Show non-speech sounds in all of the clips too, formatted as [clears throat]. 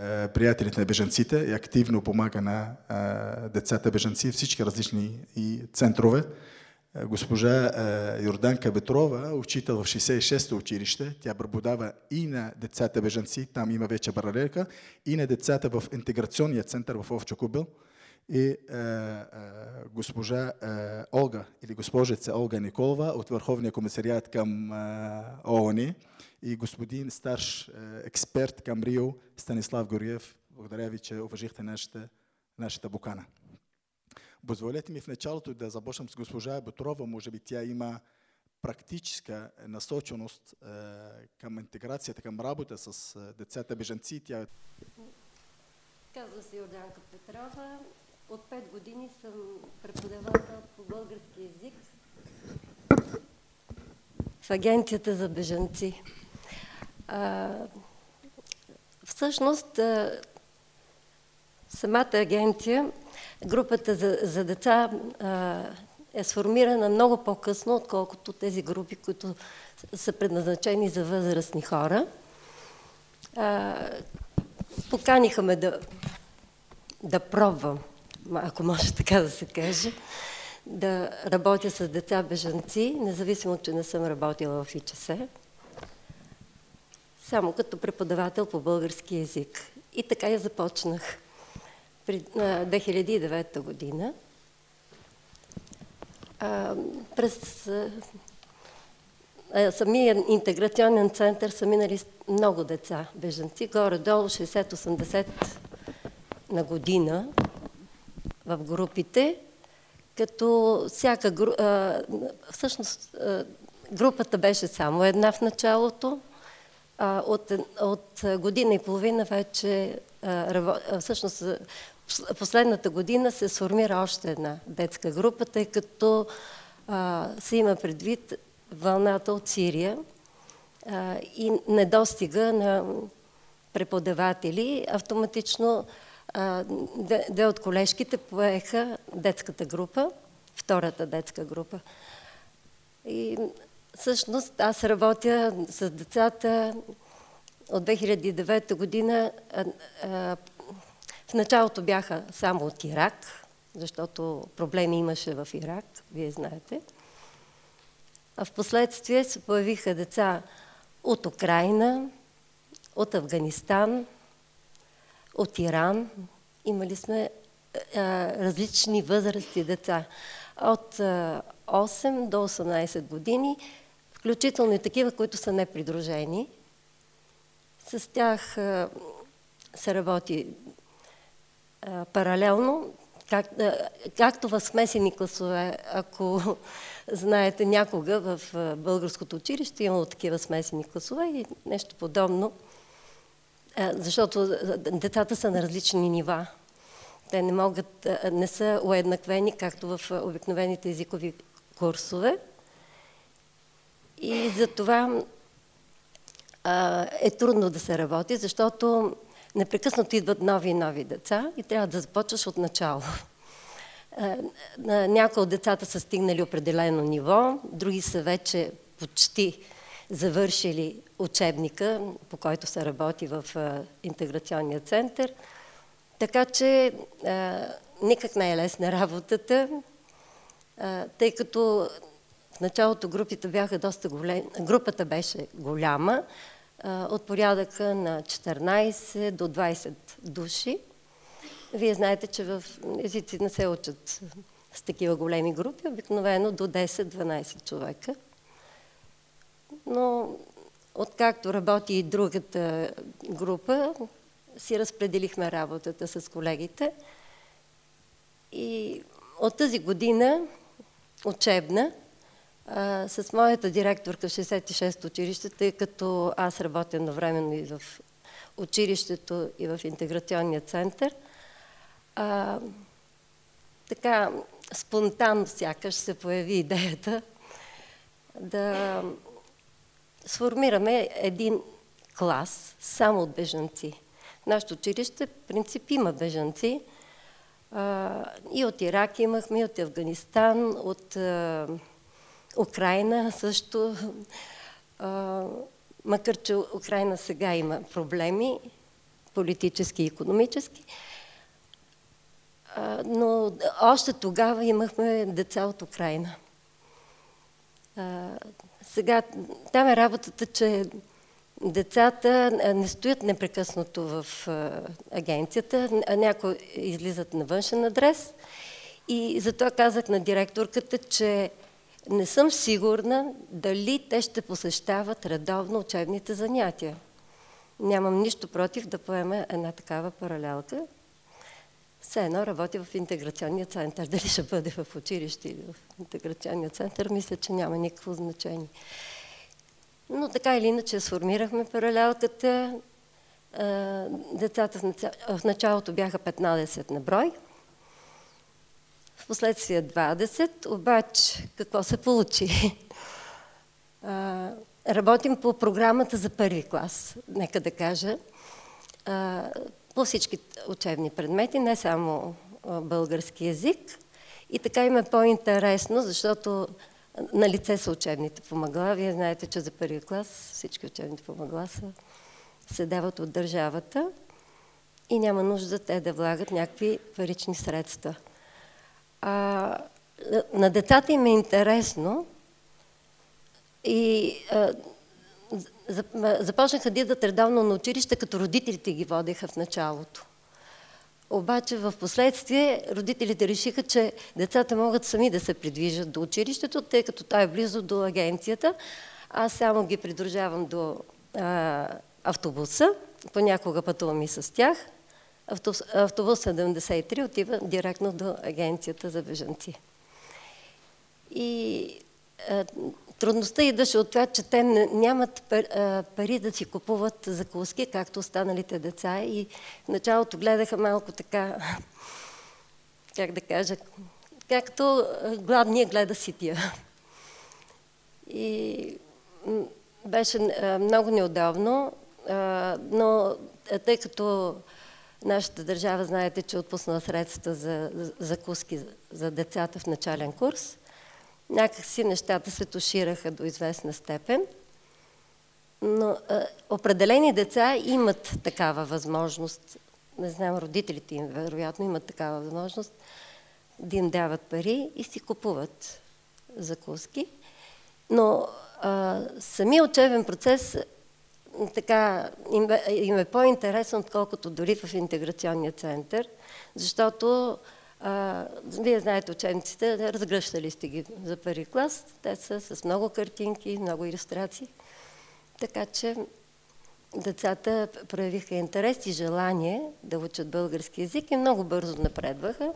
е, приятелите на бежанците и активно помага на е, децата бежанци в всички различни и центрове. Е, госпожа Йорданка Петрова, учител в 66-то училище, тя преподава и на децата бежанци, там има вече паралелка, и на децата в интеграционния център в Овчо Кубел. И госпожа Олга или госпожица Олга Николова от Върховния комисариат към ООН и господин старш експерт към Рио Станислав Гориев. Благодаря ви, че уважихте нашата, нашата букана. Позволете ми в началото да започнем с госпожа Петрова. Може би тя има практическа насоченост е, към интеграцията, към работа с е, децата бежанци. Тя... Казва се Йорданка Петрова. От 5 години съм преподавател по български язик в Агенцията за бежанци. А, всъщност, а, самата агенция, групата за, за деца а, е сформирана много по-късно, отколкото тези групи, които са предназначени за възрастни хора. А, поканиха ме да, да пробвам, ако може така да се каже, да работя с деца бежанци, независимо, че не съм работила в ИЧС само като преподавател по български язик. И така я започнах при 2009 година. А, през а, самия интеграционен център са минали много деца, бежанци, горе-долу 60-80 на година в групите, като всяка група, всъщност групата беше само една в началото, от, от година и половина вече, всъщност последната година се сформира още една детска група, тъй като се има предвид вълната от Сирия и недостига на преподаватели. Автоматично две от колежките поеха детската група, втората детска група. И Всъщност аз работя с децата от 2009 година. В началото бяха само от Ирак, защото проблеми имаше в Ирак, вие знаете. А в последствие се появиха деца от Украина, от Афганистан, от Иран. Имали сме различни възрасти деца. От 8 до 18 години включително и такива, които са непридружени. С тях се работи паралелно, как, както в смесени класове, ако [laughs] знаете някога в българското училище имало такива смесени класове и нещо подобно, защото децата са на различни нива. Те не могат, не са уеднаквени, както в обикновените езикови курсове. И за това е трудно да се работи, защото непрекъснато идват нови и нови деца и трябва да започваш от начало. Някои от децата са стигнали определено ниво, други са вече почти завършили учебника, по който се работи в интеграционния център. Така че никак не е лесна работата, тъй като в началото групите бяха доста големи, групата беше голяма, от порядъка на 14 до 20 души. Вие знаете, че в езици не се учат с такива големи групи, обикновено до 10-12 човека. Но откакто работи и другата група, си разпределихме работата с колегите. И от тази година, учебна, с моята директорка в 66-то училище, тъй като аз работя навременно и в училището и в интеграционния център. А, така, спонтанно сякаш се появи идеята да сформираме един клас само от бежанци. В нашето училище принцип има бежанци. И от Ирак имахме, и от Афганистан, от Украина също, макар че Украина сега има проблеми, политически и економически. Но още тогава имахме деца от Украина. Сега, там е работата, че децата не стоят непрекъснато в агенцията, някои излизат на външен адрес. И затова казах на директорката, че не съм сигурна дали те ще посещават редовно учебните занятия. Нямам нищо против да поема една такава паралелка. Все едно работи в интеграционния център. [laughs] Дали ще бъде в училище или в интеграционния център, мисля, че няма никакво значение. Но така или иначе сформирахме паралелката. Децата в началото бяха 15 на брой. В последствие 20, обаче какво се получи? Работим по програмата за първи клас, нека да кажа, по всички учебни предмети, не само български язик. И така им е по-интересно, защото на лице са учебните помагала. Вие знаете, че за първи клас всички учебните помагала са, се дават от държавата и няма нужда те да влагат някакви парични средства. А, на децата им е интересно и а, започнаха да идват редовно на училище, като родителите ги водеха в началото. Обаче в последствие родителите решиха, че децата могат сами да се придвижат до училището, тъй като той е близо до агенцията. Аз само ги придружавам до а, автобуса, понякога пътувам и с тях. Автобус, автобус 73 отива директно до агенцията за бежанци. И а, Трудността идваше от това, че те нямат пари да си купуват закуски, както останалите деца. И в началото гледаха малко така, [laughs] как да кажа, както гладния гледа сития. И беше много неудобно, но тъй като нашата държава, знаете, че отпусна средства за закуски за децата в начален курс, някакси нещата се тушираха до известна степен. Но а, определени деца имат такава възможност. Не знам, родителите им вероятно имат такава възможност да им дават пари и си купуват закуски. Но а, самия учебен процес така, им, им е по-интересен, отколкото дори в интеграционния център, защото а, вие знаете учениците, разгръщали сте ги за първи клас. Те са с много картинки, много иллюстрации. Така че децата проявиха интерес и желание да учат български язик и много бързо напредваха.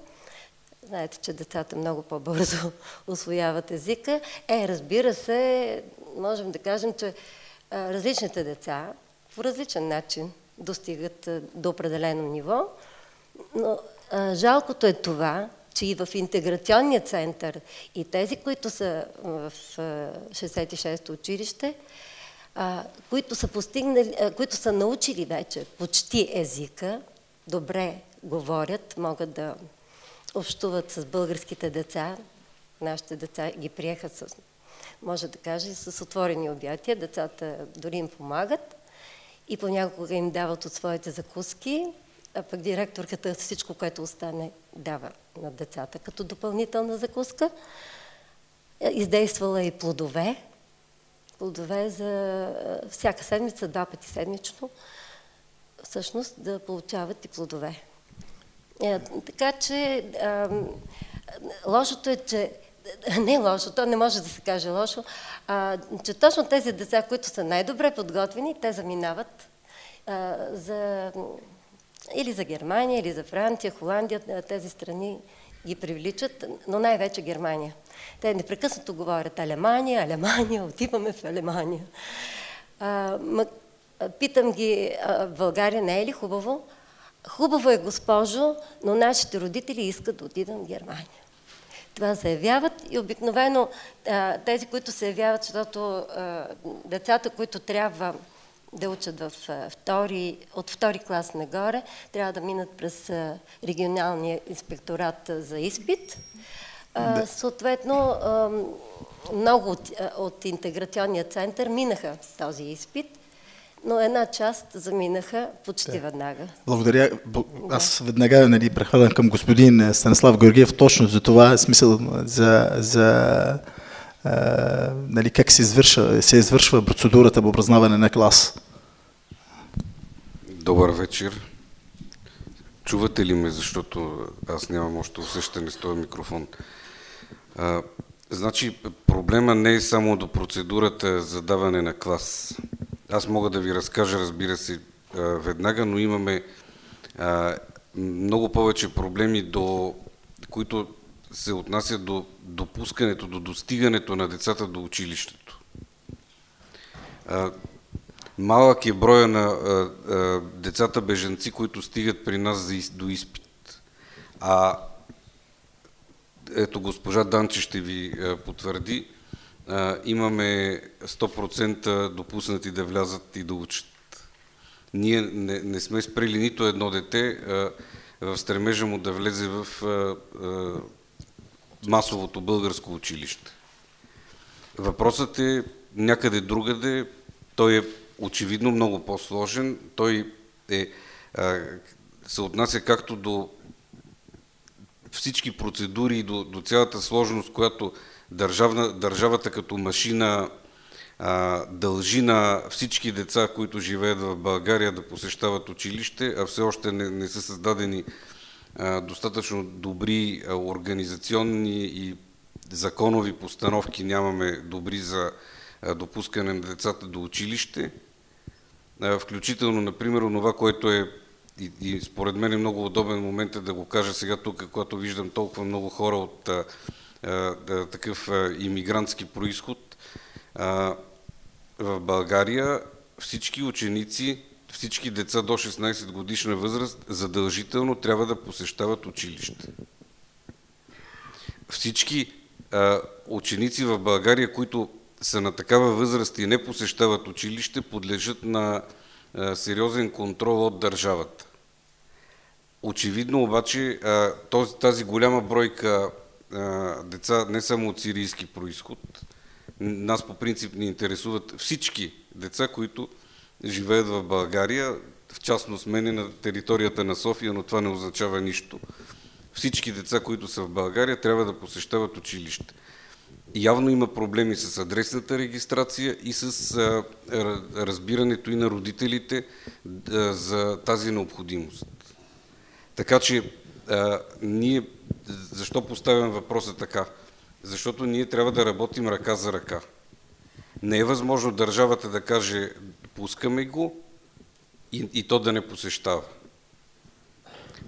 Знаете, че децата много по-бързо [laughs] освояват езика. Е, разбира се, можем да кажем, че различните деца по различен начин достигат до определено ниво, но жалкото е това, че и в интеграционния център и тези, които са в 66-то училище, които са, постигнали, които са научили вече почти езика, добре говорят, могат да общуват с българските деца. Нашите деца ги приеха с, може да каже, с отворени обятия. Децата дори им помагат и понякога им дават от своите закуски а пък директорката всичко, което остане, дава на децата като допълнителна закуска. Издействала и плодове. Плодове за всяка седмица, два пъти седмично, всъщност да получават и плодове. Е, така че лошото е, че [laughs] не лошо, не може да се каже лошо, а, че точно тези деца, които са най-добре подготвени, те заминават а, за или за Германия, или за Франция, Холандия, тези страни ги привличат, но най-вече Германия. Те непрекъснато говорят Алемания, Алемания, отиваме в Алемания. А, ма, питам ги, а, България не е ли хубаво? Хубаво е, госпожо, но нашите родители искат да отидем в Германия. Това заявяват и обикновено а, тези, които се явяват, защото а, децата, които трябва да учат в втори, от втори клас нагоре, трябва да минат през регионалния инспекторат за изпит. Да. Съответно, много от, от интеграционния център минаха този изпит, но една част заминаха почти да. веднага. Благодаря. Аз веднага нали, прехвърлям към господин е, Станислав Георгиев точно за това, смисъл за, за а, нали, как се извършва, се извършва процедурата по образнаване на клас. Добър вечер. Чувате ли ме, защото аз нямам още усещане с този микрофон. А, значи, проблема не е само до процедурата за даване на клас. Аз мога да ви разкажа, разбира се, веднага, но имаме а, много повече проблеми, до, които се отнасят до допускането, до достигането на децата до училището. Малък е броя на децата беженци, които стигат при нас до изпит. А ето госпожа Данче ще ви потвърди, имаме 100% допуснати да влязат и да учат. Ние не, не сме спрели нито едно дете в стремежа му да влезе в масовото българско училище. Въпросът е някъде другаде, той е очевидно много по-сложен, той е, а, се отнася както до всички процедури и до, до цялата сложност, която държавна, държавата като машина а, дължи на всички деца, които живеят в България да посещават училище, а все още не, не са създадени достатъчно добри а, организационни и законови постановки, нямаме добри за а, допускане на децата до училище. А, включително, например, това, което е и, според мен е много удобен момент е да го кажа сега тук, когато виждам толкова много хора от а, такъв иммигрантски происход. В България всички ученици, всички деца до 16 годишна възраст задължително трябва да посещават училище. Всички ученици в България, които са на такава възраст и не посещават училище, подлежат на сериозен контрол от държавата. Очевидно обаче тази голяма бройка деца не само от сирийски происход. Нас по принцип ни интересуват всички деца, които живеят в България, в частност мене на територията на София, но това не означава нищо. Всички деца, които са в България, трябва да посещават училище. Явно има проблеми с адресната регистрация и с а, разбирането и на родителите а, за тази необходимост. Така че а, ние защо поставям въпроса така? Защото ние трябва да работим ръка за ръка. Не е възможно държавата да каже пускаме го и, и то да не посещава.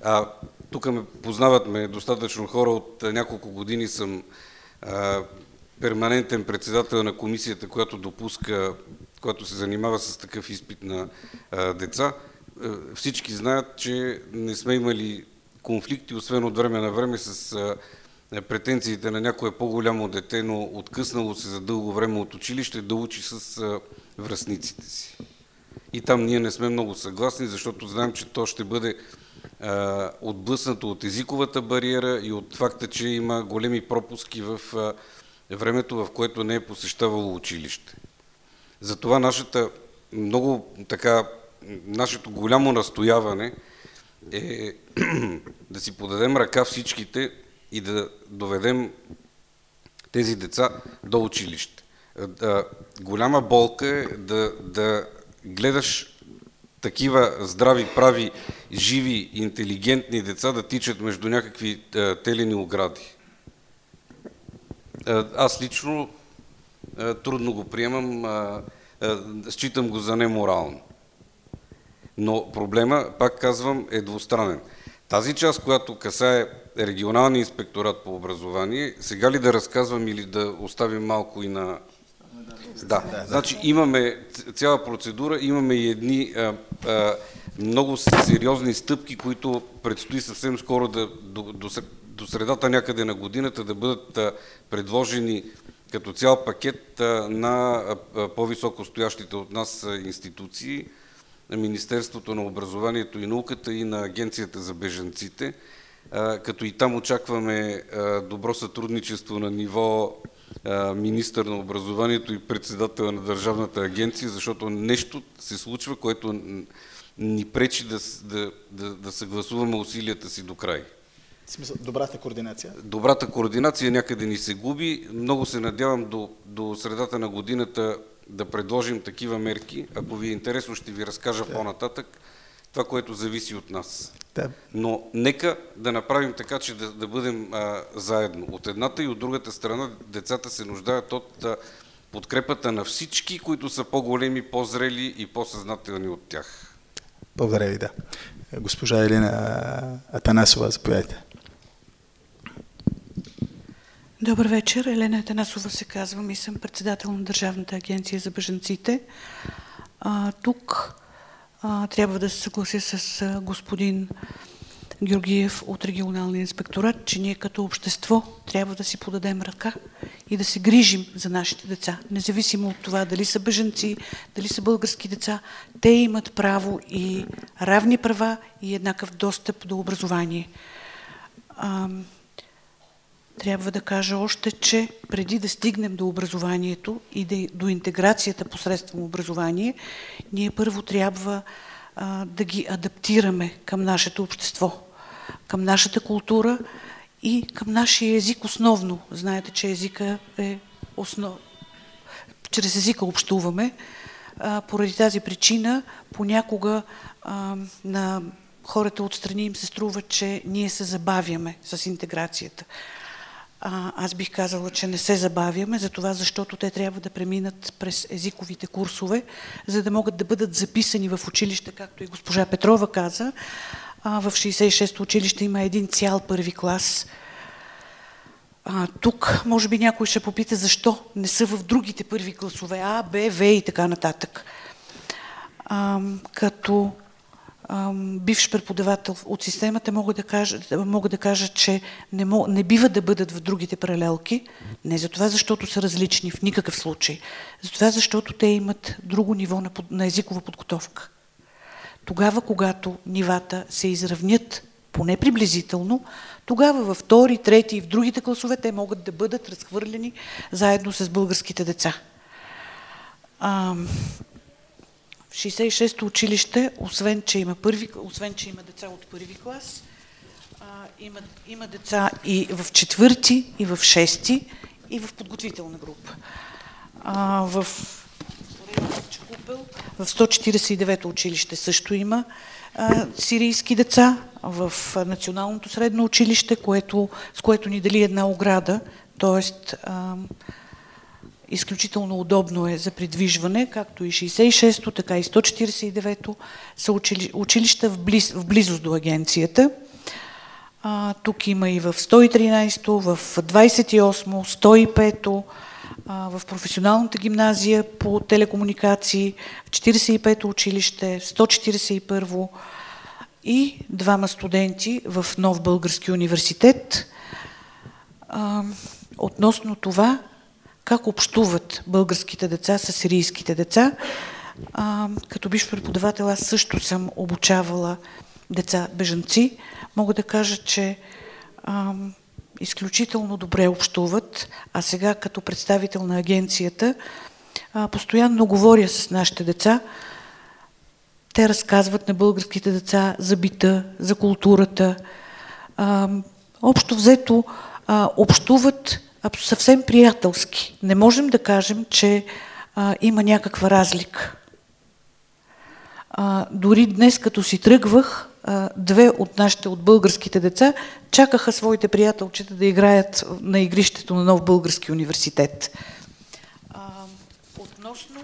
А, тук ме познават ме достатъчно хора, от няколко години съм а, перманентен председател на комисията, която допуска, която се занимава с такъв изпит на а, деца. Всички знаят, че не сме имали конфликти, освен от време на време с претенциите на някое по-голямо дете, но откъснало се за дълго време от училище, да учи с връзниците си. И там ние не сме много съгласни, защото знаем, че то ще бъде а, отблъснато от езиковата бариера и от факта, че има големи пропуски в а, времето, в което не е посещавало училище. Затова нашата много така, нашето голямо настояване е [clears throat] да си подадем ръка всичките и да доведем тези деца до училище. Голяма болка е да, да гледаш такива здрави, прави, живи, интелигентни деца да тичат между някакви телени огради. Аз лично трудно го приемам, считам го за неморално. Но проблема, пак казвам, е двустранен. Тази част, която касае регионалния инспекторат по образование, сега ли да разказвам или да оставим малко и на... Да, значи имаме цяла процедура, имаме и едни а, а, много сериозни стъпки, които предстои съвсем скоро да, до, до, до средата някъде на годината да бъдат а, предложени като цял пакет а, на по-високо стоящите от нас институции на Министерството на образованието и науката и на Агенцията за беженците, като и там очакваме добро сътрудничество на ниво министър на образованието и председател на Държавната агенция, защото нещо се случва, което ни пречи да, да, да, да съгласуваме усилията си до край. В смисъл, добрата координация? Добрата координация някъде ни се губи. Много се надявам до, до средата на годината да предложим такива мерки. Ако ви е интересно, ще ви разкажа да. по-нататък това, което зависи от нас. Да. Но нека да направим така, че да, да бъдем а, заедно. От едната и от другата страна децата се нуждаят от а, подкрепата на всички, които са по-големи, по-зрели и по-съзнателни от тях. Благодаря ви, да. Госпожа Елина Атанасова, заповядайте. Добър вечер. Елена Атанасова се казвам и съм председател на Държавната агенция за бежанците. А, тук трябва да се съглася с господин Георгиев от регионалния инспекторат, че ние като общество трябва да си подадем ръка и да се грижим за нашите деца. Независимо от това дали са беженци, дали са български деца, те имат право и равни права и еднакъв достъп до образование. Трябва да кажа още, че преди да стигнем до образованието и до интеграцията посредством образование, ние първо трябва а, да ги адаптираме към нашето общество, към нашата култура и към нашия език основно. Знаете, че езика е основ... Чрез езика общуваме. А, поради тази причина понякога а, на хората отстрани им се струва, че ние се забавяме с интеграцията а, аз бих казала, че не се забавяме, за това, защото те трябва да преминат през езиковите курсове, за да могат да бъдат записани в училище, както и госпожа Петрова каза. А, в 66-то училище има един цял първи клас. А, тук, може би някой ще попита, защо не са в другите първи класове А, Б, В и така нататък. А, като бивш преподавател от системата, мога да кажа, мога да кажа че не, мог, не бива да бъдат в другите паралелки, не за това, защото са различни в никакъв случай, за това, защото те имат друго ниво на, на езикова подготовка. Тогава, когато нивата се изравнят поне приблизително, тогава във втори, трети и в другите класове те могат да бъдат разхвърлени заедно с българските деца. А, 66-то училище, освен че, има първи, освен, че има деца от първи клас, а, има, има деца и в четвърти, и в шести, и в подготвителна група. А, в в 149-то училище също има а, сирийски деца, в Националното средно училище, което, с което ни дали една ограда, т.е изключително удобно е за придвижване, както и 66-то, така и 149-то са учили, училища в, близ, в близост до агенцията. А, тук има и в 113-то, в 28-то, 105-то, в професионалната гимназия по телекомуникации, в 45-то училище, 141-во и двама студенти в Нов Български университет. А, относно това, как общуват българските деца с сирийските деца. А, като биш преподавател аз също съм обучавала деца бежанци. Мога да кажа, че а, изключително добре общуват, а сега като представител на агенцията а, постоянно говоря с нашите деца. Те разказват на българските деца за бита, за културата. А, общо взето а, общуват съвсем приятелски. Не можем да кажем, че а, има някаква разлика. А, дори днес, като си тръгвах, а, две от нашите, от българските деца, чакаха своите приятелчета да играят на игрището на Нов Български университет. А, относно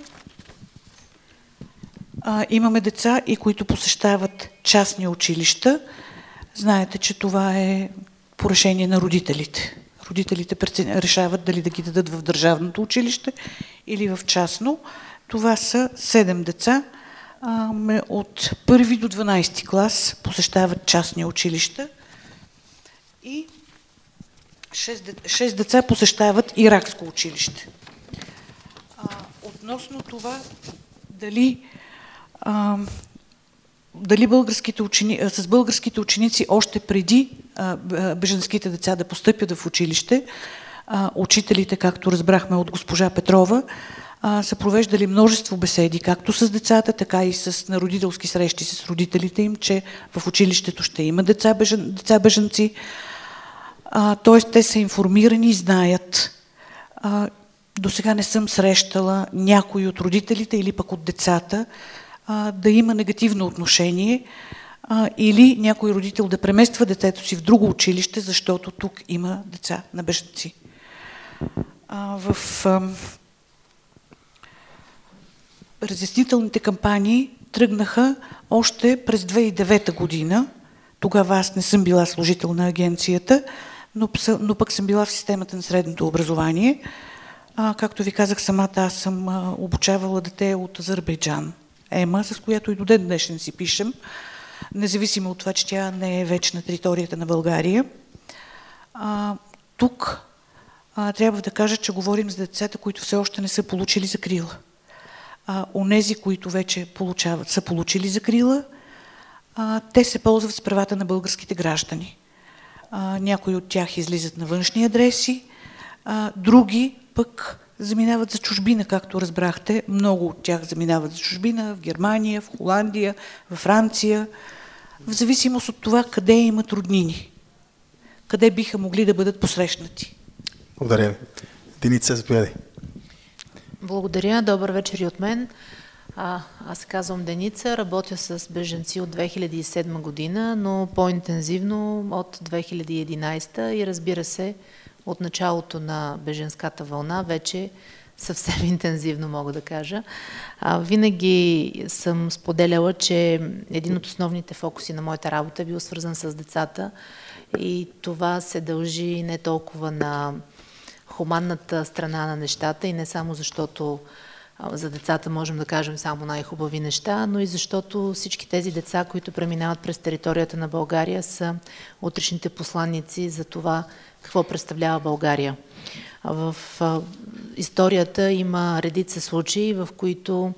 а, имаме деца, и които посещават частни училища. Знаете, че това е по решение на родителите родителите решават дали да ги дадат в държавното училище или в частно. Това са 7 деца. От първи до 12 клас посещават частни училища и 6 деца посещават иракско училище. Относно това, дали дали българските учени... с българските ученици още преди беженските деца да постъпят в училище, учителите, както разбрахме от госпожа Петрова, са провеждали множество беседи, както с децата, така и с народителски срещи с родителите им, че в училището ще има деца, бежан, деца бежанци. Тоест, те са информирани знаят. А, до сега не съм срещала някой от родителите или пък от децата а, да има негативно отношение а, или някой родител да премества детето си в друго училище, защото тук има деца на бежанци. А, в а, разяснителните кампании тръгнаха още през 2009 година. Тогава аз не съм била служител на агенцията, но, но пък съм била в системата на средното образование. А, както ви казах самата, аз съм обучавала дете от Азербайджан, Ема, с която и до ден днешен си пишем, независимо от това, че тя не е вече на територията на България. А, тук а, трябва да кажа, че говорим за децата, които все още не са получили закрила. А, онези, които вече получават, са получили закрила, а, те се ползват с правата на българските граждани. А, някои от тях излизат на външни адреси, а, други пък заминават за чужбина, както разбрахте. Много от тях заминават за чужбина в Германия, в Холандия, в Франция, в зависимост от това къде имат роднини, къде биха могли да бъдат посрещнати. Благодаря ви. Деница, заповядай. Благодаря. Добър вечер и от мен. А, аз се казвам Деница, работя с беженци от 2007 година, но по-интензивно от 2011 и разбира се, от началото на беженската вълна вече съвсем интензивно мога да кажа. А, винаги съм споделяла, че един от основните фокуси на моята работа е бил свързан с децата и това се дължи не толкова на хуманната страна на нещата и не само защото за децата можем да кажем само най-хубави неща, но и защото всички тези деца, които преминават през територията на България, са утрешните посланници за това какво представлява България. В историята има редица случаи, в които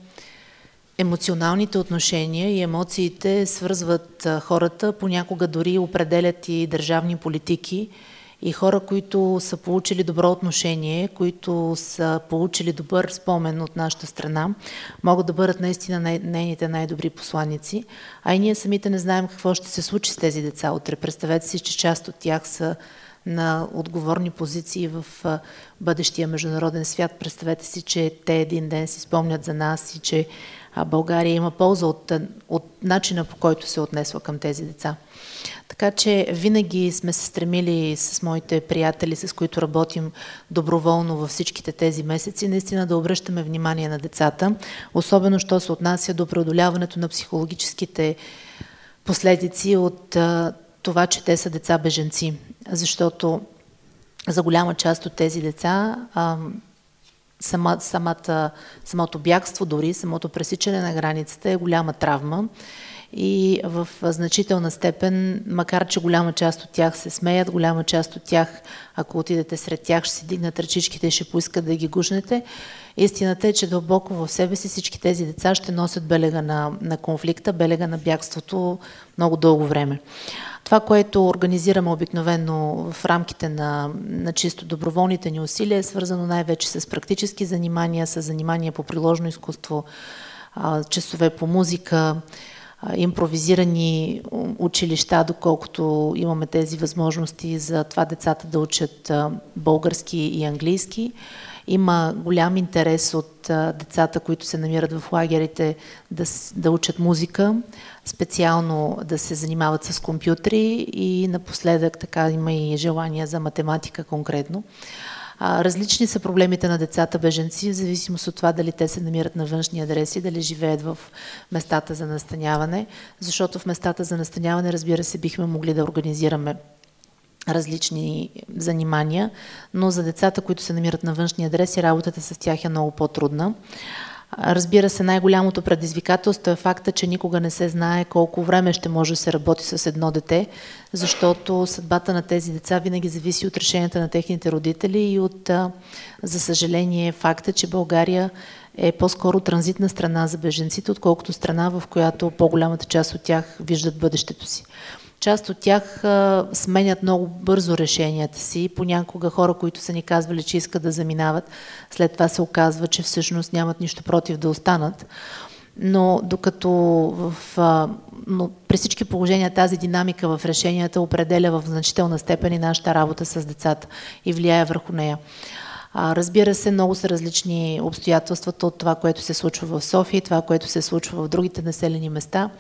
емоционалните отношения и емоциите свързват хората, понякога дори определят и държавни политики, и хора, които са получили добро отношение, които са получили добър спомен от нашата страна, могат да бъдат наистина нейните най-добри посланици. А и ние самите не знаем какво ще се случи с тези деца утре. Представете си, че част от тях са на отговорни позиции в бъдещия международен свят. Представете си, че те един ден си спомнят за нас и че България има полза от, от начина по който се отнесва към тези деца. Така че винаги сме се стремили с моите приятели, с които работим доброволно във всичките тези месеци, наистина да обръщаме внимание на децата, особено що се отнася до преодоляването на психологическите последици от това, че те са деца беженци. Защото за голяма част от тези деца сама, самата, самото бягство, дори самото пресичане на границата е голяма травма и в значителна степен, макар че голяма част от тях се смеят, голяма част от тях, ако отидете сред тях, ще си дигнат ръчичките и ще поискат да ги гушнете. Истината е, че дълбоко в себе си всички тези деца ще носят белега на, на конфликта, белега на бягството много дълго време. Това, което организираме обикновено в рамките на, на чисто доброволните ни усилия, е свързано най-вече с практически занимания, с занимания по приложно изкуство, часове по музика, импровизирани училища, доколкото имаме тези възможности за това децата да учат български и английски. Има голям интерес от децата, които се намират в лагерите, да, да учат музика, специално да се занимават с компютри и напоследък така има и желания за математика конкретно. Различни са проблемите на децата беженци, в зависимост от това дали те се намират на външни адреси, дали живеят в местата за настаняване, защото в местата за настаняване, разбира се, бихме могли да организираме различни занимания, но за децата, които се намират на външни адреси, работата с тях е много по-трудна. Разбира се, най-голямото предизвикателство е факта, че никога не се знае колко време ще може да се работи с едно дете, защото съдбата на тези деца винаги зависи от решенията на техните родители и от, за съжаление, факта, че България е по-скоро транзитна страна за беженците, отколкото страна, в която по-голямата част от тях виждат бъдещето си. Част от тях сменят много бързо решенията си. Понякога хора, които са ни казвали, че искат да заминават, след това се оказва, че всъщност нямат нищо против да останат. Но докато в, но при всички положения тази динамика в решенията определя в значителна степен и нашата работа с децата и влияе върху нея. Разбира се, много са различни обстоятелствата от това, което се случва в София и това, което се случва в другите населени места.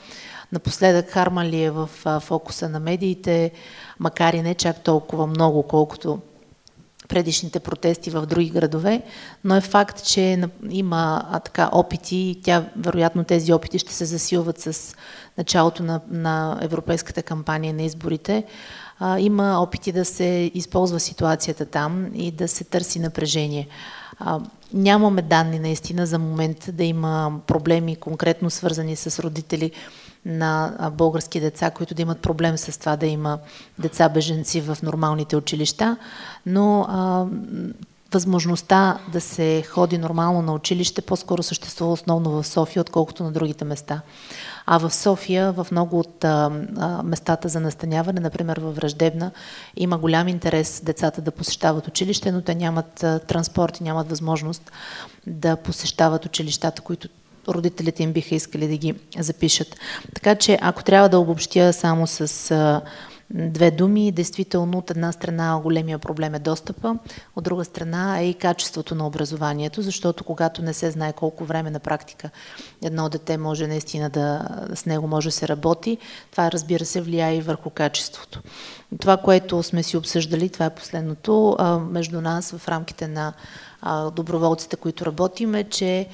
Напоследък Харман ли е в фокуса на медиите, макар и не чак толкова много, колкото предишните протести в други градове, но е факт, че има а, така опити и тя, вероятно тези опити ще се засилват с началото на, на европейската кампания на изборите. А, има опити да се използва ситуацията там и да се търси напрежение. А, нямаме данни наистина за момент да има проблеми конкретно свързани с родители, на български деца, които да имат проблем с това да има деца беженци в нормалните училища, но а, възможността да се ходи нормално на училище по-скоро съществува основно в София, отколкото на другите места. А в София, в много от а, местата за настаняване, например във Враждебна, има голям интерес децата да посещават училище, но те нямат а, транспорт и нямат възможност да посещават училищата, които родителите им биха искали да ги запишат. Така че, ако трябва да обобщя само с две думи, действително от една страна големия проблем е достъпа, от друга страна е и качеството на образованието, защото когато не се знае колко време на практика едно дете може наистина да с него може да се работи, това разбира се влияе и върху качеството. Това, което сме си обсъждали, това е последното, между нас в рамките на доброволците, които работим, е, че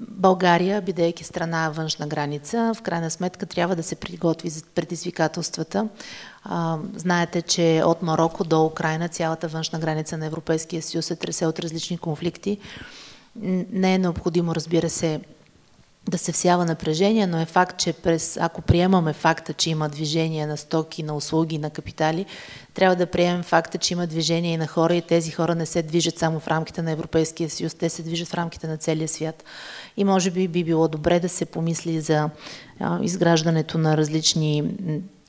България, бидейки страна външна граница, в крайна сметка трябва да се приготви за предизвикателствата. Знаете, че от Марокко до Украина цялата външна граница на Европейския съюз се тресе от различни конфликти. Не е необходимо, разбира се, да се всява напрежение, но е факт, че през, ако приемаме факта, че има движение на стоки, на услуги, на капитали, трябва да приемем факта, че има движение и на хора и тези хора не се движат само в рамките на Европейския съюз, те се движат в рамките на целия свят. И може би би било добре да се помисли за изграждането на различни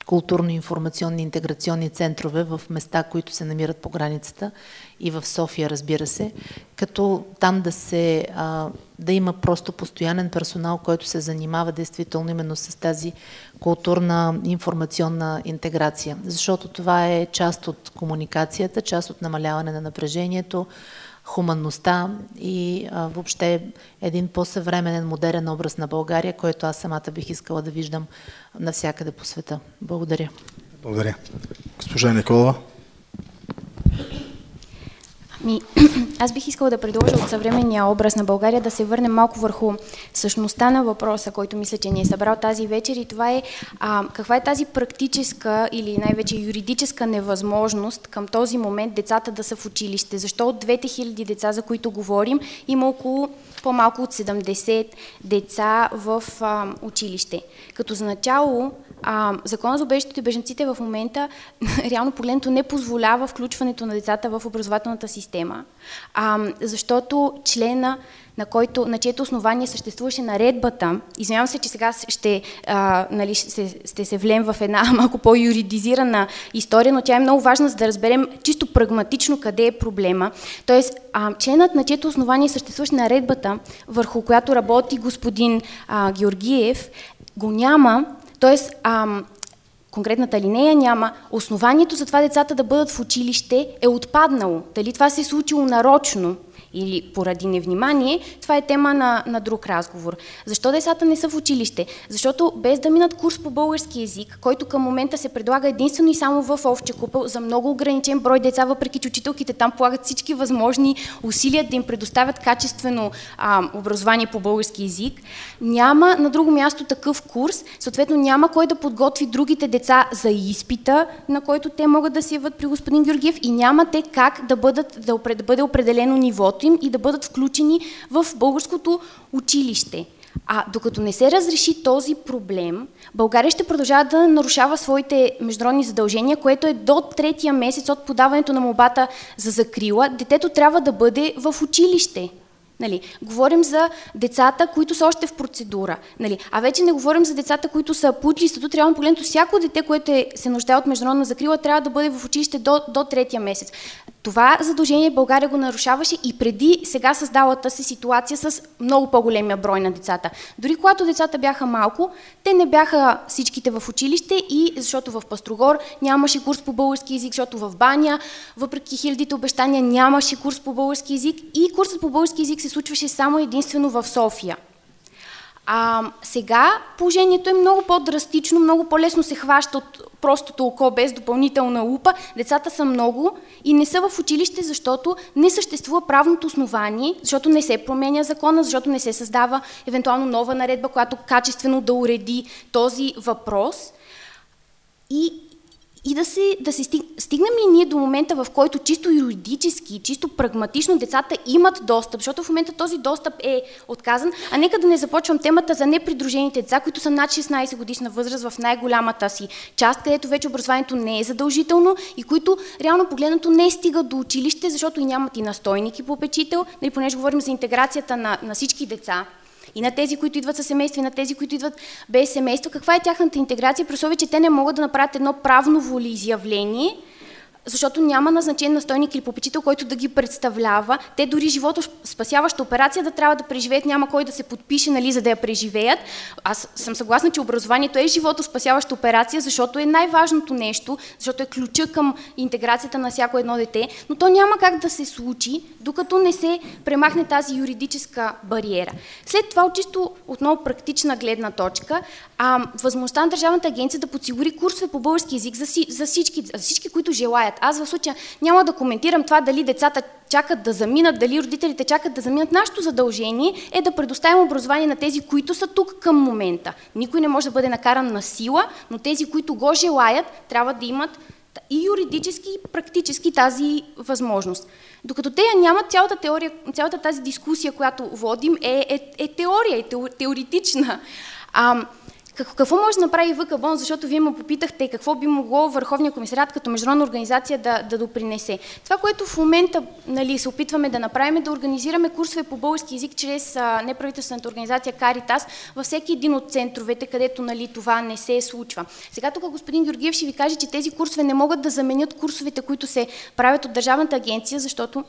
културно-информационни интеграционни центрове в места, които се намират по границата и в София, разбира се, като там да се а, да има просто постоянен персонал, който се занимава действително именно с тази културна информационна интеграция. Защото това е част от комуникацията, част от намаляване на напрежението, хуманността и а, въобще един по-съвременен, модерен образ на България, който аз самата бих искала да виждам навсякъде по света. Благодаря. Благодаря. Госпожа Николова. Ми, [clears throat] аз бих искала да предложа от съвременния образ на България да се върнем малко върху същността на въпроса, който мисля, че ни е събрал тази вечер и това е а, каква е тази практическа или най-вече юридическа невъзможност към този момент децата да са в училище. Защо от двете хиляди деца, за които говорим, има около по-малко от 70 деца в а, училище. Като за начало а, Закона за убежището и беженците в момента, [laughs] реално погледнато, не позволява включването на децата в образователната система, а, защото члена на, който, на чието основание съществуваше наредбата. Извинявам се, че сега ще, а, нали, ще, ще се влем в една [laughs] малко по-юридизирана история, но тя е много важна, за да разберем чисто прагматично къде е проблема. Тоест, а, членът на чието основание съществуваше наредбата, върху която работи господин а, Георгиев, го няма, Тоест, ам, конкретната линея няма. Основанието за това децата да бъдат в училище е отпаднало. Дали това се е случило нарочно или поради невнимание, това е тема на, на друг разговор. Защо децата не са в училище? Защото без да минат курс по български язик, който към момента се предлага единствено и само в Овче купел за много ограничен брой деца, въпреки че учителките там полагат всички възможни усилия да им предоставят качествено а, образование по български язик, няма на друго място такъв курс, съответно няма кой да подготви другите деца за изпита, на който те могат да се яват при господин Георгиев и няма те как да, бъдат, да бъде определено нивото им и да бъдат включени в българското училище. А докато не се разреши този проблем, България ще продължава да нарушава своите международни задължения, което е до третия месец от подаването на мобата за закрила. Детето трябва да бъде в училище. Нали, говорим за децата, които са още в процедура. Нали, а вече не говорим за децата, които са получили статут. Реално погледнато, всяко дете, което е, се нуждае от международна закрила, трябва да бъде в училище до, до третия месец. Това задължение България го нарушаваше и преди сега създалата се ситуация с много по-големия брой на децата. Дори когато децата бяха малко, те не бяха всичките в училище и защото в Пастрогор нямаше курс по български язик, защото в Баня, въпреки хилядите обещания, нямаше курс по български язик и курсът по български язик се случваше само единствено в София. А, сега положението е много по-драстично, много по-лесно се хваща от простото око без допълнителна лупа. Децата са много и не са в училище, защото не съществува правното основание, защото не се променя закона, защото не се създава евентуално нова наредба, която качествено да уреди този въпрос. И и да се, да се стиг, стигнем ли ние до момента, в който чисто юридически, чисто прагматично децата имат достъп, защото в момента този достъп е отказан, а нека да не започвам темата за непридружените деца, които са над 16 годишна възраст в най-голямата си част, където вече образованието не е задължително и които реално погледнато не стигат до училище, защото и нямат и настойник и попечител, нали, понеже говорим за интеграцията на, на всички деца и на тези, които идват със семейство, и на тези, които идват без семейство. Каква е тяхната интеграция, при условие, че те не могат да направят едно правно волеизявление, защото няма назначен настойник или попечител, който да ги представлява. Те дори живото спасяваща операция да трябва да преживеят, няма кой да се подпише, нали, за да я преживеят. Аз съм съгласна, че образованието е живото спасяваща операция, защото е най-важното нещо, защото е ключа към интеграцията на всяко едно дете, но то няма как да се случи, докато не се премахне тази юридическа бариера. След това, от чисто отново практична гледна точка, а, възможността на Държавната агенция да подсигури курсове по български язик за, за, всички, за всички, които желаят. Аз в случая няма да коментирам това дали децата чакат да заминат, дали родителите чакат да заминат. Нашето задължение е да предоставим образование на тези, които са тук към момента. Никой не може да бъде накаран на сила, но тези, които го желаят, трябва да имат и юридически, и практически тази възможност. Докато те нямат цялата теория, цялата тази дискусия, която водим, е, е, е теория, е теоретична. А, какво може да направи ВКБОН, защото вие ме попитахте какво би могло Върховния комисарят като международна организация да, да допринесе. Това, което в момента нали, се опитваме да направим е да организираме курсове по български язик чрез неправителствената организация Каритас във всеки един от центровете, където нали, това не се случва. Сега тук господин Георгиев ще ви каже, че тези курсове не могат да заменят курсовете, които се правят от Държавната агенция, защото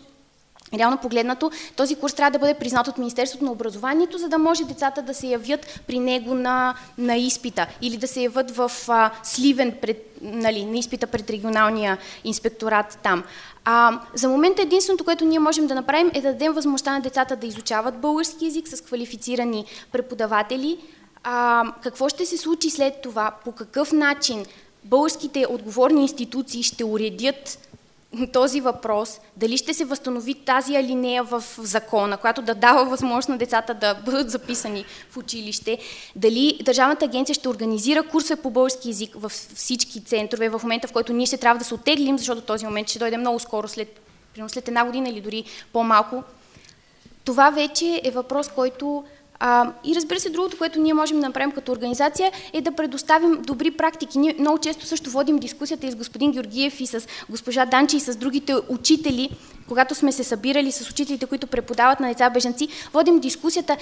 Реално погледнато, този курс трябва да бъде признат от Министерството на образованието, за да може децата да се явят при него на, на изпита или да се явят в а, Сливен пред, нали, на изпита пред регионалния инспекторат там. А, за момента единственото, което ние можем да направим е да дадем възможността на децата да изучават български язик с квалифицирани преподаватели. А, какво ще се случи след това? По какъв начин българските отговорни институции ще уредят този въпрос, дали ще се възстанови тази алинея в закона, която да дава възможност на децата да бъдат записани в училище, дали Държавната агенция ще организира курсове по български язик в всички центрове в момента, в който ние ще трябва да се отеглим, защото този момент ще дойде много скоро, след, след една година или дори по-малко. Това вече е въпрос, който а, и разбира се, другото, което ние можем да направим като организация е да предоставим добри практики. Ние много често също водим дискусията и с господин Георгиев и с госпожа Данчи и с другите учители когато сме се събирали с учителите, които преподават на деца бежанци, водим дискусията,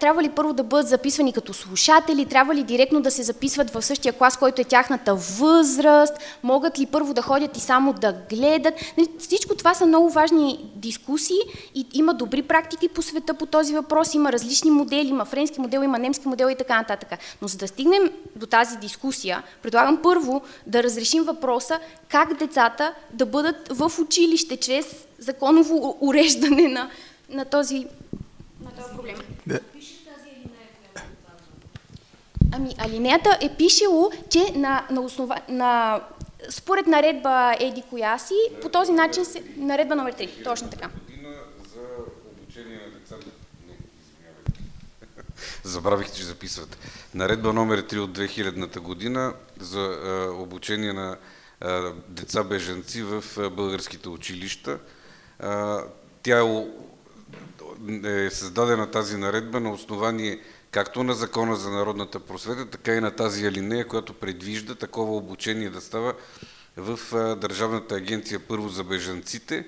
трябва ли първо да бъдат записвани като слушатели, трябва ли директно да се записват в същия клас, който е тяхната възраст, могат ли първо да ходят и само да гледат. Нали, всичко това са много важни дискусии и има добри практики по света по този въпрос, има различни модели, има френски модел, има немски модел и така нататък. Но за да стигнем до тази дискусия, предлагам първо да разрешим въпроса как децата да бъдат в училище чрез законово уреждане на, на, този, на този проблем. Да. Ами, алинеята е пишело, че на, на, основа, на според наредба Еди коя си, по този начин се... Наредба номер 3, точно така. За обучение на децата. Забравих, че записвате. Наредба номер 3 от 2000-та година за а, обучение на а, деца беженци в а, българските училища. Тя е, е създадена тази наредба на основание както на Закона за народната просвета, така и на тази алинея, която предвижда такова обучение да става в Държавната агенция първо за бежанците,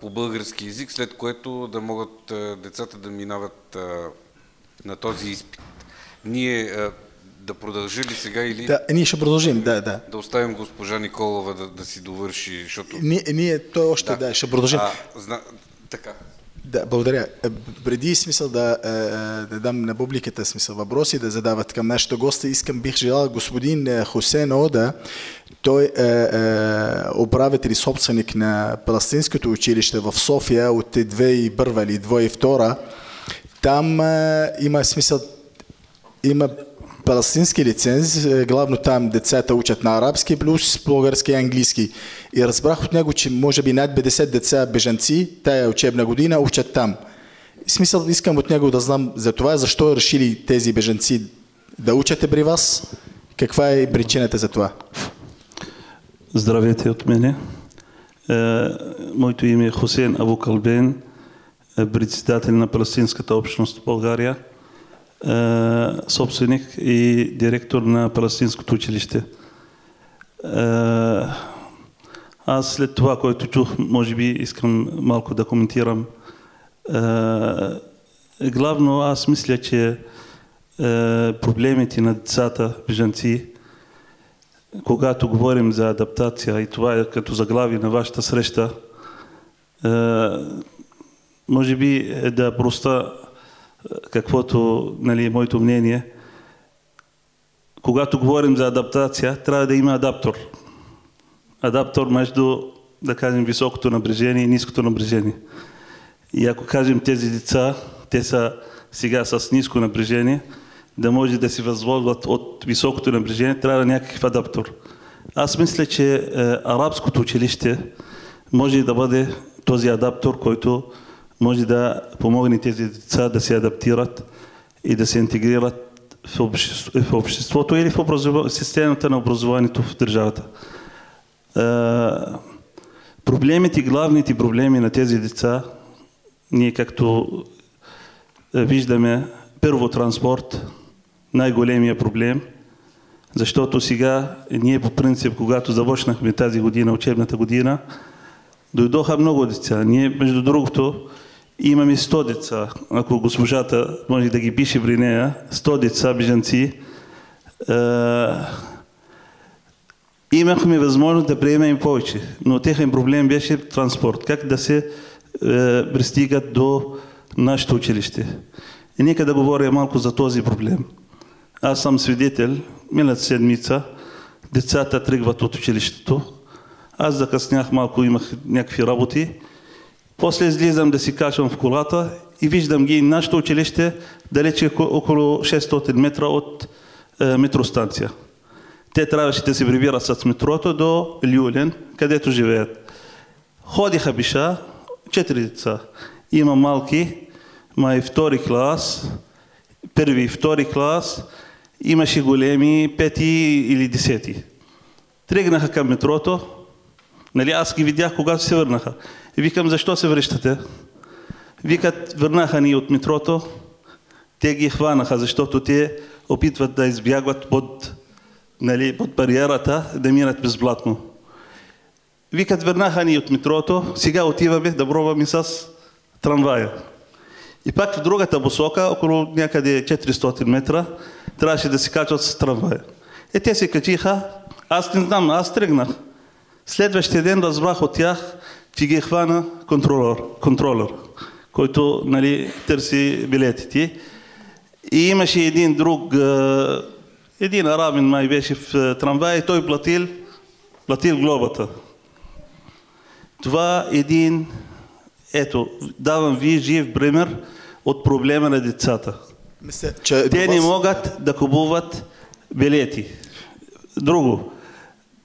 по български язик, след което да могат децата да минават на този изпит. Ние да продължи ли сега или... Да, ние ще продължим, да, да. Да оставим госпожа Николова да, да си довърши, защото... Ние, ние той още, да, да ще продължим. А, зна... Така. Да, благодаря. Е, преди смисъл да, е, е, да дам на публиката смисъл въпроси, да задават към нашите гости, искам бих желал господин Хусен Ода, той е, е управител и собственик на Палестинското училище в София от 2001 или 2002. Там е, има смисъл, има палестински лиценз, е, главно там децата учат на арабски, плюс български и английски. И разбрах от него, че може би над 50 деца бежанци тая учебна година учат там. В смисъл искам от него да знам за това, защо решили тези бежанци да учате при вас, каква е причината за това? Здравейте от мене. Е, моето име е Хусейн Абу е, председател на палестинската общност в България. Е, собственик и директор на Палестинското училище. Е, аз след това, което чух, може би искам малко да коментирам. Е, главно аз мисля, че проблемите на децата, бежанци, когато говорим за адаптация, и това е като заглави на вашата среща, може би е да проста каквото нали, е моето мнение, когато говорим за адаптация, трябва да има адаптор. Адаптор между, да кажем, високото напрежение и ниското напрежение. И ако кажем тези деца, те са сега с ниско напрежение, да може да се възползват от високото напрежение, трябва някакъв адаптор. Аз мисля, че е, арабското училище може да бъде този адаптор, който може да помогне тези деца да се адаптират и да се интегрират в, общество, в обществото или в образов... системата на образованието в държавата. проблемите, главните проблеми на тези деца, ние както виждаме, първо транспорт, най-големия проблем, защото сега ние по принцип, когато започнахме тази година, учебната година, дойдоха много деца. Ние, между другото, Имаме 100 деца, ако госпожата може да ги пише при нея, 100 деца бежанци. Е, имахме възможност да приемем повече, но техен проблем беше транспорт. Как да се е, пристигат до нашето училище. И нека да говоря малко за този проблем. Аз съм свидетел, миналата седмица, децата тръгват от училището. Аз закъснях малко, имах някакви работи после излизам да си качвам в колата и виждам ги нашето училище далече около 600 метра от е, метростанция. Те трябваше да се прибират с метрото до Люлен, където живеят. Ходиха биша, четири деца. Има малки, май втори клас, първи и втори клас, имаше големи, пети или десети. Тръгнаха към метрото, нали аз ги видях, когато се върнаха. И викам, защо се връщате? Викат, върнаха ни от метрото, те ги хванаха, защото те опитват да избягват под, нали, под бариерата, да минат безплатно. Викат, върнаха ни от метрото, сега отиваме да пробваме с трамвая. И пак в другата посока, около някъде 400 метра, трябваше да се качват с трамвая. Е, те се качиха, аз не знам, аз тръгнах. Следващия ден разбрах от тях, че ги хвана контролер, контролер който нали, търси билетите. И имаше един друг, един арабин май беше в трамвай и той платил, платил глобата. Това един, ето, давам ви жив пример от проблема на децата. Мисля, че Те не могат да купуват билети. Друго,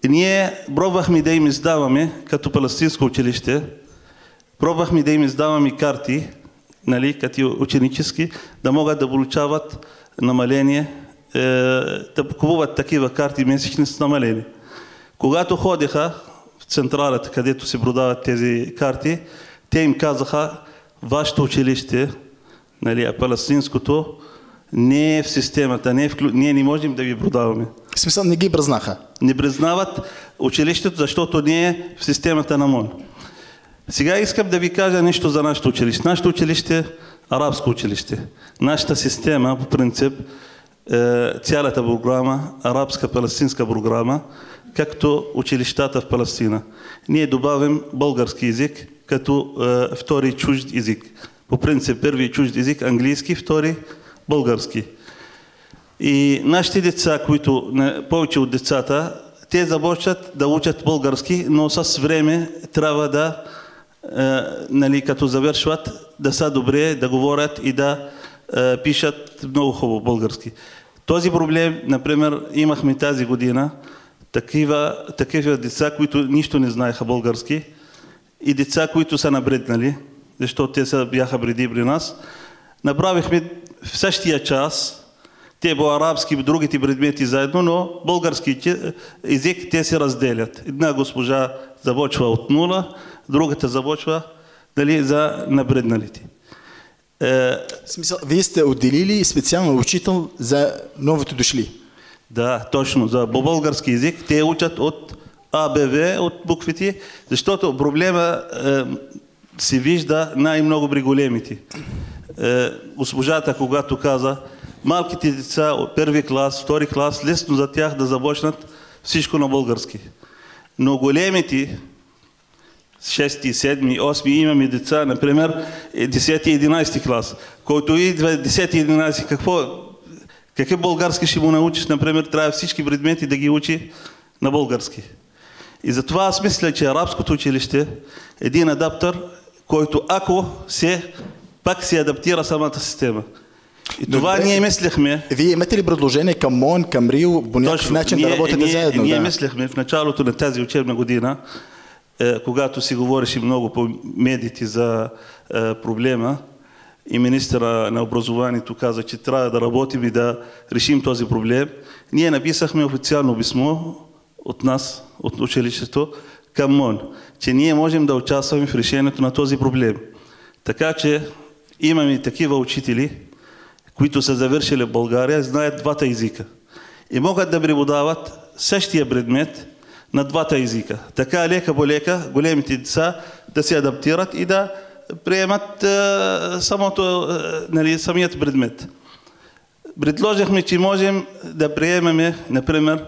ние пробвахме да им издаваме, като палестинско училище, пробвахме да им издаваме карти, нали, като ученически, да могат да получават намаление, е, да купуват такива карти месечни с намаление. Когато ходиха в централата, където се продават тези карти, те им казаха, вашето училище, нали, палестинското, не е в системата, не е в... ние не можем да ви продаваме. В смисъл не ги признаха? Не признават училището, защото не е в системата на МОН. Сега искам да ви кажа нещо за нашето училище. Нашето училище е арабско училище. Нашата система, по принцип, е цялата програма, арабска-палестинска програма, както училищата в Палестина. Ние добавим български язик като е, втори чужд език. По принцип, първи чужд език английски, втори български. И нашите деца, които повече от децата, те започват да учат български, но с време трябва да, е, нали, като завършват, да са добре, да говорят и да е, пишат много хубаво български. Този проблем, например, имахме тази година такива, такива деца, които нищо не знаеха български и деца, които са набреднали, защото те са, бяха преди при нас. Направихме в същия час те по арабски, другите предмети заедно, но български език те се разделят. Една госпожа започва от нула, другата започва дали, за напредналите. Е, смисъл, вие сте отделили специално учител за новото дошли? Да, точно. За български язик те учат от АБВ, от буквите, защото проблема е, се вижда най-много при големите. Е, госпожата, когато каза, малките деца от първи клас, втори клас, лесно за тях да започнат всичко на български. Но големите, 6, 7, 8 имаме деца, например, 10 и 11 клас, който идва 10 и 11, какво, какъв български ще му научиш, например, трябва всички предмети да ги учи на български. И затова аз мисля, че арабското училище е един адаптър, който ако се, пак се адаптира самата система. И това Добре. ние мислехме. Вие имате ли предложение към МОН, към РИО, по някакъв Точно. начин ние, да работите ние, заедно? Ние да. мислехме в началото на тази учебна година, е, когато си говореше много по медиите за е, проблема и министра на образованието каза, че трябва да работим и да решим този проблем, ние написахме официално писмо от нас, от училището, към МОН, че ние можем да участваме в решението на този проблем. Така че имаме такива учители, които са завършили България, знаят двата езика. И могат да преподават същия предмет на двата езика. Така лека по лека големите деца да се адаптират и да приемат е, самото, е, нали, самият предмет. Предложихме, че можем да приемеме, например,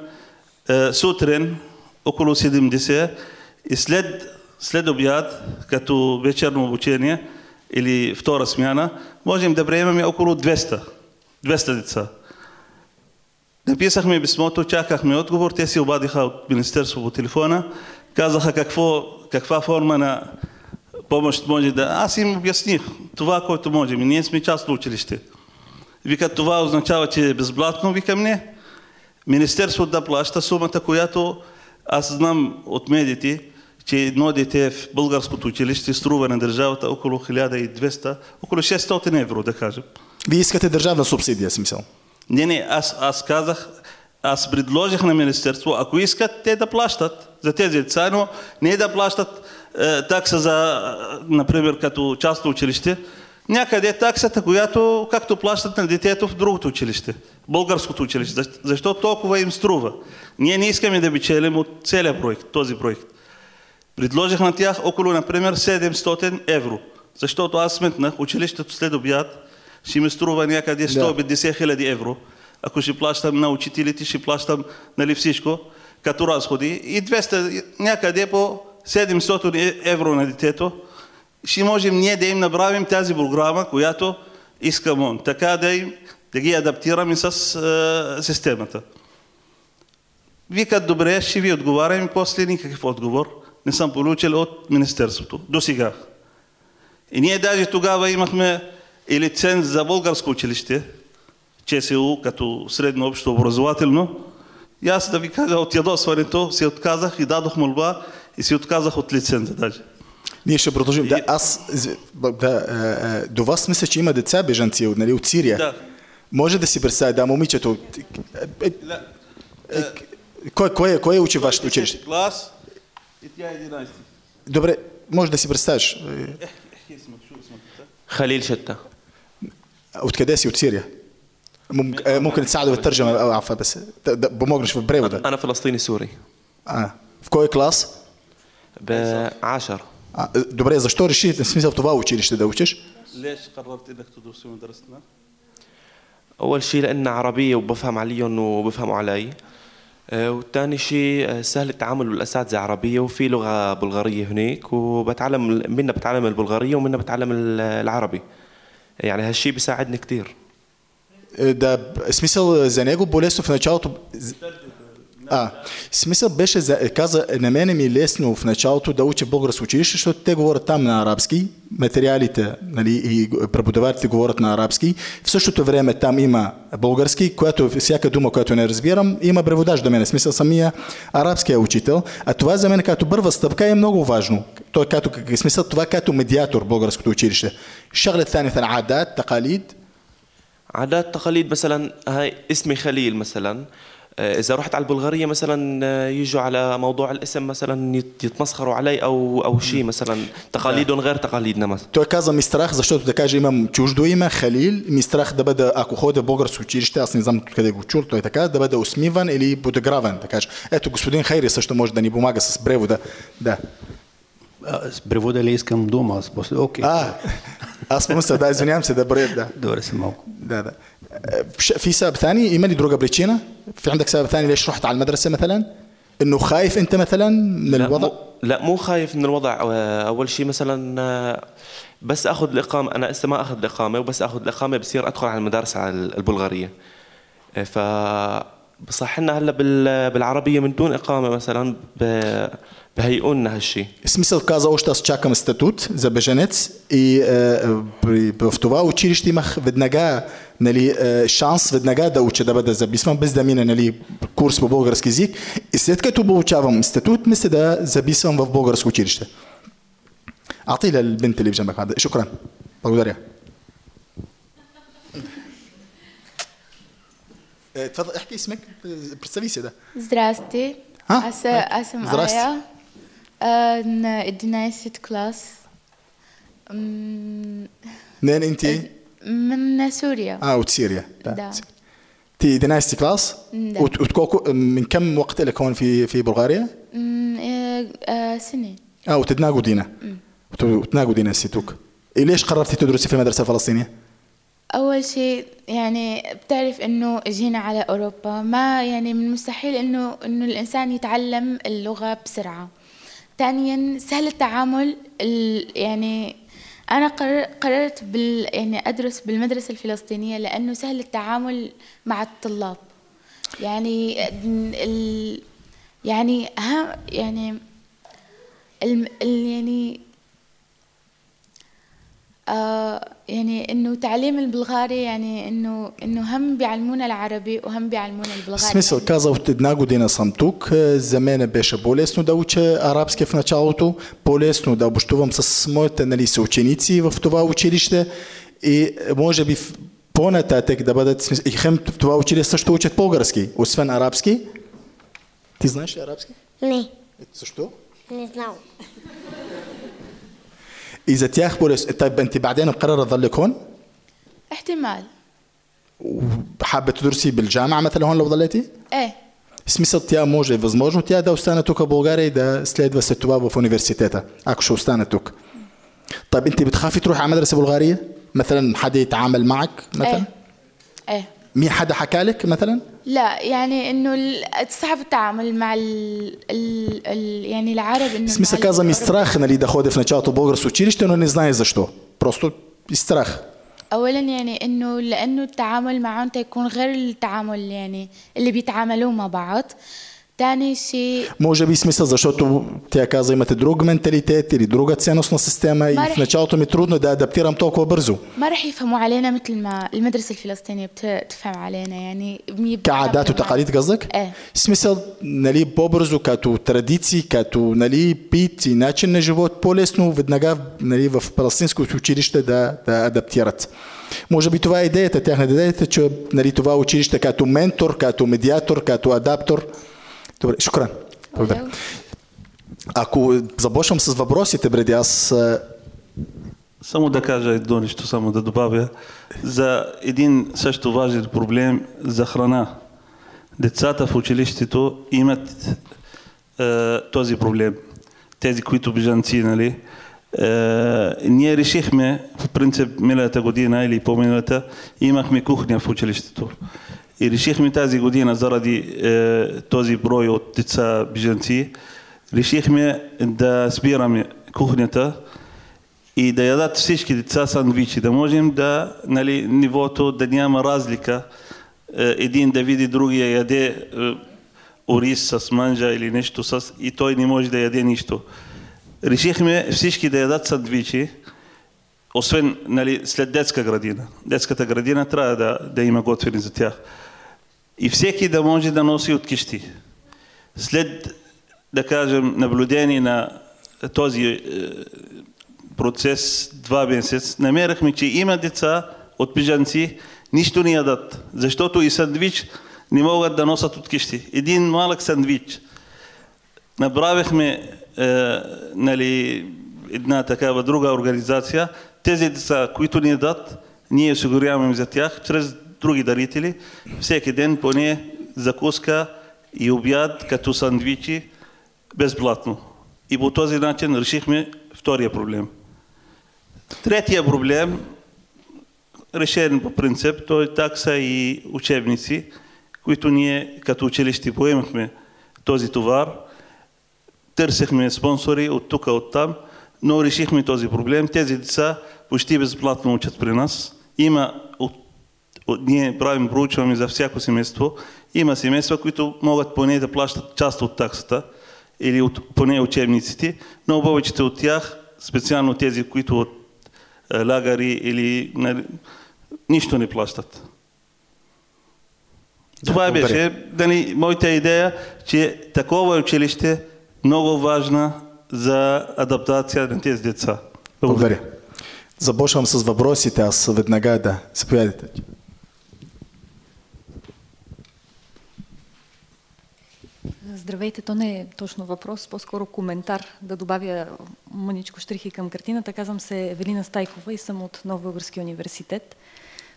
е, сутрин около 70 и след, след обяд, като вечерно обучение или втора смяна, можем да приемеме около 200, 200 деца. Написахме писмото, чакахме отговор, те се обадиха от Министерство по телефона, казаха какво, каква форма на помощ може да... Аз им обясних това, което можем. И ние сме частно училище. Викат, това означава, че е безплатно. Викам, не. Министерството да плаща сумата, която аз знам от медиите, че едно дете в българското училище струва на държавата около 1200, около 600 евро, да кажем. Вие искате държавна субсидия, смисъл? Не, не, аз, аз казах, аз предложих на Министерство, ако искат, те да плащат за тези деца, но не да плащат е, такса за, е, например, като частно училище, някъде е таксата, която, както плащат на детето в другото училище, българското училище. Защо, толкова им струва? Ние не искаме да бичелим от целия проект, този проект. Предложих на тях около, например, 700 евро. Защото аз сметнах, училището след обяд ще ми струва някъде 150 хиляди евро. Ако ще плащам на учителите, ще плащам нали, всичко като разходи. И 200, някъде по 700 евро на детето, ще можем ние да им направим тази програма, която искам он. Така да, им, да ги адаптираме с е, системата. Викат, добре, ще ви отговарям и после никакъв отговор не съм получил от Министерството. До сега. И ние даже тогава имахме и лиценз за българско училище, ЧСУ, като средно общо образователно. И аз да ви кажа, от ядосването се отказах и дадох молба и се отказах от лиценза даже. Ние ще продължим. Да, аз, да, е, е, до вас мисля, че има деца бежанци нали, от Сирия. Да. Може да си представи, да, момичето. Е, е, е, кой, кой, е, кой е учи вашето училище? Клас и тя е 11. Добре, може да си представиш. خليل شتى Откъде си от Сирия? مم- آه، ممكن تساعده بالترجمة أو عفوا بس ت- د- بموقنش في بريو ده أنا فلسطيني سوري آه. في كوي كلاس؟ بعشر А, е, добре, защо реши в смисъл в това училище да учиш? ليش قررت انك تدرس في مدرستنا؟ أول شيء لأنها عربية وبفهم عليهم وبفهموا علي آه، والثاني شيء آه، سهل التعامل والأساتذة عربية وفي لغة بلغارية هناك وبتعلم منها بتعلم البلغارية ومنها بتعلم ال- العربي يعني هالشيء بيساعدني كتير Е, Да, смисъл за него по-лесно в началото... А, смисъл беше, за, каза, на мене ми е лесно в началото да уча в българско училище, защото те говорят там на арабски, материалите нали, и преподавателите говорят на арабски. В същото време там има български, което всяка дума, която не разбирам, има преводач до мен, в смисъл самия арабския учител. А това за мен като първа стъпка е много важно. Той като, в смисъл това като медиатор в българското училище. Шаглет ثانية العادات تقاليد عادات تقاليد مثلا هاي اسمي خليل مثلا آه، إذا رحت على البلغارية مثلا آه، يجوا على موضوع الاسم مثلا يت- يتمسخروا علي أو أو شيء مثلا تقاليدهم غير تقاليدنا مثلا Той каза ми страх, защото да каже имам чуждо име, Халил, ми страх да бъда, ако ходя в българско училище, аз не знам къде го чул, той така, да бъда усмиван или подиграван, да каже. Ето, господин Хайри също може да ни помага с превода. Да. А, С превода ли искам дума? Аз после, окей. А, [laughs] аз помисля, да, извинявам се, да бъде, да. Добре се малко. Да, да. في- سبب ثاني إما لي دروجة بريتشينا في عندك سبب ثاني ليش رحت على المدرسة مثلا؟ إنه خايف أنت مثلا من لا الوضع؟ مو لا مو خايف من الوضع. آه، أول شيء مثلا آه، بس آخذ الإقامة. أنا لسه ما آخذ الإقامة وبس آخذ الإقامة بصير أدخل على المدارس على البلغارية. آه، ف بصح لنا هلا بال- بالعربيه من دون اقامه مثلا ب- بهيئونا هالشيء Смисъл каза, още аз чакам статут за беженец и е, при, в това училище имах веднага нали, е, шанс веднага да уча да бъда записван, без да мина нали, курс по български язик. И след като получавам статут, мисля да записвам в българско училище. أعطي للبنت اللي بجنبك هذا شكرا благодаря Е, تفضل احكي اسمك представи се да Здрасти. А? Аз, аз съм Здрасти. Ая. А, на 11 клас. М, не انت من سوريا اه от Сирия Да. تي 11 كلاس Да. وت- وتكوكو من كم وقت لك هون في في بلغاريا؟ م, آه، آه، سنة اه وتدنا година وت- وتدنا година си тук. И ليش قررتي تدرسي في مدرسة فلسطينية؟ أول شيء يعني بتعرف إنه جينا على أوروبا ما يعني من المستحيل إنه إنه الإنسان يتعلم اللغة بسرعة. ثانيا سهل التعامل ال- يعني أنا قرر قررت بال يعني أدرس بالمدرسة الفلسطينية لأنه سهل التعامل مع الطلاب. يعني ال يعني ها يعني ال يعني آه يعني انه تعليم البلغاري يعني انه انه هم بيعلمونا العربي وهم бялмуна В البلغاري смисъл, каза от една година съм тук. е, За мен беше по-лесно да уча арабски в началото, по-лесно да общувам с моите нали, съученици в това училище и е, може би в- по-нататък да бъдат... в смисъл, И хем в това училище също учат български, освен арабски. Ти знаеш ли арабски? Не, Е, Защо? не знам. И за тях по-лесно. طيب انت بعدين مقررة تظلك هون؟ احتمال حابة تدرسي بالجامعة مثلا هون لو ظليتي؟ ايه Смисъл тя може, възможно тя да остане тук в България и да следва след това в университета, ако ще остане тук. طيب انت بتخافي تروحي على مدرسة بلغارية؟ مثلا حدا يتعامل معك مثلا؟ ايه ايه مين حدا حكى لك مثلا؟ لا يعني انه ال- صعب التعامل مع ال ال ال يعني العرب انه Смисъл المعلم каза ми الأوروبي. страх нали, да ходя в началото в българско училище, но не знае защо. Просто и страх. اولا يعني انه لانه التعامل معهم تيكون غير التعامل يعني اللي بيتعاملوه مع بعض ثاني شيء Може би смисъл, защото тя каза имате друг менталитет или друга ценностна система и в Марих. началото ми е трудно да адаптирам толкова бързо. ما رح يفهموا علينا مثل ما المدرسة الفلسطينية بتفهم علينا يعني كعادات وتقاليد قصدك؟ ايه Смисъл, нали, по-бързо като традиции, като нали, пит и начин на живот, по-лесно веднага нали, в палестинското училище да, да адаптират. Може би това е идеята, тяхна идеята, че нали, това училище като ментор, като медиатор, като адаптор. Добре, шукран. Благодаря. Ако започвам с въпросите, преди аз а, Само да кажа едно нещо, само да добавя. За един също важен проблем за храна. Децата в училището имат е, този проблем. тези, които бежанци, нали, е, ние решихме, по принцип, миналата година или по-миналата, имахме кухня в училището. И решихме тази година, заради е, този брой от деца бежанци, решихме да спираме кухнята и да ядат всички деца сандвичи, да можем да, нали, нивото да няма разлика, е, един да види другия яде е, ориз с манжа или нещо с... и той не може да яде нищо. Решихме всички да ядат сандвичи, освен нали, след детска градина. Детската градина трябва да, да има готвени за тях. И всеки да може да носи от кищи. След, да кажем, наблюдение на този е, процес два месец, намерахме, че има деца от бежанци, нищо не ядат, защото и сандвич не могат да носят от кищи. Един малък сандвич. Направихме е, нали, една такава друга организация. Тези деца, които ни дадат, ние осигуряваме за тях чрез други дарители. Всеки ден поне закуска и обяд като сандвичи безплатно. И по този начин решихме втория проблем. Третия проблем, решен по принцип, то е такса и учебници, които ние като училище поемахме този товар. Търсихме спонсори от тук, от там, но решихме този проблем. Тези деца почти безплатно учат при нас. Има, от, ние правим, проучваме за всяко семейство. Има семейства, които могат поне да плащат част от таксата или от, поне учебниците, но повечето от тях, специално тези, които от е, лагари или нали, нищо не плащат. Това да, беше дали, моята идея, че такова училище много важна за адаптация на тези деца. Благодаря. Започвам с въпросите, аз веднага да. Заповядайте. Здравейте, то не е точно въпрос, по-скоро коментар да добавя мъничко штрихи към картината. Казвам се Евелина Стайкова и съм от Нов Български университет.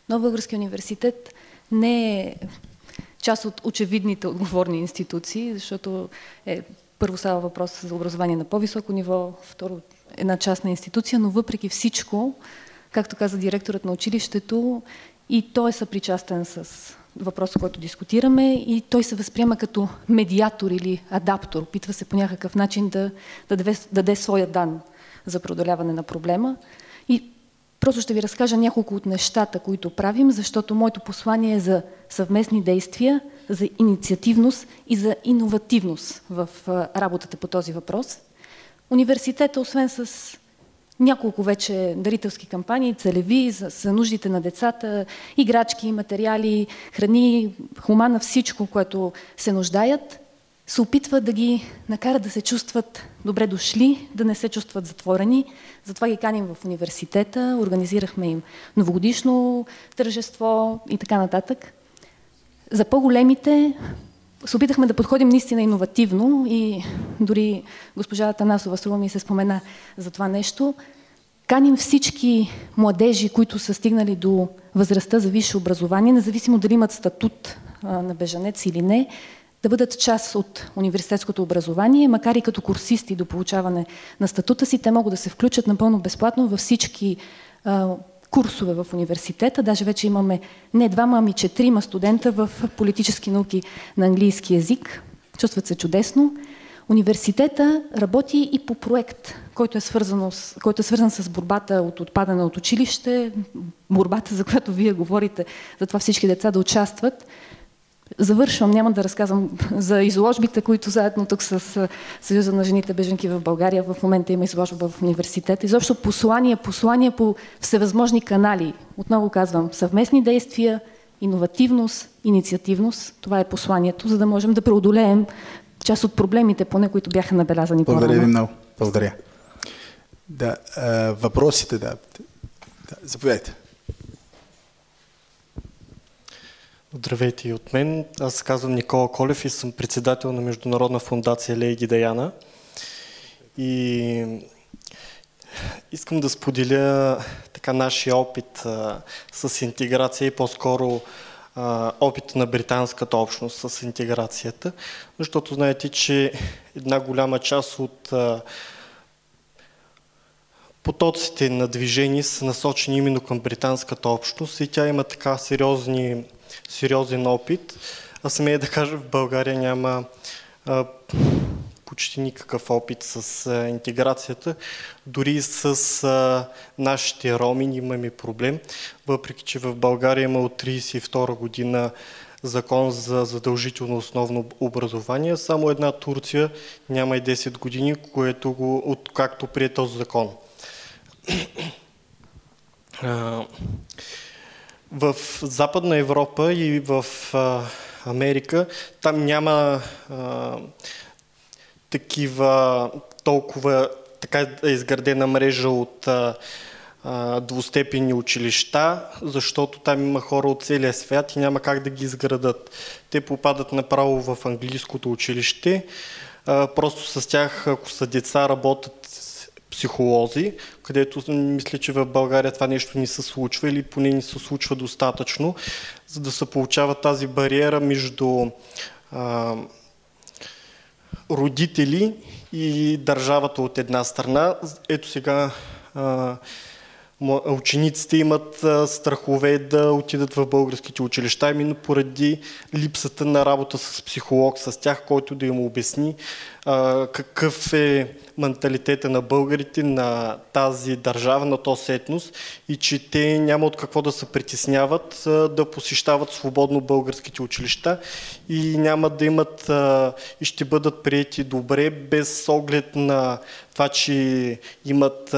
Нов Български университет не е част от очевидните отговорни институции, защото е, първо става въпрос за образование на по-високо ниво, второ една частна институция, но въпреки всичко, както каза директорът на училището, и той е съпричастен с въпроса, който дискутираме и той се възприема като медиатор или адаптор. Опитва се по някакъв начин да, да даде, даде своя дан за преодоляване на проблема. И просто ще ви разкажа няколко от нещата, които правим, защото моето послание е за съвместни действия, за инициативност и за иновативност в работата по този въпрос. Университета, освен с няколко вече дарителски кампании, целеви за, за нуждите на децата, играчки, материали, храни, хумана, всичко, което се нуждаят, се опитват да ги накарат да се чувстват добре дошли, да не се чувстват затворени. Затова ги каним в университета, организирахме им новогодишно тържество и така нататък. За по-големите се опитахме да подходим наистина иновативно и дори госпожа Танасова струва ми се спомена за това нещо. Каним всички младежи, които са стигнали до възрастта за висше образование, независимо дали имат статут на бежанец или не, да бъдат част от университетското образование, макар и като курсисти до получаване на статута си, те могат да се включат напълно безплатно във всички курсове в университета. Даже вече имаме не двама, ами четирима студента в политически науки на английски язик. Чувстват се чудесно. Университета работи и по проект, който е, с, който е свързан с борбата от отпадане от училище, борбата, за която вие говорите, за това всички деца да участват. Завършвам, няма да разказвам за изложбите, които заедно тук с Съюза на жените беженки в България в момента има изложба в университета. Изобщо послания, послания по всевъзможни канали. Отново казвам, съвместни действия, иновативност, инициативност. Това е посланието, за да можем да преодолеем част от проблемите, поне които бяха набелязани Благодаря ви много. Благодаря. Да, въпросите, да. да заповядайте. Здравейте и от мен. Аз се казвам Никола Колев и съм председател на Международна фундация Лейги Даяна. И искам да споделя така нашия опит а, с интеграция и по-скоро опит на британската общност с интеграцията, защото знаете, че една голяма част от а, потоците на движение са насочени именно към британската общност и тя има така сериозни, сериозен опит. А смея да кажа, в България няма а, почти никакъв опит с а, интеграцията. Дори с а, нашите роми имаме проблем, въпреки че в България има от 1932 година закон за задължително основно образование. Само една Турция няма и 10 години, което го, откакто прие този закон. [clears throat] В Западна Европа и в Америка там няма а, такива толкова така изградена мрежа от а, двустепенни училища, защото там има хора от целия свят и няма как да ги изградат. Те попадат направо в английското училище. Просто с тях, ако са деца, работят психолози, където мисля, че в България това нещо не се случва или поне не се случва достатъчно, за да се получава тази бариера между а, родители и държавата от една страна. Ето сега а, учениците имат страхове да отидат в българските училища, именно поради липсата на работа с психолог, с тях, който да им обясни какъв е менталитета на българите, на тази държава, на този етнос и че те няма от какво да се притесняват да посещават свободно българските училища и няма да имат и ще бъдат приети добре без оглед на това, че имат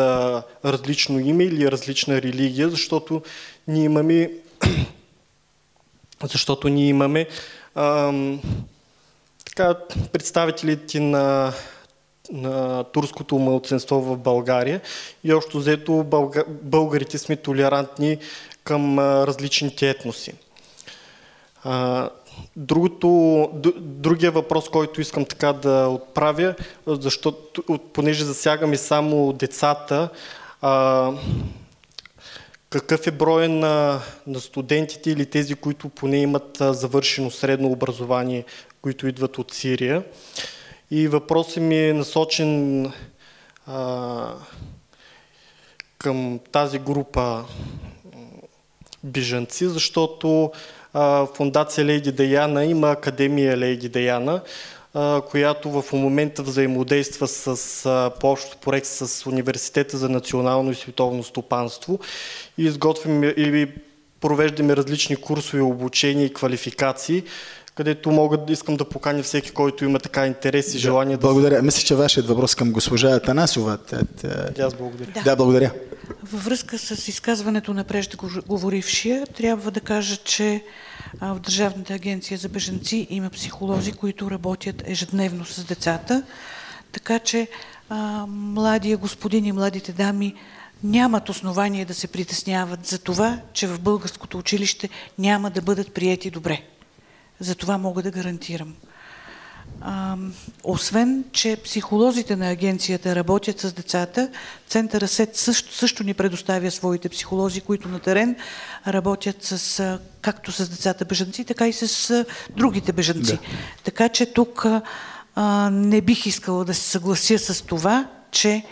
различно име или различна религия, защото ние имаме [clears throat] защото ние имаме ам, така, представителите на на турското мълценство в България и общо взето българите сме толерантни към различните етноси. Другото, другия въпрос, който искам така да отправя, защото понеже засягаме само децата, а, какъв е броя на, на студентите или тези, които поне имат завършено средно образование, които идват от Сирия? И въпросът ми е насочен а, към тази група бежанци, защото а, фундация Лейди Даяна има Академия Лейди Даяна, а, която в момента взаимодейства с, а, по общ проект с Университета за национално и световно стопанство. И изготвяме или провеждаме различни курсове, обучения и квалификации, където мога да искам да поканя всеки, който има така интерес и желание да... Благодаря. Да... Мисля, че вашият въпрос към госпожа Танасова. Аз благодаря. Да. да, благодаря. Във връзка с изказването на преждеговорившия, трябва да кажа, че в Държавната агенция за беженци има психолози, които работят ежедневно с децата, така че а, младия господин и младите дами нямат основание да се притесняват за това, че в българското училище няма да бъдат приети добре. За това мога да гарантирам. А, освен, че психолозите на агенцията работят с децата, Центъра СЕТ също, също ни предоставя своите психолози, които на терен работят с, както с децата бежанци, така и с другите бежанци. Да. Така че тук а, не бих искала да се съглася с това, че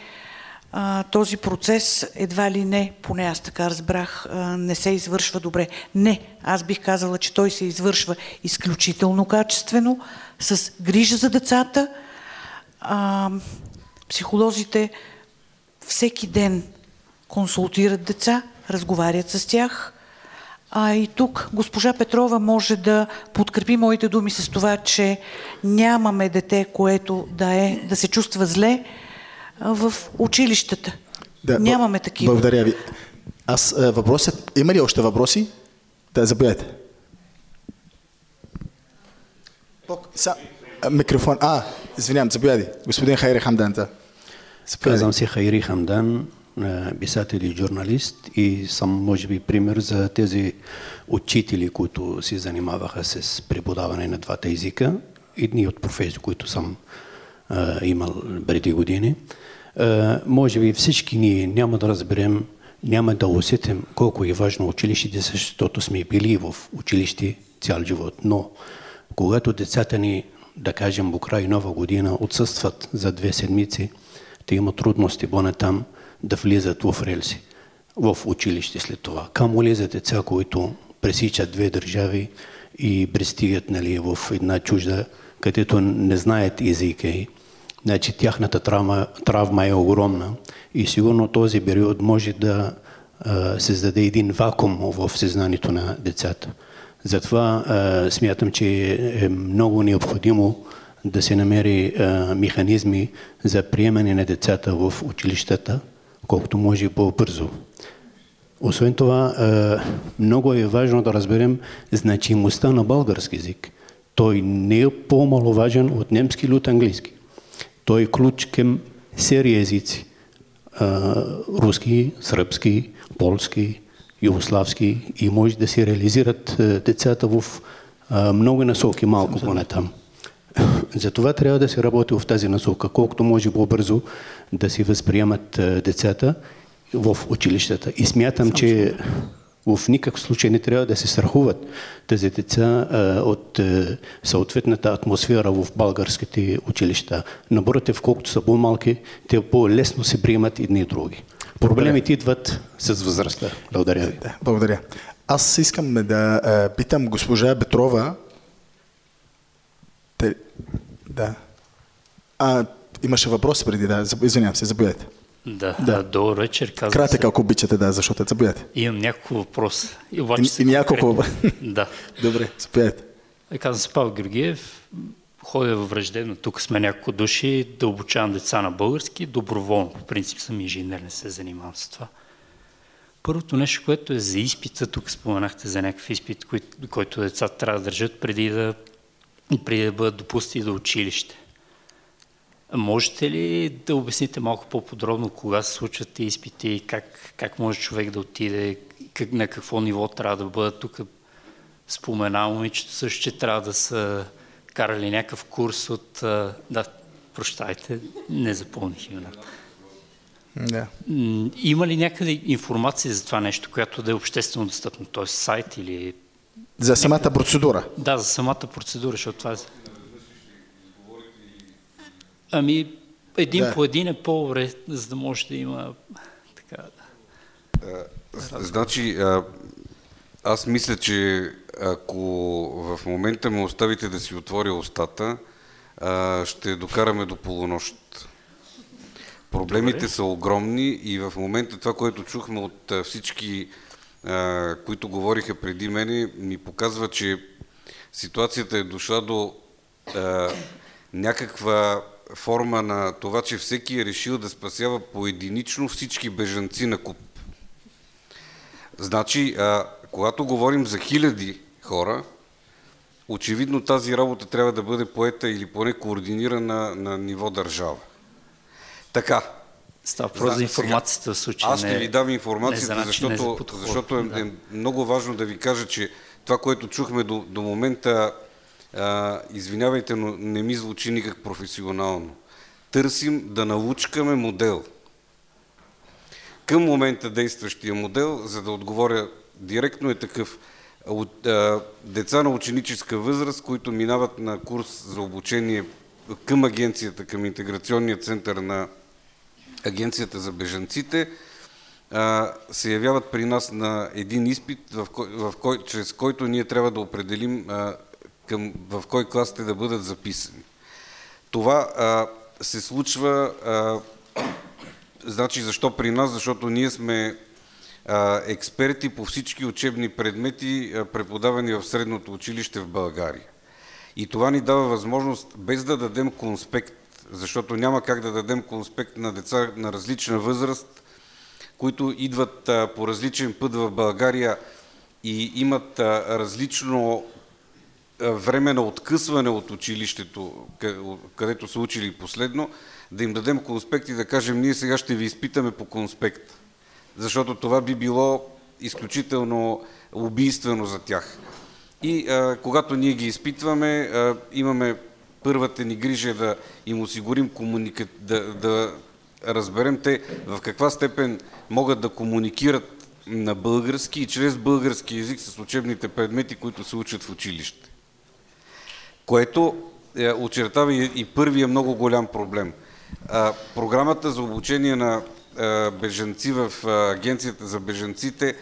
а, този процес едва ли не, поне аз така разбрах, а, не се извършва добре. Не, аз бих казала, че той се извършва изключително качествено, с грижа за децата. А, психолозите всеки ден консултират деца, разговарят с тях. А и тук госпожа Петрова може да подкрепи моите думи с това, че нямаме дете, което да, е, да се чувства зле, в училищата. Да, Нямаме такива. Благодаря ви. Аз въпросът... Има ли още въпроси? Да, заповядайте. Са, микрофон. А, извинявам, заповядай. Господин Хайри Хамдан. Да. Казвам се Хайри Хамдан, писател и журналист и съм, може би, пример за тези учители, които се занимаваха с преподаване на двата езика. Едни от професии, които съм имал преди години. Може би всички ние няма да разберем, няма да усетим колко е важно училището, защото сме били в училище цял живот. Но когато децата ни, да кажем, по край нова година отсъстват за две седмици, те имат трудности по там, да влизат в релси, в училище след това. Камо ли за деца, които пресичат две държави и пристигат нали, в една чужда, където не знаят езика и значи, тяхната травма, травма е огромна и сигурно този период може да а, създаде един вакуум в съзнанието на децата. Затова а, смятам, че е много необходимо да се намери а, механизми за приемане на децата в училищата, колкото може по-бързо. Освен това, много е важно да разберем значимостта на български язик. Той не е по-маловажен от немски или от английски. Той е ключ към серия езици. Руски, сръбски, полски, югославски и може да се реализират децата в много насоки, малко поне там. [laughs] Затова трябва да се работи в тази насока, колкото може по-бързо да се възприемат децата в училищата. И смятам, че в никакъв случай не трябва да се страхуват тези деца от съответната атмосфера в българските училища. Напротив, колкото са по-малки, те по-лесно се приемат едни и други. Проблемите идват с възрастта. Благодаря ви. Да, благодаря. Аз искам да а, питам госпожа Петрова. Те, да. А, имаше въпрос преди, да. Извинявам се, заповядайте. Да, да. добър вечер. Казвам Кратък, се... ако обичате, да, защото е заповядайте. Имам няколко въпроса. И, обаче и, и няколко. да. [laughs] Добре, заповядайте. Казвам се Павел Георгиев. Ходя във враждебно. Тук сме няколко души да обучавам деца на български. Доброволно. По принцип съм инженер, не се занимавам с това. Първото нещо, което е за изпита, тук споменахте за някакъв изпит, който децата трябва да държат преди да, преди да бъдат допустени до училище. Можете ли да обясните малко по-подробно кога се случват тези изпити, как, как може човек да отиде, как, на какво ниво трябва да бъдат тук спомена момичето също, че трябва да са карали някакъв курс от... Да, прощайте, не запълних имената. Да. Има ли някъде информация за това нещо, която да е обществено достъпно, т.е. сайт или... За самата процедура? Да, за самата процедура, защото това е... Ами, един да. по един е по-добре, за да може да има така... Значи, аз мисля, че ако в момента ме оставите да си отворя устата, ще докараме до полунощ. Проблемите Добре. са огромни и в момента това, което чухме от всички, които говориха преди мене, ми показва, че ситуацията е дошла до някаква форма на това, че всеки е решил да спасява поединично всички бежанци на куп. Значи, а, когато говорим за хиляди хора, очевидно тази работа трябва да бъде поета или поне координирана на ниво държава. Така. Става въпрос за информацията в случая. Аз ще ви дам информацията, защото, защото е, е много важно да ви кажа, че това, което чухме до, до момента, извинявайте, но не ми звучи никак професионално. Търсим да научкаме модел. Към момента действащия модел, за да отговоря директно е такъв. От, а, деца на ученическа възраст, които минават на курс за обучение към агенцията, към интеграционния център на агенцията за бежанците, а, се явяват при нас на един изпит, в кой, в кой, чрез който ние трябва да определим а, към, в кой клас те да бъдат записани. Това а, се случва, а, значи защо при нас? Защото ние сме а, експерти по всички учебни предмети, а, преподавани в средното училище в България. И това ни дава възможност, без да дадем конспект, защото няма как да дадем конспект на деца на различна възраст, които идват а, по различен път в България и имат а, различно време на откъсване от училището, където са учили последно, да им дадем конспект и да кажем, ние сега ще ви изпитаме по конспект. Защото това би било изключително убийствено за тях. И а, когато ние ги изпитваме, а, имаме първата ни грижа да им осигурим комуника... да, да разберем те в каква степен могат да комуникират на български и чрез български язик с учебните предмети, които се учат в училище което е, очертава и, и първия много голям проблем. А, програмата за обучение на бежанци в Агенцията за бежанците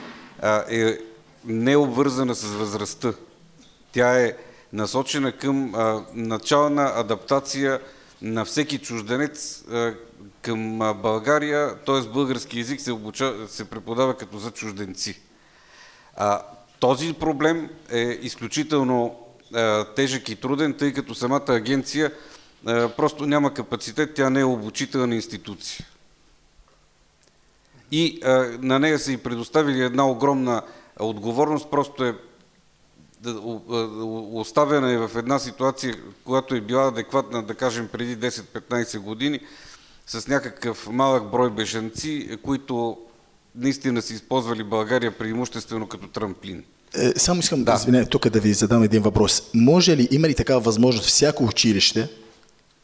е необвързана с възрастта. Тя е насочена към начална адаптация на всеки чужденец към България, т.е. български язик се, обуча, се преподава като за чужденци. А, този проблем е изключително а, тежък и труден, тъй като самата агенция а, просто няма капацитет, тя не е обучителна институция. И а, на нея са и предоставили една огромна отговорност, просто е оставена е в една ситуация, която е била адекватна, да кажем, преди 10-15 години, с някакъв малък брой бежанци, които наистина са използвали България преимуществено като трамплин. Е, само искам да извиня тук да ви задам един въпрос. Може ли, има ли такава възможност всяко училище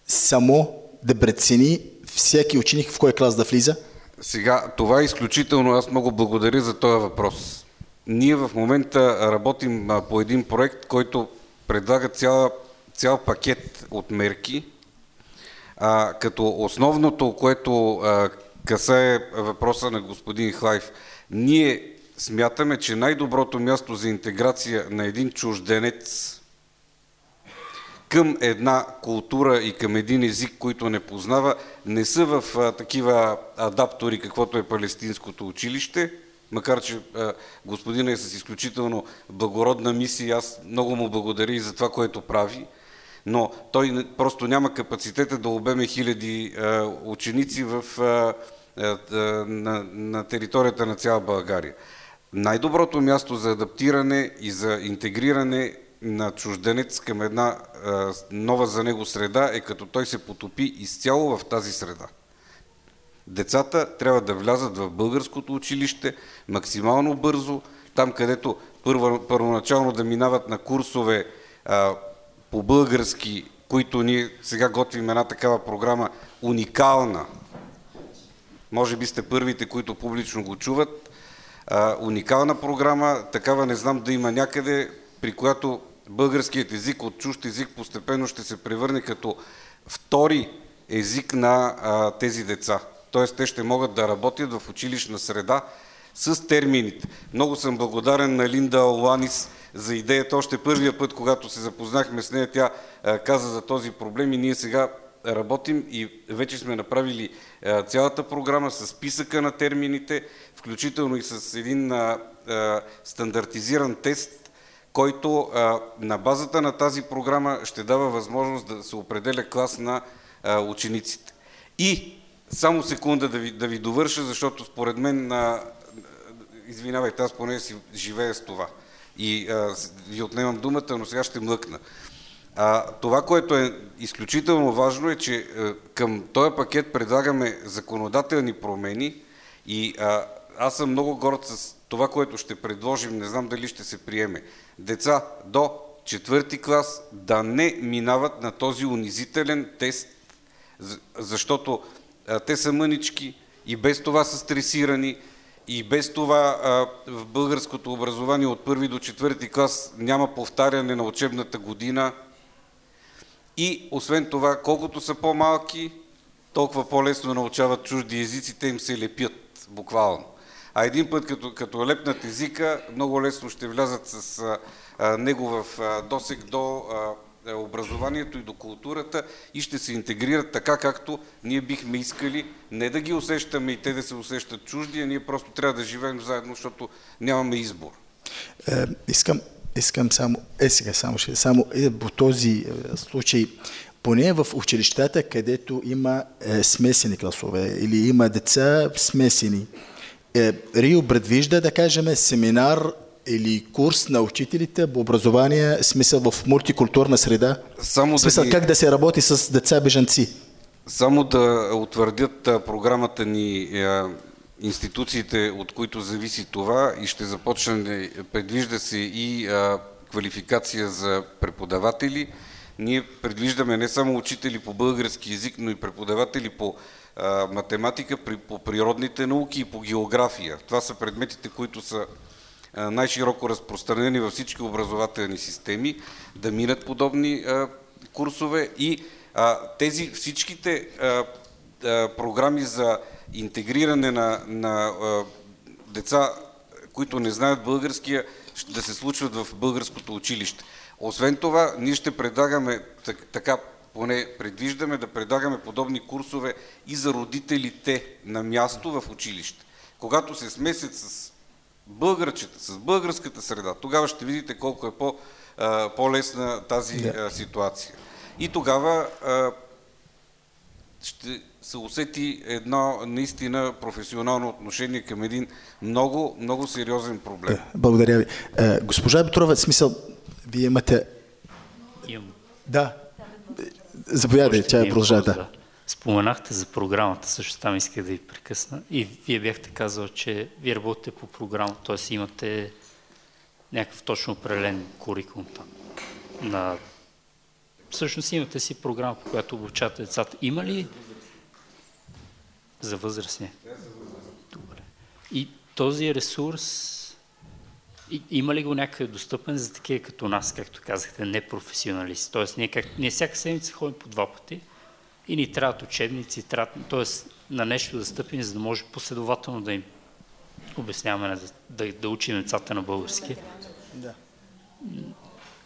само да прецени всеки ученик в кой клас да влиза? Сега, това е изключително, аз много благодаря за този въпрос. Ние в момента работим по един проект, който предлага цял, цял пакет от мерки, а, като основното, което а, касае въпроса на господин Хлайф, ние смятаме, че най-доброто място за интеграция на един чужденец към една култура и към един език, който не познава, не са в а, такива адаптори, каквото е Палестинското училище, макар че а, господина е с изключително благородна мисия, аз много му благодаря и за това, което прави, но той просто няма капацитета да обеме хиляди а, ученици в, а, на, на територията на цяла България. Най-доброто място за адаптиране и за интегриране на чужденец към една а, нова за него среда е като той се потопи изцяло в тази среда. Децата трябва да влязат в българското училище максимално бързо, там където първо, първоначално да минават на курсове а, по български, които ние сега готвим една такава програма, уникална. Може би сте първите, които публично го чуват. А, уникална програма, такава не знам да има някъде, при която българският език от чужд език постепенно ще се превърне като втори език на а, тези деца. Тоест те ще могат да работят в училищна среда с термините. Много съм благодарен на Линда Оланис за идеята. Още първия път, когато се запознахме с нея, тя а, каза за този проблем и ние сега работим и вече сме направили а, цялата програма с списъка на термините, включително и с един а, стандартизиран тест, който на базата на тази програма ще дава възможност да се определя клас на учениците. И само секунда да ви, да ви довърша, защото според мен, а, извинявайте, аз поне си живея с това и а, ви отнемам думата, но сега ще млъкна. А, това, което е изключително важно е, че а, към този пакет предлагаме законодателни промени и а, аз съм много горд с това, което ще предложим, не знам дали ще се приеме. Деца до четвърти клас да не минават на този унизителен тест, защото а, те са мънички и без това са стресирани, и без това а, в българското образование от първи до четвърти клас няма повтаряне на учебната година. И освен това, колкото са по-малки, толкова по-лесно научават чужди езици, те им се лепят, буквално. А един път, като, като лепнат езика, много лесно ще влязат с а, него в а, досек до а, образованието и до културата и ще се интегрират така, както ние бихме искали не да ги усещаме и те да се усещат чужди, а ние просто трябва да живеем заедно, защото нямаме избор. Е, искам, искам само, е сега само, ще, само е, по този е, случай, поне в училищата, където има е, смесени класове или има деца смесени, е, Рио предвижда, да кажем, семинар или курс на учителите по образование, смисъл в мултикултурна среда? Само смисъл да как да се работи с деца бежанци? Само да утвърдят програмата ни е, институциите, от които зависи това и ще започне, предвижда се и квалификация за преподаватели. Ние предвиждаме не само учители по български язик, но и преподаватели по математика, по природните науки и по география. Това са предметите, които са най-широко разпространени във всички образователни системи, да минат подобни курсове и тези всичките програми за интегриране на, на деца, които не знаят българския, да се случват в българското училище. Освен това, ние ще предлагаме, така поне предвиждаме да предлагаме подобни курсове и за родителите на място в училище. Когато се смесят с българчета, с българската среда, тогава ще видите колко е по, по-лесна тази да. ситуация. И тогава ще се усети едно наистина професионално отношение към един много, много сериозен проблем. Да, благодаря ви. Госпожа Петрова, смисъл, вие имате... Имам. Да. Заповядайте, тя е продължава. Да. Споменахте за програмата, също там исках да ви прекъсна. И вие бяхте казал, че вие работите по програма, т.е. имате някакъв точно определен курикум там. На... Всъщност имате си програма, по която обучавате децата. Има ли за възрастни? Добре. И този ресурс и, има ли го някъде достъпен за такива като нас, както казахте, непрофесионалисти? Тоест, ние, как, ние всяка седмица ходим по два пъти и ни трябват учебници, трябват, т.е. на нещо да стъпим, за да може последователно да им обясняваме, да, да, да учим децата на български. Да.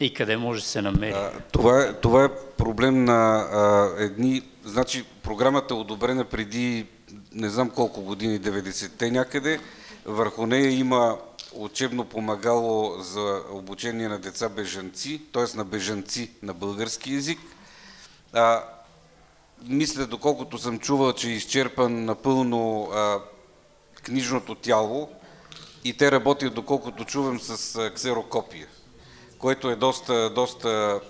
И къде може да се намери? А, това, е, това е проблем на а, едни... Значи, програмата е одобрена преди не знам колко години, 90-те някъде. Върху нея има учебно помагало за обучение на деца бежанци, т.е. на бежанци на български язик. А, мисля, доколкото съм чувал, че е изчерпан напълно а, книжното тяло и те работят, доколкото чувам, с ксерокопия, което е доста, доста...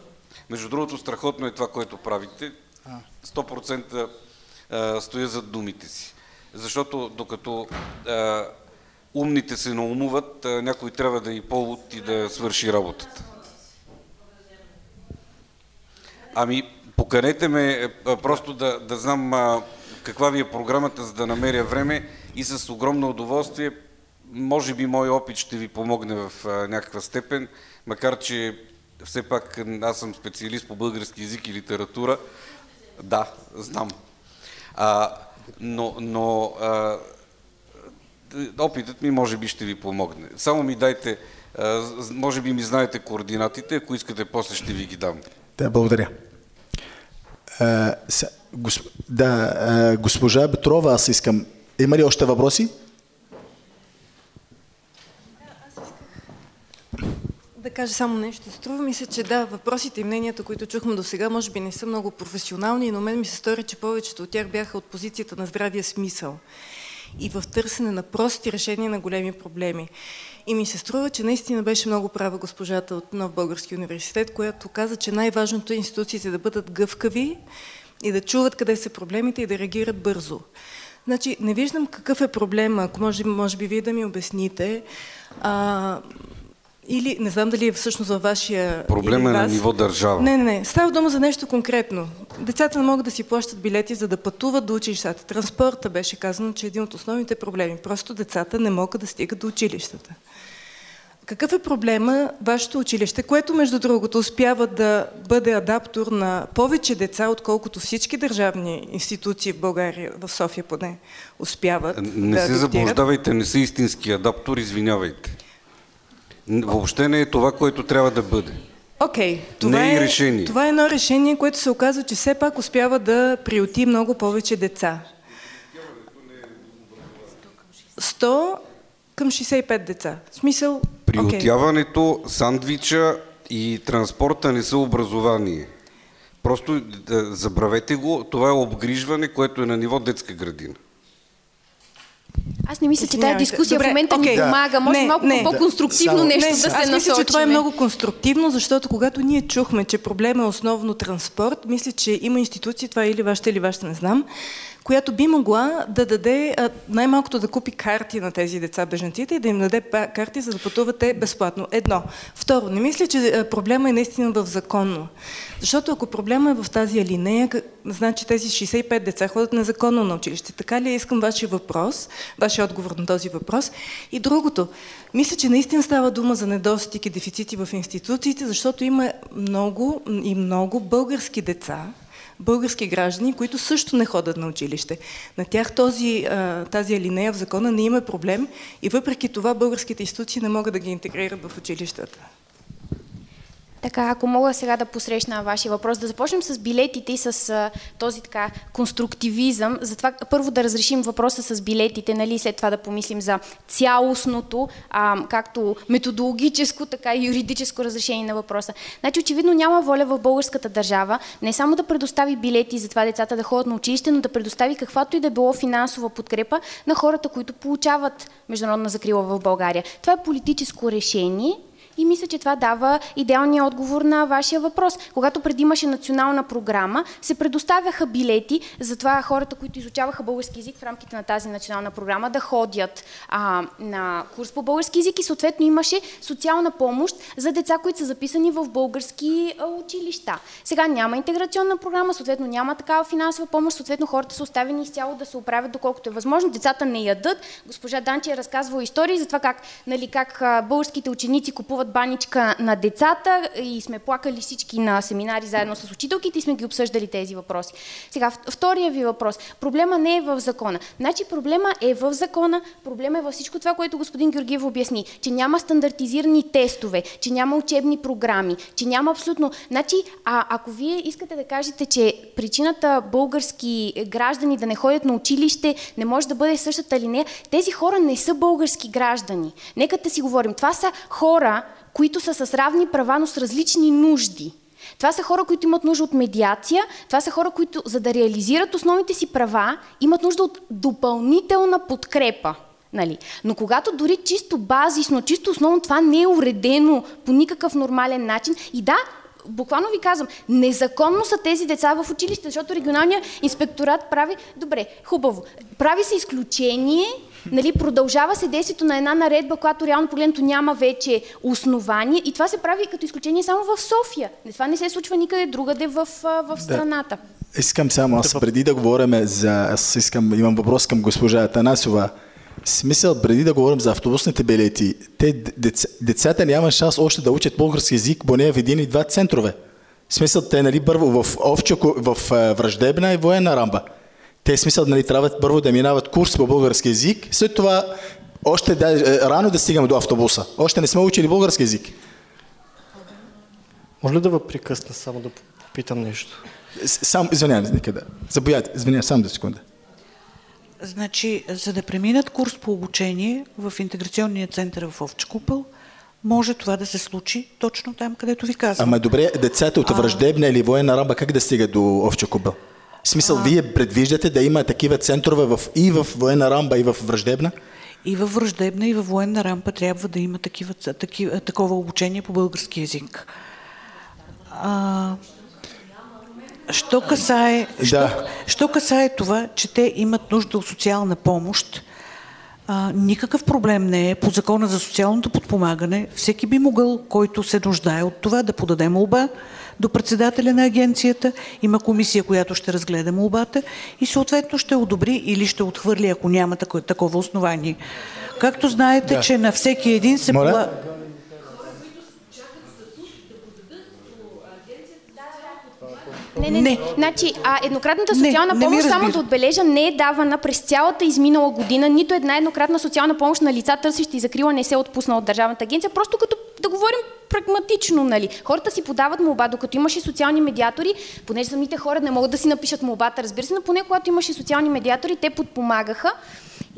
Между другото, страхотно е това, което правите. 100% стоя зад думите си. Защото докато а, умните се наумуват, някой трябва да и повод и да свърши работата. Ами, поканете ме просто да, да знам а, каква ви е програмата, за да намеря време и с огромно удоволствие, може би мой опит ще ви помогне в а, някаква степен, макар че все пак аз съм специалист по български язик и литература. Да, знам. А, но но а, опитът ми може би ще ви помогне. Само ми дайте, може би ми знаете координатите, ако искате после ще ви ги дам. Да, благодаря. А, да, а, госпожа Петрова, аз искам. Има ли още въпроси? Да кажа само нещо. Струва ми се, че да, въпросите и мненията, които чухме до сега, може би не са много професионални, но мен ми се стори, че повечето от тях бяха от позицията на здравия смисъл и в търсене на прости решения на големи проблеми. И ми се струва, че наистина беше много права госпожата от Нов Български университет, която каза, че най-важното е институциите да бъдат гъвкави и да чуват къде са проблемите и да реагират бързо. Значи, не виждам какъв е проблема, ако може, може би вие да ми обясните. А, или не знам дали е всъщност във вашия... Проблема е на ниво държава. Не, не, не. Става дума за нещо конкретно. Децата не могат да си плащат билети, за да пътуват до училищата. Транспорта беше казано, че е един от основните проблеми. Просто децата не могат да стигат до училищата. Какъв е проблема вашето училище, което между другото успява да бъде адаптор на повече деца, отколкото всички държавни институции в България, в София поне, успяват Не да се заблуждавайте, не са истински адаптор, извинявайте. Въобще не е това, което трябва да бъде. Окей, okay, това, не е, решение. това е едно решение, което се оказва, че все пак успява да приоти много повече деца. 100 към 65 деца. В смисъл... Приотяването, okay. сандвича и транспорта не са образование. Просто да, забравете го, това е обгрижване, което е на ниво детска градина. Аз не мисля, че тази дискусия Добре, в момента okay. ни помага. Може не, малко не, по-конструктивно да, нещо не, да се насочи. Аз мисля, че това е много конструктивно, защото когато ние чухме, че проблема е основно транспорт, мисля, че има институции, това е или вашата, или вашата, не знам, която би могла да даде, най-малкото да купи карти на тези деца бежанците и да им даде карти, за да пътуват те безплатно. Едно. Второ, не мисля, че проблема е наистина в законно. Защото ако проблема е в тази алинея, значи тези 65 деца ходят незаконно на училище. Така ли искам вашия въпрос, вашия отговор на този въпрос? И другото, мисля, че наистина става дума за недостиг и дефицити в институциите, защото има много и много български деца, български граждани, които също не ходят на училище. На тях този, тази алинея в закона не има проблем и въпреки това българските институции не могат да ги интегрират в училищата. Така, ако мога сега да посрещна вашия въпрос, да започнем с билетите и с а, този така конструктивизъм. Затова първо да разрешим въпроса с билетите, нали, след това да помислим за цялостното, а, както методологическо, така и юридическо разрешение на въпроса. Значи, очевидно няма воля в българската държава не само да предостави билети за това децата да ходят на училище, но да предостави каквато и да било финансова подкрепа на хората, които получават международна закрила в България. Това е политическо решение, и мисля, че това дава идеалния отговор на вашия въпрос. Когато преди имаше национална програма, се предоставяха билети за това хората, които изучаваха български язик в рамките на тази национална програма, да ходят а, на курс по български язик и съответно имаше социална помощ за деца, които са записани в български училища. Сега няма интеграционна програма, съответно няма такава финансова помощ, съответно хората са оставени изцяло да се оправят доколкото е възможно. Децата не ядат. Госпожа Данчи е разказвала истории за това как, нали, как българските ученици купуват купуват баничка на децата и сме плакали всички на семинари заедно с учителките и сме ги обсъждали тези въпроси. Сега, втория ви въпрос. Проблема не е в закона. Значи проблема е в закона, проблема е във всичко това, което господин Георгиев обясни, че няма стандартизирани тестове, че няма учебни програми, че няма абсолютно... Значи, а ако вие искате да кажете, че причината български граждани да не ходят на училище не може да бъде същата линия, тези хора не са български граждани. Нека да си говорим. Това са хора, които са с равни права, но с различни нужди. Това са хора, които имат нужда от медиация, това са хора, които за да реализират основните си права, имат нужда от допълнителна подкрепа. Нали? Но когато дори чисто базисно, чисто основно това не е уредено по никакъв нормален начин и да, буквално ви казвам, незаконно са тези деца в училище, защото регионалният инспекторат прави, добре, хубаво, прави се изключение Нали, продължава се действието на една наредба, която реално погледнато няма вече основание и това се прави като изключение само в София. Това не се случва никъде другаде в, в страната. Да. Искам само, аз преди да говорим за... Аз искам, имам въпрос към госпожа Атанасова. Смисъл, преди да говорим за автобусните билети, те, деца, децата няма шанс още да учат български язик, поне в един и два центрове. Смисъл, те, нали, първо в Овчако, в Враждебна и военна рамба. Те смисъл, нали, трябва първо да минават курс по български язик, след това още да, е, рано да стигаме до автобуса. Още не сме учили български язик. Може ли да ви прекъсна само да попитам нещо? Сам, извинявам, да. Заповядайте, извинявам, само до секунда. Значи, за да преминат курс по обучение в интеграционния център в Овче купъл, може това да се случи точно там, където ви казвам. Ама добре, децата от враждебна или военна рамба как да стигат до Овче купъл? В смисъл, а... вие предвиждате да има такива центрове в, и в военна рамба, и в враждебна? И във враждебна, и във военна рампа трябва да има такива, такива, такова обучение по български язик. А, що касае, да. що, що касае това, че те имат нужда от социална помощ, а, никакъв проблем не е по закона за социалното подпомагане. Всеки би могъл, който се нуждае от това, да подаде молба до председателя на агенцията. Има комисия, която ще разгледа молбата и съответно ще одобри или ще отхвърли, ако няма такова основание. Както знаете, да. че на всеки един се... Моля? Не, не, не. Значи, а еднократната социална не, помощ, само да отбележа, не е давана през цялата изминала година. Нито една еднократна социална помощ на лица, търсещи закрила, не се е отпусна от Държавната агенция. Просто като да говорим прагматично, нали. Хората си подават молба, докато имаше социални медиатори, понеже самите хора не могат да си напишат молбата, разбира се, но поне когато имаше социални медиатори, те подпомагаха.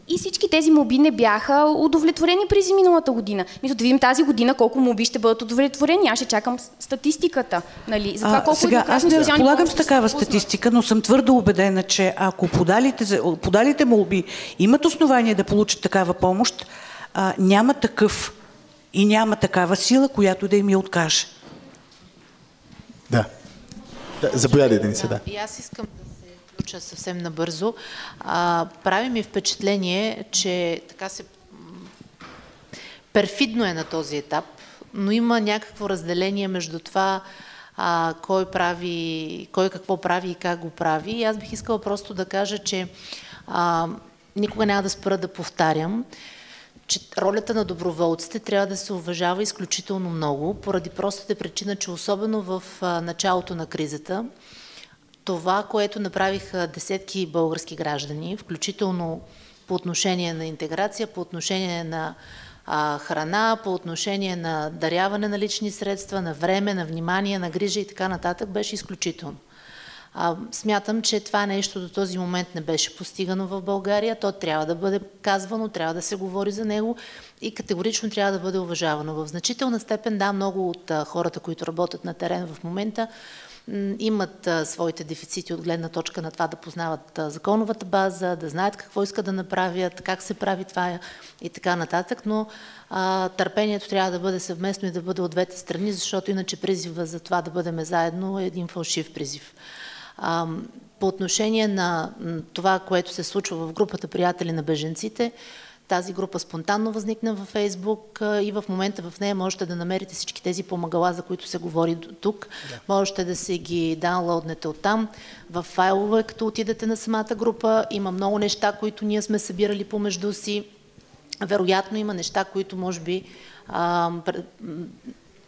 И всички тези моби не бяха удовлетворени през миналата година. Мисля да видим тази година колко моби ще бъдат удовлетворени. Аз ще чакам статистиката. Нали? За това колко а, сега, аз не разполагам с такава статистика, но съм твърдо убедена, че ако подалите, подалите молби имат основание да получат такава помощ, а, няма такъв и няма такава сила, която да им я откаже. Да. да заповядайте ни се, да. И аз искам включа съвсем набързо. А, прави ми впечатление, че така се перфидно е на този етап, но има някакво разделение между това а, кой прави, кой какво прави и как го прави. И аз бих искала просто да кажа, че а, никога няма да спра да повтарям, че ролята на доброволците трябва да се уважава изключително много, поради простата причина, че особено в началото на кризата, това, което направиха десетки български граждани, включително по отношение на интеграция, по отношение на а, храна, по отношение на даряване на лични средства, на време, на внимание, на грижа и така нататък, беше изключително. А, смятам, че това нещо до този момент не беше постигано в България. То трябва да бъде казвано, трябва да се говори за него и категорично трябва да бъде уважавано. В значителна степен, да, много от а, хората, които работят на терен в момента, имат а, своите дефицити от гледна точка на това да познават а, законовата база, да знаят какво искат да направят, как се прави това и така нататък, но а, търпението трябва да бъде съвместно и да бъде от двете страни, защото иначе призива за това да бъдем заедно е един фалшив призив. По отношение на това, което се случва в групата приятели на беженците, тази група спонтанно възникна във Фейсбук и в момента в нея можете да намерите всички тези помагала, за които се говори тук. Да. Можете да се ги даунлоуднете оттам. В файлове, като отидете на самата група, има много неща, които ние сме събирали помежду си. Вероятно има неща, които може би а,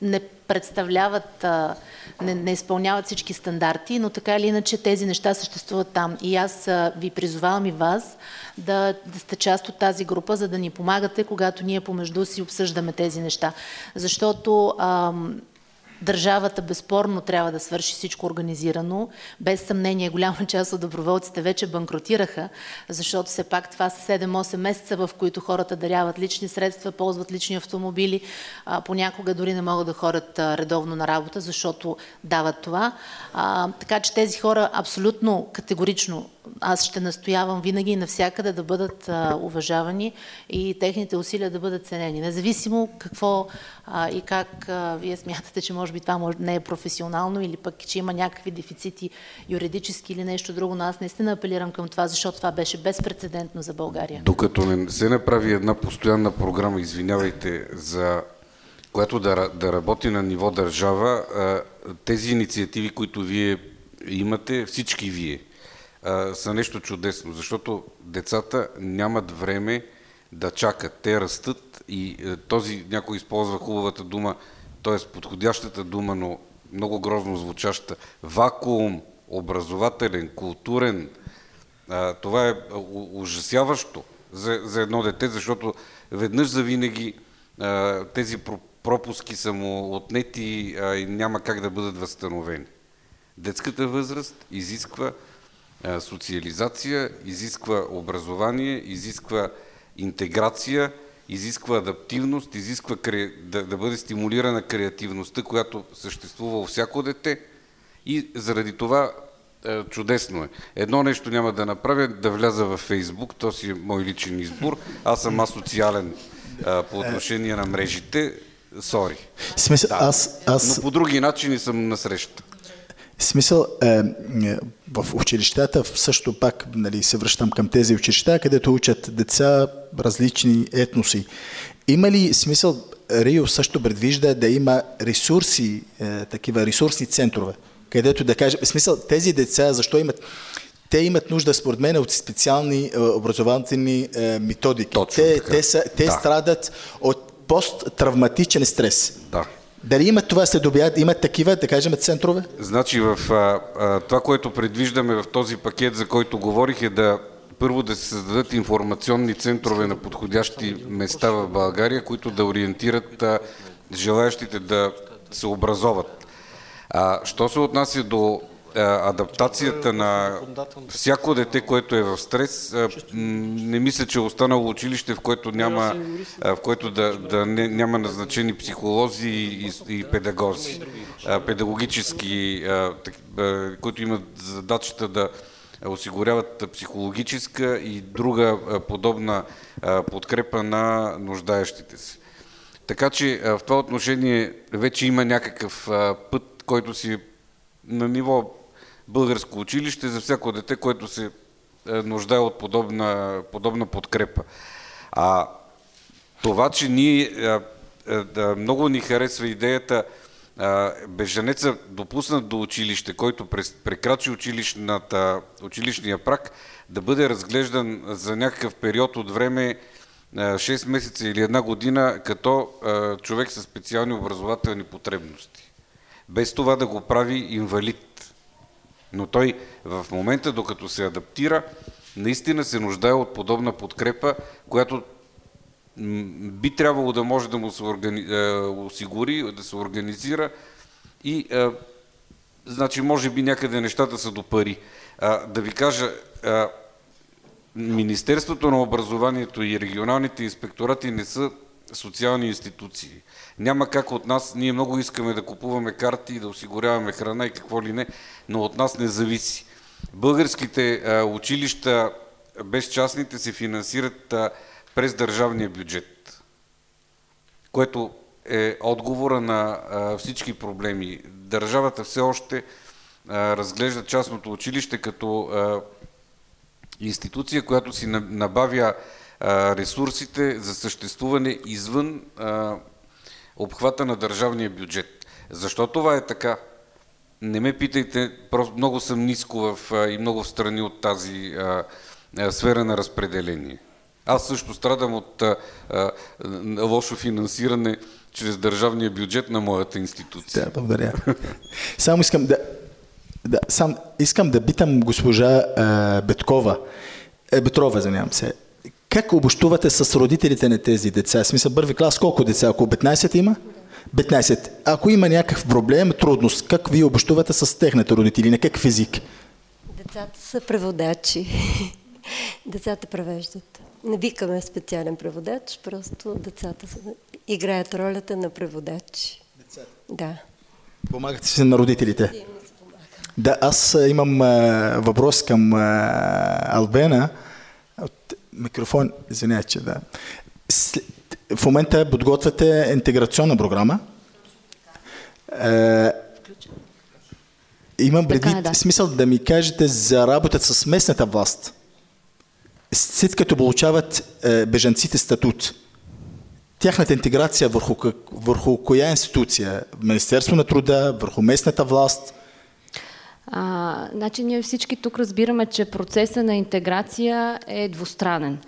не представляват, а, не, не изпълняват всички стандарти, но така или иначе тези неща съществуват там. И аз ви призовавам и вас да, да сте част от тази група, за да ни помагате, когато ние помежду си обсъждаме тези неща. Защото ам, Държавата безспорно трябва да свърши всичко организирано. Без съмнение, голяма част от доброволците вече банкротираха, защото все пак това са 7-8 месеца, в които хората даряват лични средства, ползват лични автомобили, а, понякога дори не могат да ходят редовно на работа, защото дават това. А, така че тези хора абсолютно категорично аз ще настоявам винаги и навсякъде да бъдат а, уважавани и техните усилия да бъдат ценени. Независимо какво а, и как а, вие смятате, че може би това може, не е професионално или пък, че има някакви дефицити юридически или нещо друго, но аз наистина апелирам към това, защото това беше безпредседентно за България. Докато не се направи една постоянна програма, извинявайте, за която да, да работи на ниво държава, тези инициативи, които вие имате, всички вие, са нещо чудесно, защото децата нямат време да чакат. Те растат и е, този някой използва хубавата дума, т.е. подходящата дума, но много грозно звучаща. Вакуум, образователен, културен. Това е ужасяващо за, за едно дете, защото веднъж за винаги тези пропуски са му отнети и няма как да бъдат възстановени. Детската възраст изисква социализация, изисква образование, изисква интеграция, изисква адаптивност, изисква да, да бъде стимулирана креативността, която съществува у всяко дете. И заради това е, чудесно е. Едно нещо няма да направя, да вляза във Фейсбук, то си е мой личен избор. Аз съм асоциален е, по отношение на мрежите. Сори. Смисъл, да. аз, аз... Но по други начини съм насреща. Смисъл, е, е, в училищата също пак нали, се връщам към тези училища, където учат деца различни етноси. Има ли смисъл, Рио също предвижда да има ресурси, е, такива ресурсни центрове, където да кажем, смисъл, тези деца, защо имат те имат нужда, според мен, от специални е, образователни е, методики. Точно те, те, са, те да. страдат от посттравматичен стрес. Да. Дали имат това следобед, имат такива, да кажем, центрове? Значи в а, това, което предвиждаме в този пакет, за който говорих, е да първо да се създадат информационни центрове на подходящи места в България, които да ориентират а, желаящите да се образоват. А, що се отнася до адаптацията на всяко дете, което е в стрес, не мисля, че е останало училище, в което няма, в което да, да не, няма назначени психолози и, и педагози, педагогически, които имат задачата да осигуряват психологическа и друга подобна подкрепа на нуждаещите се. Така че в това отношение вече има някакъв път, който си на ниво българско училище за всяко дете, което се е, нуждае от подобна, подобна подкрепа. А това, че ние а, е, а, е, много ни харесва идеята беженеца допуснат до училище, който прекрачи училищния прак, да бъде разглеждан за някакъв период от време 6 месеца или една година като човек с специални образователни потребности. Без това да го прави инвалид. Но той в момента, докато се адаптира, наистина се нуждае от подобна подкрепа, която би трябвало да може да му се органи... Е, осигури, да се организира и а, значи може би някъде нещата са до пари. А, да ви кажа, а, Министерството на образованието и регионалните инспекторати не са социални институции. Няма как от нас, ние много искаме да купуваме карти, да осигуряваме храна и какво ли не, но от нас не зависи. Българските а, училища без частните се финансират а, през държавния бюджет, което е отговора на а, всички проблеми. Държавата все още а, разглежда частното училище като а, институция, която си набавя ресурсите за съществуване извън обхвата на държавния бюджет. Защо това е така? Не ме питайте, просто много съм ниско в, и много в страни от тази а, а, сфера на разпределение. Аз също страдам от а, а, лошо финансиране чрез държавния бюджет на моята институция. Да, благодаря. Само искам да, да, сам искам да питам госпожа а, Беткова, е, Петрова, занявам се. Как обощувате с родителите на тези деца? Смисъл, първи клас, колко деца? Около 15 има? 15. Ако има някакъв проблем, трудност, как вие обощувате с техните родители? На какъв език? Децата са преводачи. [laughs] Децата превеждат. Не викаме специален преводач, просто децата играят ролята на преводачи. Децата? Да. Помагате си на родителите? Да, аз имам а, въпрос към а, Албена. От микрофон, извинявайте, че да. В момента подготвяте интеграционна програма. Е, имам предвид да. смисъл да ми кажете за работата с местната власт. След като получават е, бежанците статут, тяхната интеграция върху, върху коя институция? Министерство на труда, върху местната власт – а, значи ние всички тук разбираме, че процесът на интеграция е двустранен.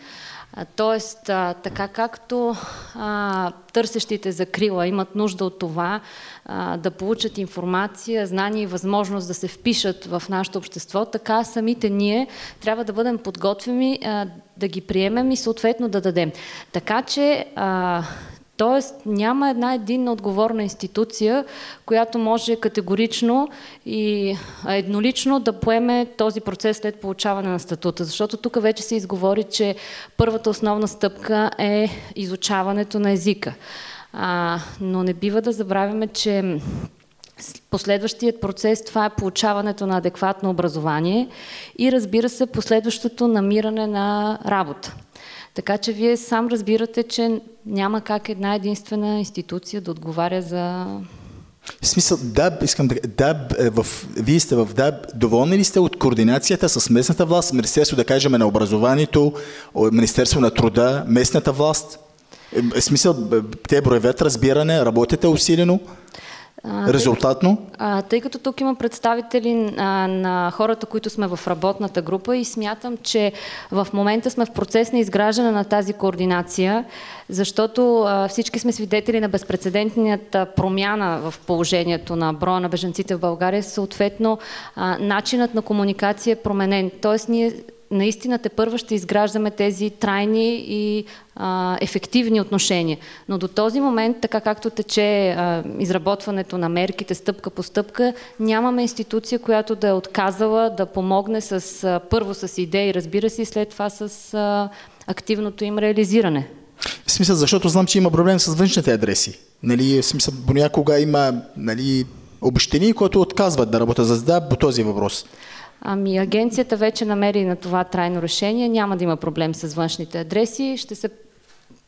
Тоест, а, така както а, търсещите закрила имат нужда от това а, да получат информация, знания и възможност да се впишат в нашето общество, така самите ние трябва да бъдем подготвени а, да ги приемем и съответно да дадем. Така че а, Тоест няма една единна отговорна институция, която може категорично и еднолично да поеме този процес след получаване на статута. Защото тук вече се изговори, че първата основна стъпка е изучаването на езика. А, но не бива да забравяме, че Последващият процес това е получаването на адекватно образование и разбира се последващото намиране на работа. Така че вие сам разбирате, че няма как една единствена институция да отговаря за в смисъл, да, искам да... Да, е, в, вие сте в да, доволни ли сте от координацията с местната власт, Министерство, да кажем, на образованието, Министерство на труда, местната власт? В е, смисъл, те проявят разбиране, работите усилено? Резултатно? Тъй, а, тъй като тук има представители а, на хората, които сме в работната група и смятам, че в момента сме в процес на изграждане на тази координация, защото а, всички сме свидетели на безпредседентната промяна в положението на броя на беженците в България, съответно а, начинът на комуникация е променен. Тоест ние наистина те първа ще изграждаме тези трайни и а, ефективни отношения. Но до този момент, така както тече а, изработването на мерките стъпка по стъпка, нямаме институция, която да е отказала да помогне с, а, първо с идеи, разбира се, и след това с а, активното им реализиране. В смисъл, защото знам, че има проблем с външните адреси. Нали, в смисъл, понякога има нали, обещани, които отказват да работят за да по този въпрос. Ами агенцията вече намери на това трайно решение. Няма да има проблем с външните адреси. Ще се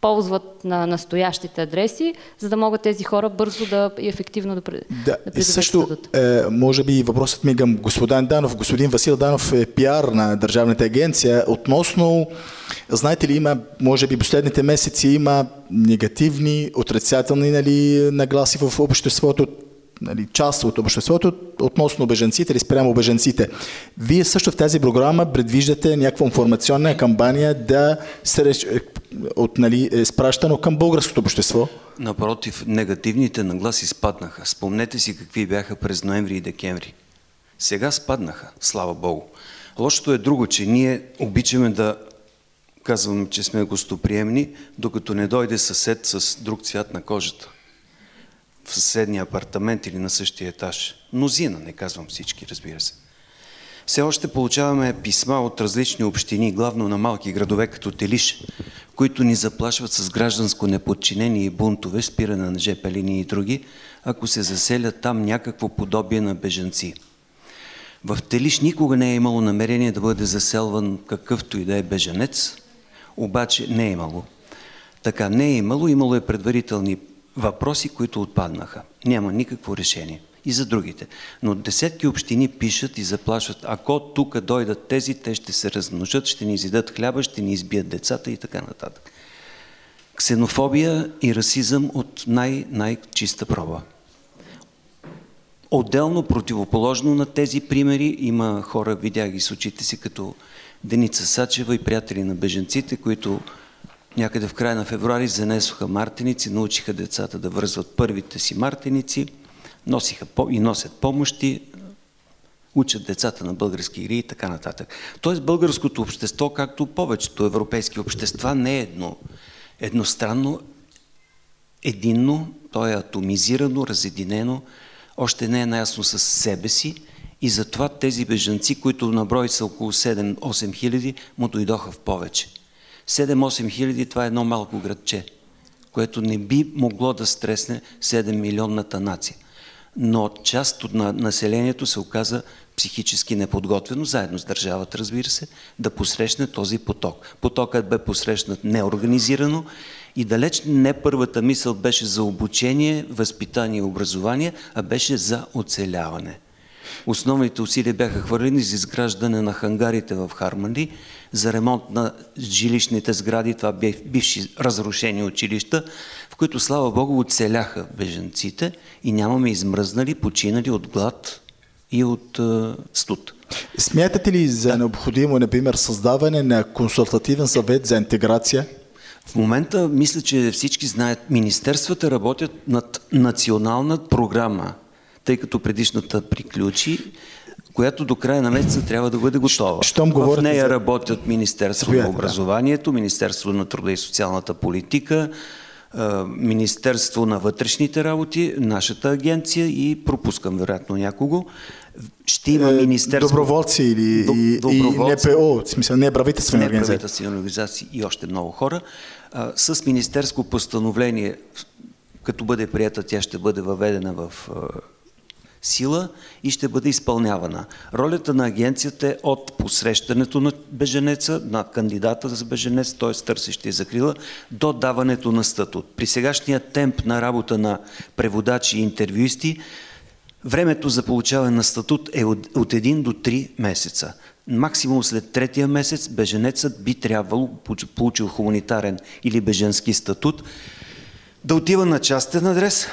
ползват на настоящите адреси, за да могат тези хора бързо да и ефективно да, да, да и също, е, може би въпросът ми към господин Данов. Господин Васил Данов е пиар на Държавната агенция. Относно, знаете ли, има, може би последните месеци има негативни, отрицателни нали, нагласи в обществото нали, част от обществото относно беженците или спрямо беженците. Вие също в тази програма предвиждате някаква информационна кампания да се от, нали, е спращано към българското общество? Напротив, негативните нагласи спаднаха. Спомнете си какви бяха през ноември и декември. Сега спаднаха, слава Богу. Лошото е друго, че ние обичаме да казваме, че сме гостоприемни, докато не дойде съсед с друг цвят на кожата. В съседния апартамент или на същия етаж. Мнозина, не казвам всички, разбира се. Все още получаваме писма от различни общини, главно на малки градове като Телиш, които ни заплашват с гражданско неподчинение и бунтове, спиране на ЖП линии и други, ако се заселят там някакво подобие на бежанци. В Телиш никога не е имало намерение да бъде заселван какъвто и да е бежанец, обаче не е имало. Така не е имало, имало е предварителни въпроси, които отпаднаха. Няма никакво решение. И за другите. Но десетки общини пишат и заплашват, ако тук дойдат тези, те ще се размножат, ще ни изидат хляба, ще ни избият децата и така нататък. Ксенофобия и расизъм от най-най-чиста проба. Отделно, противоположно на тези примери, има хора, видях ги с очите си, като Деница Сачева и приятели на беженците, които някъде в края на февруари занесоха мартеници, научиха децата да вързват първите си мартеници, носиха и носят помощи, учат децата на български игри и така нататък. Тоест българското общество, както повечето европейски общества, не е едно, едностранно, единно, то е атомизирано, разединено, още не е наясно с себе си и затова тези бежанци, които на брой са около 7-8 хиляди, му дойдоха в повече. 7-8 хиляди това е едно малко градче, което не би могло да стресне 7 милионната нация. Но част от населението се оказа психически неподготвено, заедно с държавата, разбира се, да посрещне този поток. Потокът бе посрещнат неорганизирано и далеч не първата мисъл беше за обучение, възпитание и образование, а беше за оцеляване. Основните усилия бяха хвърлени за изграждане на хангарите в Харманли, за ремонт на жилищните сгради, това бивши разрушени училища, в които, слава Богу, оцеляха беженците и нямаме измръзнали, починали от глад и от uh, студ. Смятате ли за необходимо, например, създаване на консултативен съвет за интеграция? В момента мисля, че всички знаят, министерствата работят над национална програма тъй като предишната приключи, която до края на месеца трябва да бъде готова. Щом в нея за... работят Министерство на образованието, Министерство на труда и социалната политика, Министерство на вътрешните работи, нашата агенция и пропускам вероятно някого. Ще има е, Министерство... Доброволци или доброволци, и НПО, в смисъл неправителствени организации. Неправителствени организации и още много хора. С министерско постановление, като бъде прията, тя ще бъде въведена в сила и ще бъде изпълнявана. Ролята на агенцията е от посрещането на беженеца, на кандидата за беженец, т.е. търсещия закрила, до даването на статут. При сегашния темп на работа на преводачи и интервюисти, времето за получаване на статут е от 1 до 3 месеца. Максимум след третия месец беженецът би трябвало, получил хуманитарен или беженски статут, да отива на частен адрес,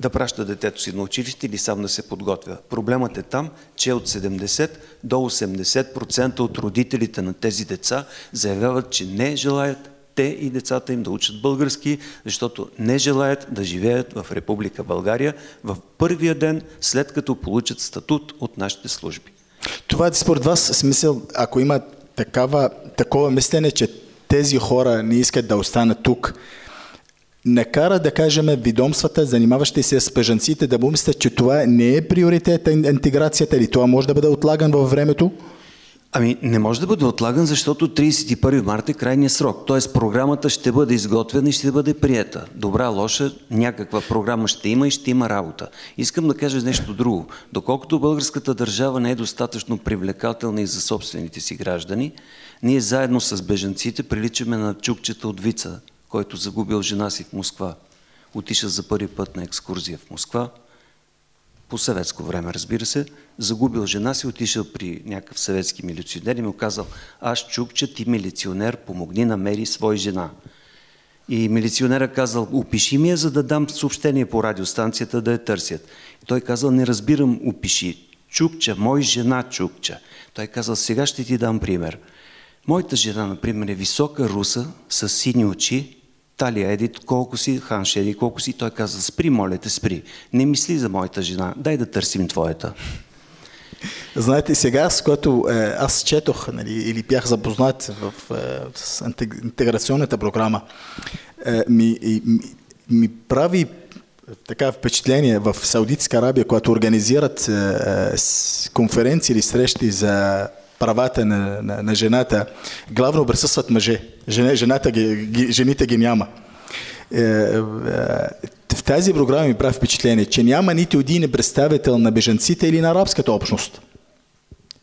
да праща детето си на училище или сам да се подготвя. Проблемът е там, че от 70 до 80% от родителите на тези деца заявяват, че не желаят те и децата им да учат български, защото не желаят да живеят в Република България в първия ден, след като получат статут от нашите служби. Това е според вас смисъл, ако има такава, такова мислене, че тези хора не искат да останат тук, не кара да кажем ведомствата, занимаващи се с бежанците, да помислят, че това не е приоритет интеграцията или това може да бъде отлаган във времето? Ами не може да бъде отлаган, защото 31 марта е крайния срок. Тоест програмата ще бъде изготвена и ще бъде приета. Добра, лоша, някаква програма ще има и ще има работа. Искам да кажа нещо друго. Доколкото българската държава не е достатъчно привлекателна и за собствените си граждани, ние заедно с бежанците приличаме на чукчета от вица, който загубил жена си в Москва. Отиша за първи път на екскурзия в Москва, по съветско време, разбира се, загубил жена си, отишъл при някакъв съветски милиционер и му казал, аз чук, че ти милиционер, помогни, намери свой жена. И милиционера казал, опиши ми я, за да дам съобщение по радиостанцията да я търсят. И той казал, не разбирам, опиши. Чукча, мой жена Чукча. Той казал, сега ще ти дам пример. Моята жена, например, е висока руса, с сини очи, Талия еди колко си, Ханш еди колко си. Той каза, спри, моля те, спри. Не мисли за моята жена, дай да търсим твоята. Знаете, сега, с което е, аз четох нали, или бях запознат в, е, с интеграционната програма, е, ми, ми, ми прави така впечатление в Саудитска Арабия, когато организират конференции или срещи за правата на, на, на жената, главно присъстват мъже. Жена, жената ги, жените ги няма. В тази програма ми прави впечатление, че няма нито един представител на беженците или на арабската общност.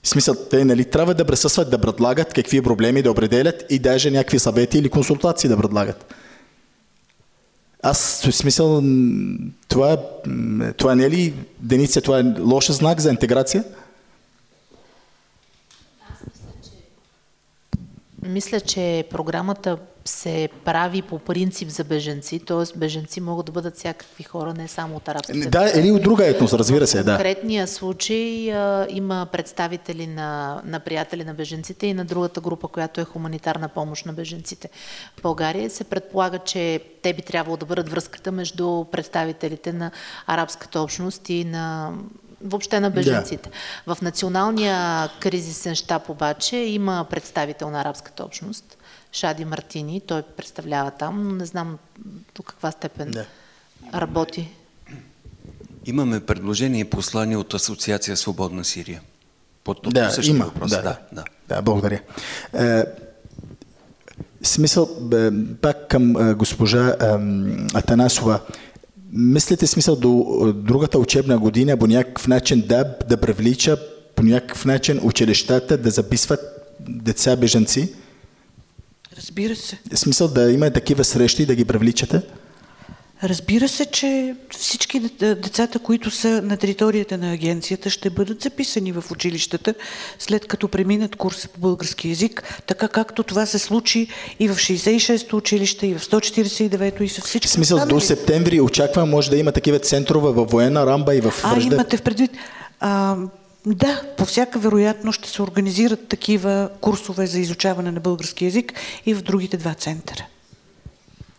В смисъл, те нали, трябва да присъстват, да предлагат какви проблеми да определят и даже някакви съвети или консултации да предлагат. Аз в смисъл, това, това не е ли, Деница, това е лош знак за интеграция? Мисля, че програмата се прави по принцип за беженци, т.е. беженци могат да бъдат всякакви хора, не само от арабските. Да, или от друга етнос, разбира се, да. В конкретния случай а, има представители на, на приятели на беженците и на другата група, която е хуманитарна помощ на беженците. В България се предполага, че те би трябвало да бъдат връзката между представителите на арабската общност и на въобще на беженците. Да. В националния кризисен щаб обаче има представител на арабската общност, Шади Мартини, той представлява там, но не знам до каква степен да. работи. Имаме предложение и послание от Асоциация Свободна Сирия. По да, има. Въпрос. Да, да, да. да, благодаря. Е, смисъл, е, пак към е, госпожа е, Атанасова. Мислите смисъл до другата учебна година по някакъв начин да, да привлича по някакъв начин училищата да записват деца бежанци? Разбира се. В смисъл да има такива срещи да ги привличате? Разбира се, че всички децата, които са на територията на агенцията, ще бъдат записани в училищата, след като преминат курса по български язик, така както това се случи и в 66-то училище, и в 149-то, и с всички. В смисъл, останали. до септември очаквам, може да има такива центрове в военна рамба и в А, имате в предвид. А, да, по всяка вероятност ще се организират такива курсове за изучаване на български язик и в другите два центъра.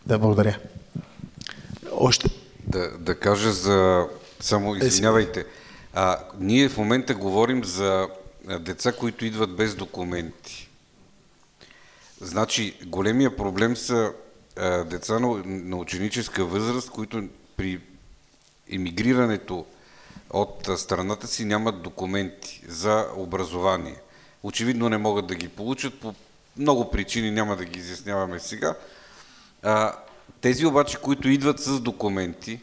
Да, благодаря. Още. Да, да кажа за... Само извинявайте. А, ние в момента говорим за деца, които идват без документи. Значи, големия проблем са а, деца на, на ученическа възраст, които при емигрирането от страната си нямат документи за образование. Очевидно не могат да ги получат по много причини, няма да ги изясняваме сега. А, тези обаче, които идват с документи,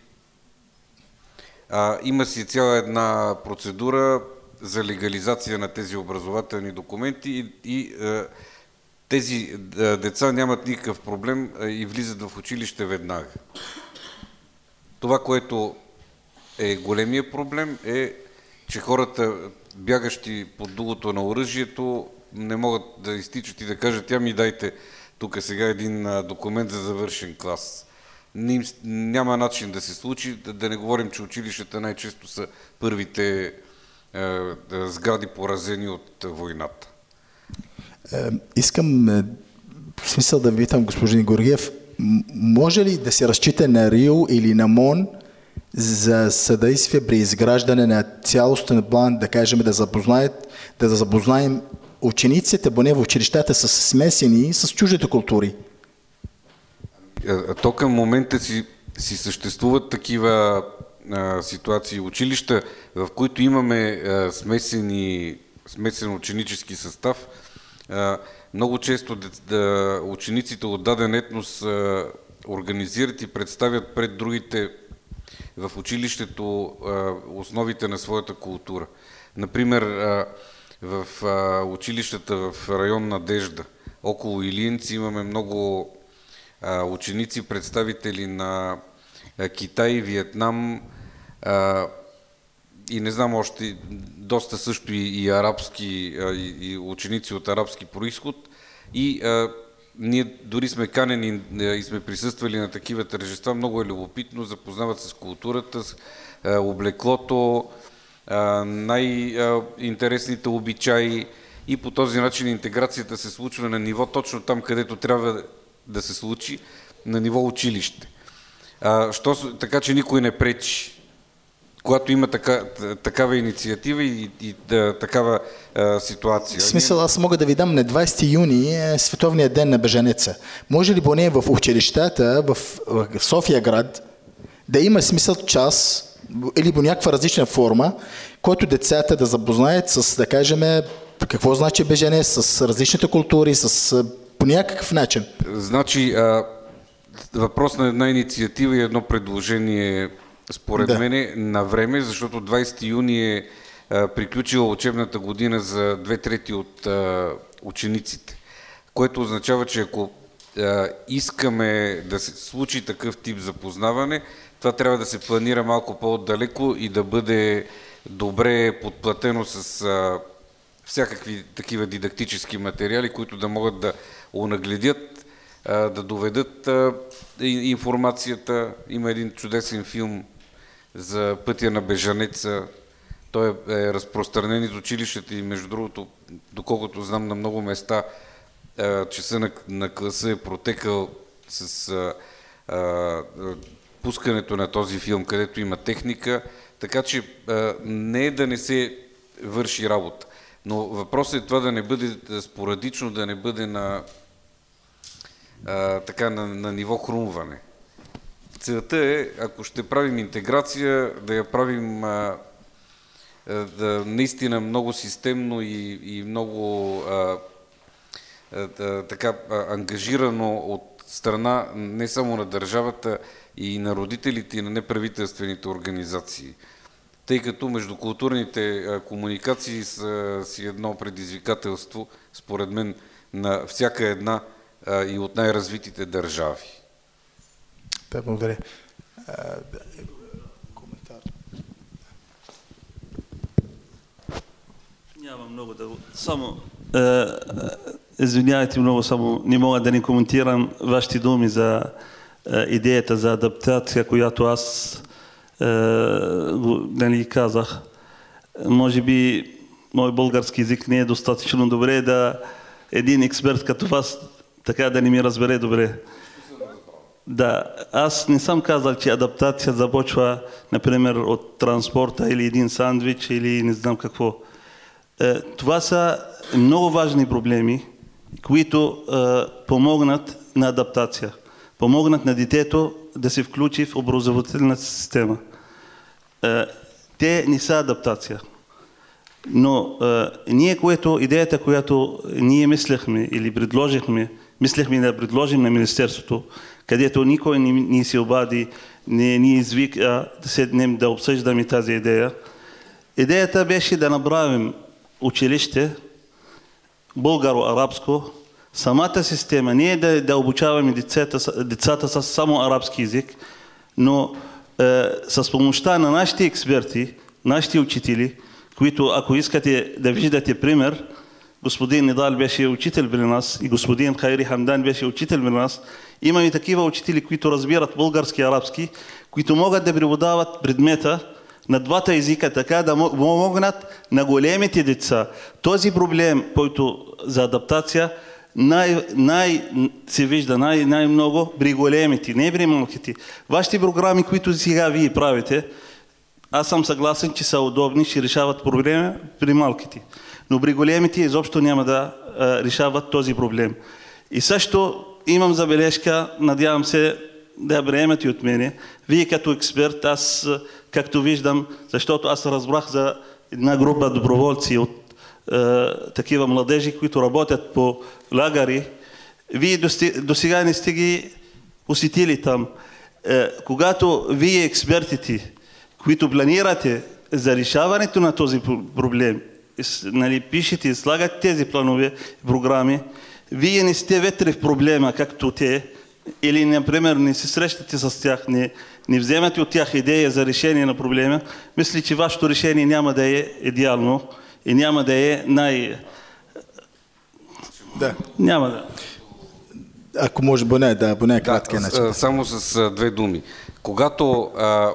а, има си цяла една процедура за легализация на тези образователни документи и, и а, тези а, деца нямат никакъв проблем а, и влизат в училище веднага. Това, което е големия проблем е, че хората, бягащи под дулото на оръжието, не могат да изтичат и да кажат, тя ми дайте тук е сега един документ за завършен клас. Няма начин да се случи, да, не говорим, че училищата най-често са първите е, сгради поразени от войната. Е, искам е, в смисъл да ви питам, господин Горгиев, може ли да се разчита на РИО или на МОН за съдействие при изграждане на цялостен план, да кажем, да запознаят, да запознаем учениците, поне в училищата, са смесени с чуждите култури. То към момента си, си съществуват такива а, ситуации, училища, в които имаме а, смесени, смесен ученически състав. А, много често да, учениците от даден етнос а, организират и представят пред другите в училището а, основите на своята култура. Например, а, в а, училищата в район Надежда, около Илиенци, имаме много а, ученици, представители на а, Китай, Виетнам а, и не знам още, доста също и, и арабски, а, и, и ученици от арабски происход. И а, ние дори сме канени и сме присъствали на такива тържества. Много е любопитно, запознават с културата, с облеклото, най-интересните обичаи и по този начин интеграцията се случва на ниво точно там, където трябва да се случи, на ниво училище. А, що, така че никой не пречи. когато има така, такава инициатива и, и да, такава а, ситуация. В смисъл, аз мога да ви дам на 20 юни е Световния ден на бежанеца. Може ли поне в училищата в, в София град да има смисъл час или по някаква различна форма, който децата да запознаят с, да кажем, какво значи беженец, с различните култури, с, по някакъв начин? Значи, а, въпрос на една инициатива и едно предложение според да. мен на време, защото 20 юни е а, приключила учебната година за две трети от а, учениците, което означава, че ако искаме да се случи такъв тип запознаване, това трябва да се планира малко по-далеко и да бъде добре подплатено с а, всякакви такива дидактически материали, които да могат да унагледят, а, да доведат а, информацията. Има един чудесен филм за пътя на бежанеца. Той е, е разпространен из училищата и между другото, доколкото знам на много места, часа на, на класа е протекал с а, а, пускането на този филм, където има техника, така че а, не е да не се върши работа. Но въпросът е това да не бъде спорадично, да не бъде на, а, така, на, на ниво хрумване. Целта е, ако ще правим интеграция, да я правим а, да, наистина много системно и, и много а, а, така а, ангажирано от страна не само на държавата, и на родителите и на неправителствените организации. Тъй като междукултурните комуникации са си едно предизвикателство, според мен, на всяка една и от най-развитите държави. Да, благодаря. Коментар. Няма много да... Само... Е, извинявайте много, само не мога да не коментирам вашите думи за е, идеята за адаптация, която аз е, нали, казах. Може би мой български язик не е достатъчно добре да един експерт като вас така да не ми разбере добре. Да, аз не съм казал, че адаптация започва, например, от транспорта или един сандвич или не знам какво. Е, това са много важни проблеми, които помогнат на адаптация помогнат на детето да се включи в образователната система. Е, те не са адаптация. Но е, ние, което, идеята, която ние мислехме или предложихме, мислехме да предложим на Министерството, където никой не ни се обади, не ни извика да седнем да обсъждаме тази идея. Идеята беше да направим училище българо-арабско, самата система, ние да, да обучаваме децата, децата с само арабски язик, но е, с помощта на нашите експерти, нашите учители, които ако искате да виждате пример, господин Нидал беше учител при нас и господин Хайри Хамдан беше учител при нас, имаме такива учители, които разбират български и арабски, които могат да преподават предмета на двата езика, така да могнат на големите деца. Този проблем, който за адаптация, най, най се вижда най, най-много при големите, не при малките. Вашите програми, които сега вие правите, аз съм съгласен, че са удобни, ще решават проблема при малките. Но при големите изобщо няма да а, решават този проблем. И също имам забележка, надявам се да я приемате от мене. Вие като експерт, аз както виждам, защото аз разбрах за една група доброволци от е, такива младежи, които работят по лагари, вие до сега не сте ги посетили там. Е, когато вие експертите, които планирате за решаването на този проблем, нали, пишете, слагате тези планове, програми, вие не сте вътре в проблема, както те, или, например, не се срещате с тях, не, не вземате от тях идея за решение на проблема, мисля, че вашето решение няма да е идеално и няма да е най... Да. Няма да. Ако може, поне, да, поне кратки да, начин. Само с а, две думи. Когато а,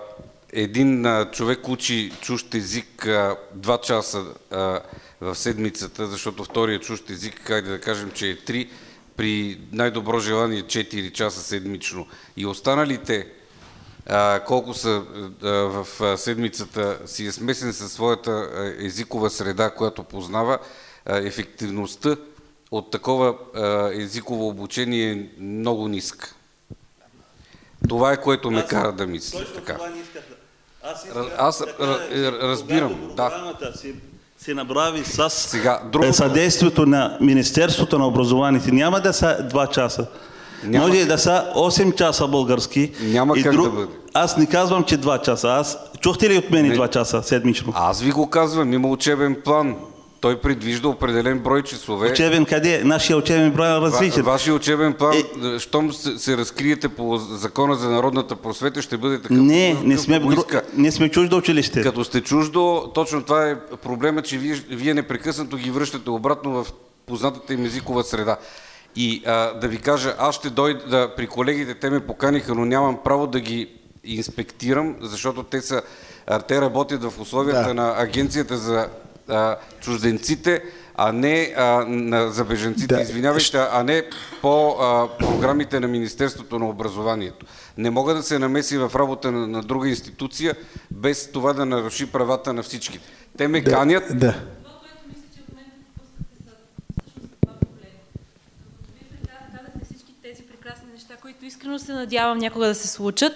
един а, човек учи чужд език а, два часа а, в седмицата, защото втория чужд език, хайде да кажем, че е три, при най-добро желание 4 часа седмично. И останалите а, колко са а, в седмицата си е смесен със своята езикова среда, която познава, а, ефективността от такова а, езиково обучение е много ниска. Това е което ме кара да мисля. Така. Аз, аз разбирам, да. Се направи с Сега, друго... съдействието на Министерството на образованието. Няма да са 2 часа. Няма... Може да са 8 часа български. Няма и как друг... да бъде. Аз не казвам, че 2 часа. Аз... Чухте ли от мен 2 часа седмично? Аз ви го казвам. Има учебен план. Той предвижда определен брой часове. Учебен къде? Нашия учебен брой е различен. Вашия учебен план, е... щом се, се разкриете по закона за народната просвета, ще бъде такъв. Не, не сме, не сме чуждо училище. Като сте чуждо, точно това е проблема, че вие, вие непрекъснато ги връщате обратно в познатата им езикова среда. И а, да ви кажа, аз ще дойда да, при колегите, те ме поканиха, но нямам право да ги инспектирам, защото те са те работят в условията да. на Агенцията за а, чужденците, а не а, на, за беженците, да. извинявайте, а не по а, програмите на Министерството на образованието. Не мога да се намеси в работа на, на друга институция, без това да наруши правата на всички. Те ме да, канят. Да. които искрено се надявам някога да се случат.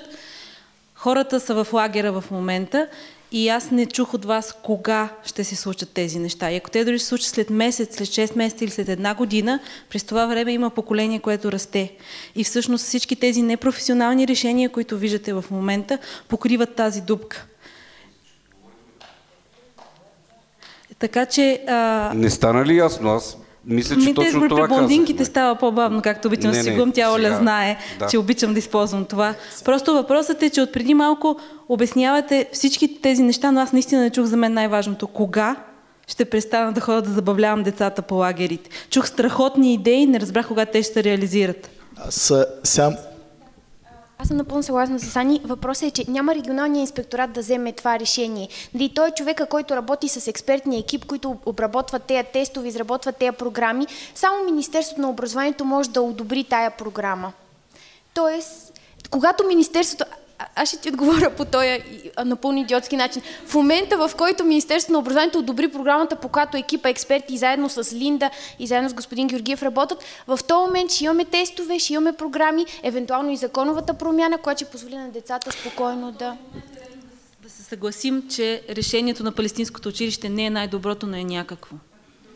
Хората са в лагера в момента и аз не чух от вас кога ще се случат тези неща. И ако те дори се случат след месец, след 6 месеца или след една година, през това време има поколение, което расте. И всъщност всички тези непрофесионални решения, които виждате в момента, покриват тази дупка. Така че... А... Не стана ли ясно? Аз мисля, че точно това при блондинките става по-бавно, както обичам да си гум, тя Оля знае, да. че обичам да използвам това. Просто въпросът е, че от преди малко обяснявате всички тези неща, но аз наистина не чух за мен най-важното. Кога ще престана да ходя да забавлявам децата по лагерите? Чух страхотни идеи, не разбрах кога те ще се реализират. Аз сам, аз съм напълно съгласна с Ани. Въпросът е, че няма регионалния инспекторат да вземе това решение. Дали той е човека, който работи с експертния екип, които обработват тези тестове, изработват тези програми. Само Министерството на образованието може да одобри тая програма. Тоест, когато Министерството аз ще ти отговоря по този напълно идиотски начин. В момента, в който Министерството на образованието одобри програмата, по която екипа експерти заедно с Линда и заедно с господин Георгиев работят, в този момент ще имаме тестове, ще имаме програми, евентуално и законовата промяна, която ще позволи на децата спокойно да... Да се съгласим, че решението на Палестинското училище не е най-доброто, но е някакво.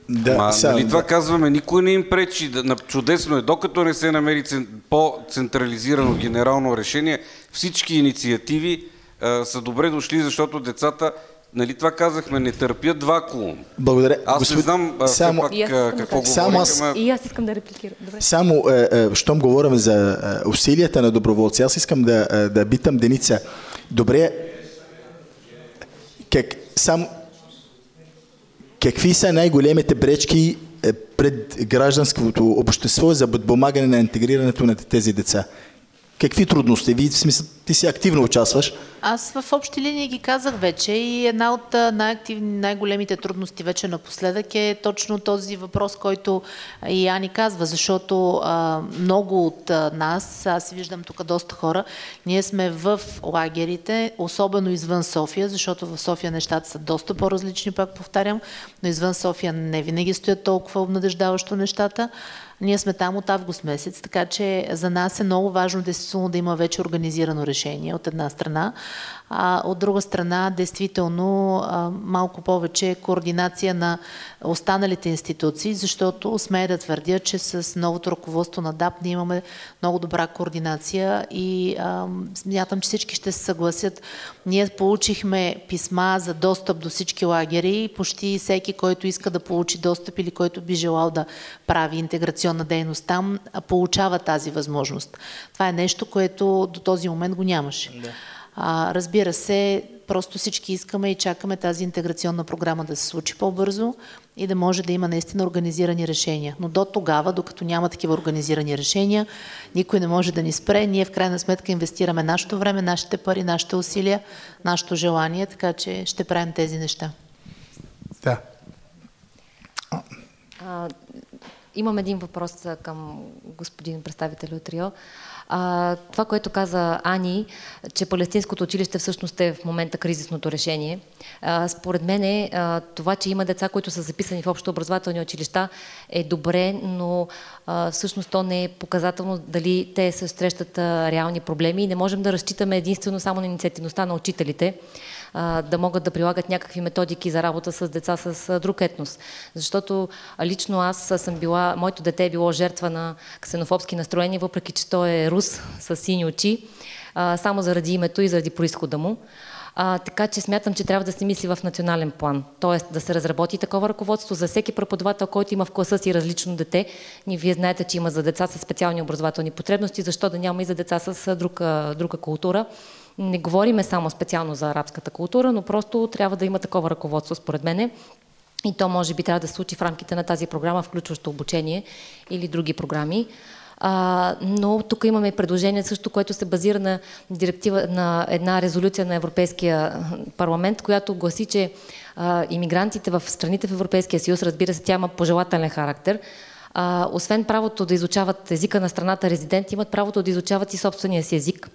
Да, Ма, сам, нали да. това казваме, никой не им пречи. Да, чудесно е, докато не се намери по-централизирано генерално решение, всички инициативи а, са добре дошли, защото децата Нали това казахме, не търпят вакуум. Благодаря. Аз Господ... не знам само... пак какво да само аз... И аз искам да репликирам. Добре. Само, е, е, щом говорим за е, усилията на доброволци, аз искам да, е, да битам Деница. Добре, как, сам, Какви са най-големите бречки е, пред гражданското общество за подпомагане на интегрирането на тези деца? Какви трудности? Вие в смисъл, ти си активно участваш. Аз в общи линии ги казах вече и една от най-големите трудности вече напоследък е точно този въпрос, който и Ани казва, защото а, много от нас, аз виждам тук доста хора, ние сме в лагерите, особено извън София, защото в София нещата са доста по-различни, пак повтарям, но извън София не винаги стоят толкова обнадеждаващо нещата. Ние сме там от август месец, така че за нас е много важно действително да има вече организирано решение от една страна. А от друга страна, действително, малко повече координация на останалите институции, защото смея да твърдя, че с новото ръководство на ДАП ние имаме много добра координация и а, смятам, че всички ще се съгласят. Ние получихме писма за достъп до всички лагери и почти всеки, който иска да получи достъп или който би желал да прави интеграционна дейност там, получава тази възможност. Това е нещо, което до този момент го нямаше. Да. А, разбира се, просто всички искаме и чакаме тази интеграционна програма да се случи по-бързо и да може да има наистина организирани решения. Но до тогава, докато няма такива организирани решения, никой не може да ни спре. Ние в крайна сметка инвестираме нашето време, нашите пари, нашите усилия, нашето желание, така че ще правим тези неща. Да. А, имам един въпрос към господин представител от Рио. А, това, което каза Ани, че палестинското училище всъщност е в момента кризисното решение. А, според мен е, а, това, че има деца, които са записани в общо образователни училища е добре, но а, всъщност то не е показателно дали те се срещат а, реални проблеми и не можем да разчитаме единствено само на инициативността на учителите да могат да прилагат някакви методики за работа с деца с друг етнос. Защото лично аз съм била, моето дете е било жертва на ксенофобски настроения, въпреки че той е рус с сини очи, само заради името и заради происхода му. А, така че смятам, че трябва да се мисли в национален план. Тоест да се разработи такова ръководство за всеки преподавател, който има в класа си различно дете. Ние вие знаете, че има за деца с специални образователни потребности, защо да няма и за деца с друга, друга култура. Не говориме само специално за арабската култура, но просто трябва да има такова ръководство, според мене. И то може би трябва да се случи в рамките на тази програма, включващо обучение или други програми. А, но тук имаме предложение също, което се базира на директива, на една резолюция на Европейския парламент, която гласи, че а, иммигрантите в страните в Европейския съюз, разбира се, тя има пожелателен характер, а, освен правото да изучават езика на страната резиденти, имат правото да изучават и собствения си език.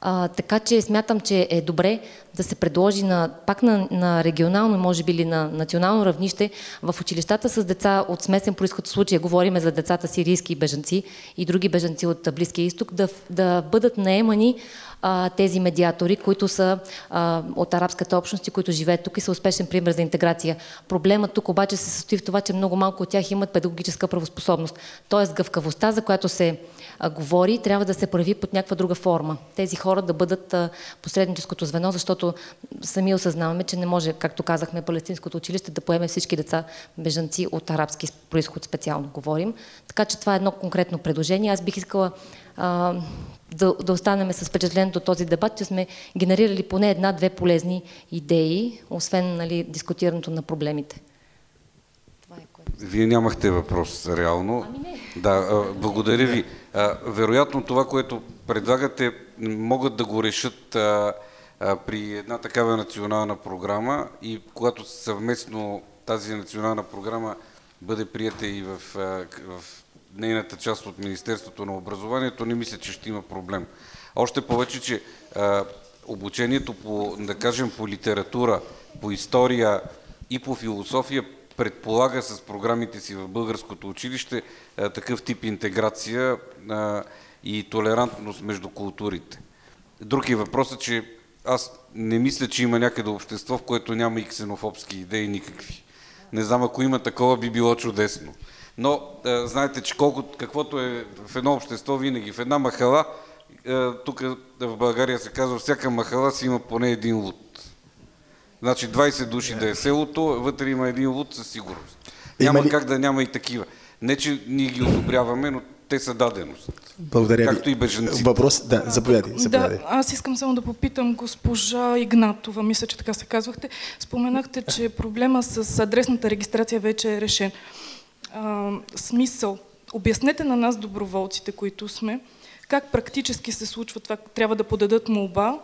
А, така че смятам, че е добре да се предложи на, пак на, на регионално, може би или на национално равнище, в училищата с деца от смесен происход, в случая говориме за децата сирийски бежанци и други бежанци от Близкия изток, да, да бъдат наемани а, тези медиатори, които са а, от арабската общност, които живеят тук и са успешен пример за интеграция. Проблемът тук обаче се състои в това, че много малко от тях имат педагогическа правоспособност. Тоест гъвкавостта, за която се а, говори, трябва да се прави под някаква друга форма. Тези хора да бъдат а, посредническото звено, защото сами осъзнаваме, че не може, както казахме, палестинското училище да поеме всички деца бежанци от арабски происход специално говорим. Така че това е едно конкретно предложение. Аз бих искала а, да, да останем с впечатлението от този дебат, че сме генерирали поне една-две полезни идеи, освен нали, дискутирането на проблемите. Е, Вие нямахте въпрос реално. Ами не. Да, благодаря ви. вероятно това, което предлагате, могат да го решат а, а, при една такава национална програма и когато съвместно тази национална програма бъде прията и в, в нейната част от Министерството на образованието, не мисля, че ще има проблем. Още повече, че а, обучението по, да кажем, по литература, по история и по философия предполага с програмите си в българското училище а, такъв тип интеграция а, и толерантност между културите. Друг е че аз не мисля, че има някъде общество, в което няма и ксенофобски идеи никакви. Не знам, ако има такова, би било чудесно. Но а, знаете, че колко, каквото е в едно общество винаги, в една махала, тук в България се казва, всяка махала си има поне един луд. Значи 20 души да е селото, вътре има един луд със сигурност. Няма ли... как да няма и такива. Не, че ние ги одобряваме, но те са даденост. Благодаря Както ви. и бежанци. Въпрос, да, заповядай. заповядай. Да, аз искам само да попитам госпожа Игнатова, мисля, че така се казвахте. Споменахте, че проблема с адресната регистрация вече е решен смисъл. Обяснете на нас, доброволците, които сме, как практически се случва това. Трябва да подадат молба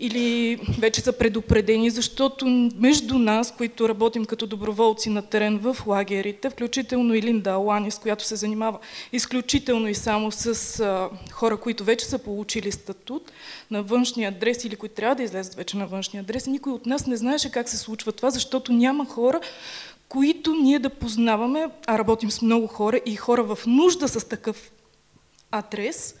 или вече са предупредени, защото между нас, които работим като доброволци на терен в лагерите, включително и Линда Аланис, която се занимава изключително и само с а, хора, които вече са получили статут на външния адрес или които трябва да излезат вече на външния адрес, никой от нас не знаеше как се случва това, защото няма хора, които ние да познаваме, а работим с много хора и хора в нужда с такъв адрес,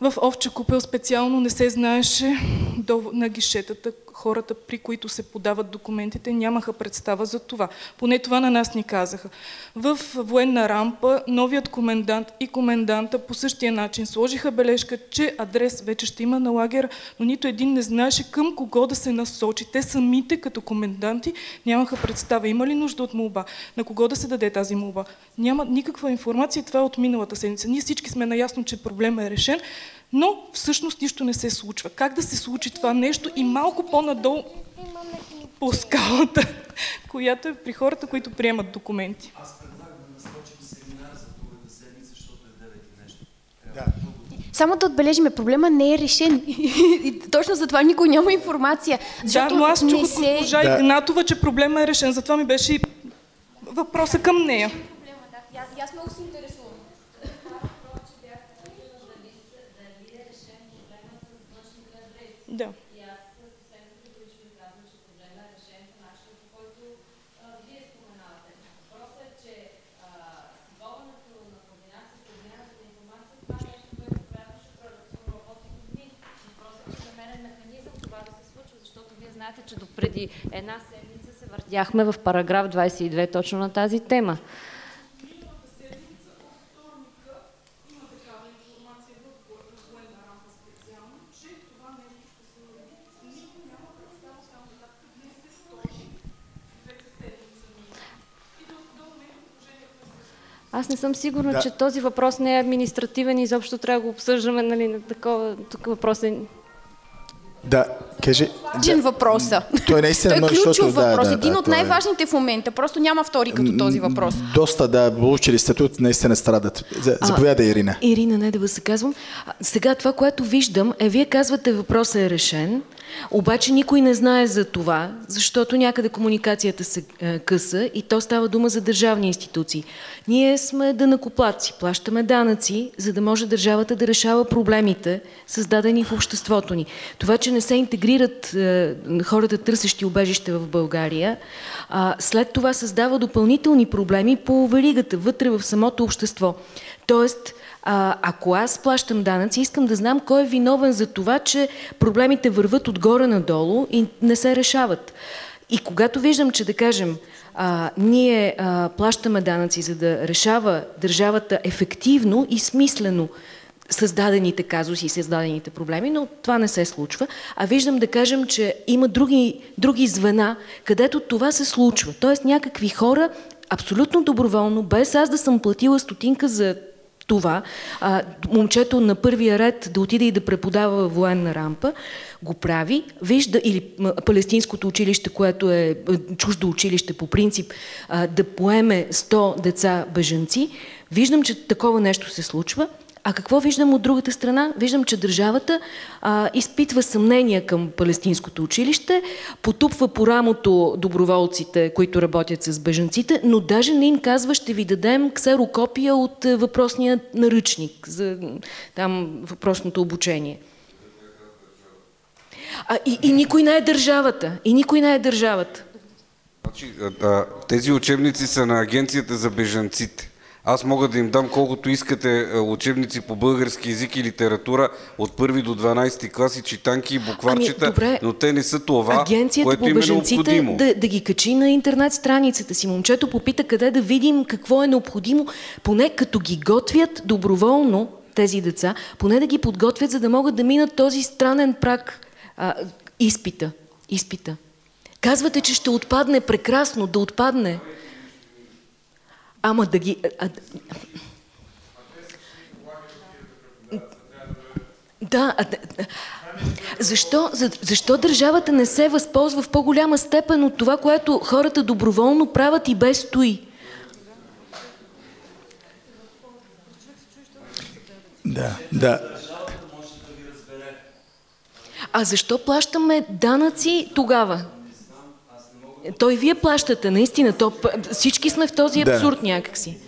в Овча купел специално не се знаеше до, на гишетата хората, при които се подават документите, нямаха представа за това. Поне това на нас ни казаха. В военна рампа новият комендант и коменданта по същия начин сложиха бележка, че адрес вече ще има на лагера, но нито един не знаеше към кого да се насочи. Те самите като коменданти нямаха представа. Има ли нужда от молба? На кого да се даде тази молба? Няма никаква информация. Това е от миналата седмица. Ние всички сме наясно, че проблема е решен, но всъщност нищо не се случва. Как да се случи това нещо и малко по-надолу по скалата, която е при хората, които приемат документи. Аз предлагам да насрочим семинар за другата седмица, защото е 9 нещо. Да. Само да отбележиме, проблема не е решен. [laughs] И точно за това никой няма информация. Да, но аз чух от госпожа да. Игнатова, че проблема е решен. Затова ми беше въпроса към нея. Аз много се интересувам. Да. Че допреди една седмица се въртяхме в параграф 22 точно на тази тема. Аз не съм сигурна, да. че този въпрос не е административен и изобщо трябва да го обсъждаме, нали, на такова, тук въпрос е да, кажи. Важен да, въпроса. Той е наистина Той е ключов защото, въпрос. Да, Един да, от е- най-важните в момента. Просто няма втори като този въпрос. Доста, да, получили статут, наистина страдат. Заповядай, Ирина. Ирина Недева се казвам. Сега това, което виждам, е, вие казвате, въпросът е решен. Обаче никой не знае за това, защото някъде комуникацията се е, къса и то става дума за държавни институции. Ние сме дънакоплаци, плащаме данъци, за да може държавата да решава проблемите, създадени в обществото ни. Това, че не се интегрират е, хората, търсещи убежище в България, след това създава допълнителни проблеми по веригата, вътре в самото общество. Тоест, а, ако аз плащам данъци, искам да знам кой е виновен за това, че проблемите върват отгоре надолу и не се решават. И когато виждам, че да кажем, а, ние а, плащаме данъци, за да решава държавата ефективно и смислено създадените казуси и създадените проблеми, но това не се случва. А виждам да кажем, че има други, други звена, където това се случва. Тоест някакви хора абсолютно доброволно, без аз да съм платила стотинка за това, а, момчето на първия ред да отиде и да преподава военна рампа, го прави, вижда, или палестинското училище, което е чуждо училище по принцип, а, да поеме 100 деца бежанци, виждам, че такова нещо се случва, а какво виждам от другата страна? Виждам, че държавата а, изпитва съмнения към палестинското училище, потупва по рамото доброволците, които работят с бежанците, но даже не им казва, ще ви дадем ксерокопия от е, въпросния наръчник за там въпросното обучение. А, и, и никой не е държавата. И никой не е държавата. Значи, тези учебници са на Агенцията за бежанците. Аз мога да им дам колкото искате е, учебници по български язик и литература от първи до 12 класи, читанки и букварчета, ами, добре, но те не са това, агенцията което по им е необходимо. Да, да ги качи на интернет страницата си. Момчето попита къде да видим какво е необходимо, поне като ги готвят доброволно тези деца, поне да ги подготвят, за да могат да минат този странен прак а, изпита. изпита. Казвате, че ще отпадне прекрасно, да отпадне. Ама да ги... А, да, а, защо, за, защо държавата не се възползва в по-голяма степен от това, което хората доброволно правят и без стои? Да, да. А защо плащаме данъци тогава? Той вие плащате, наистина. То, всички сме в този абсурд да. някакси.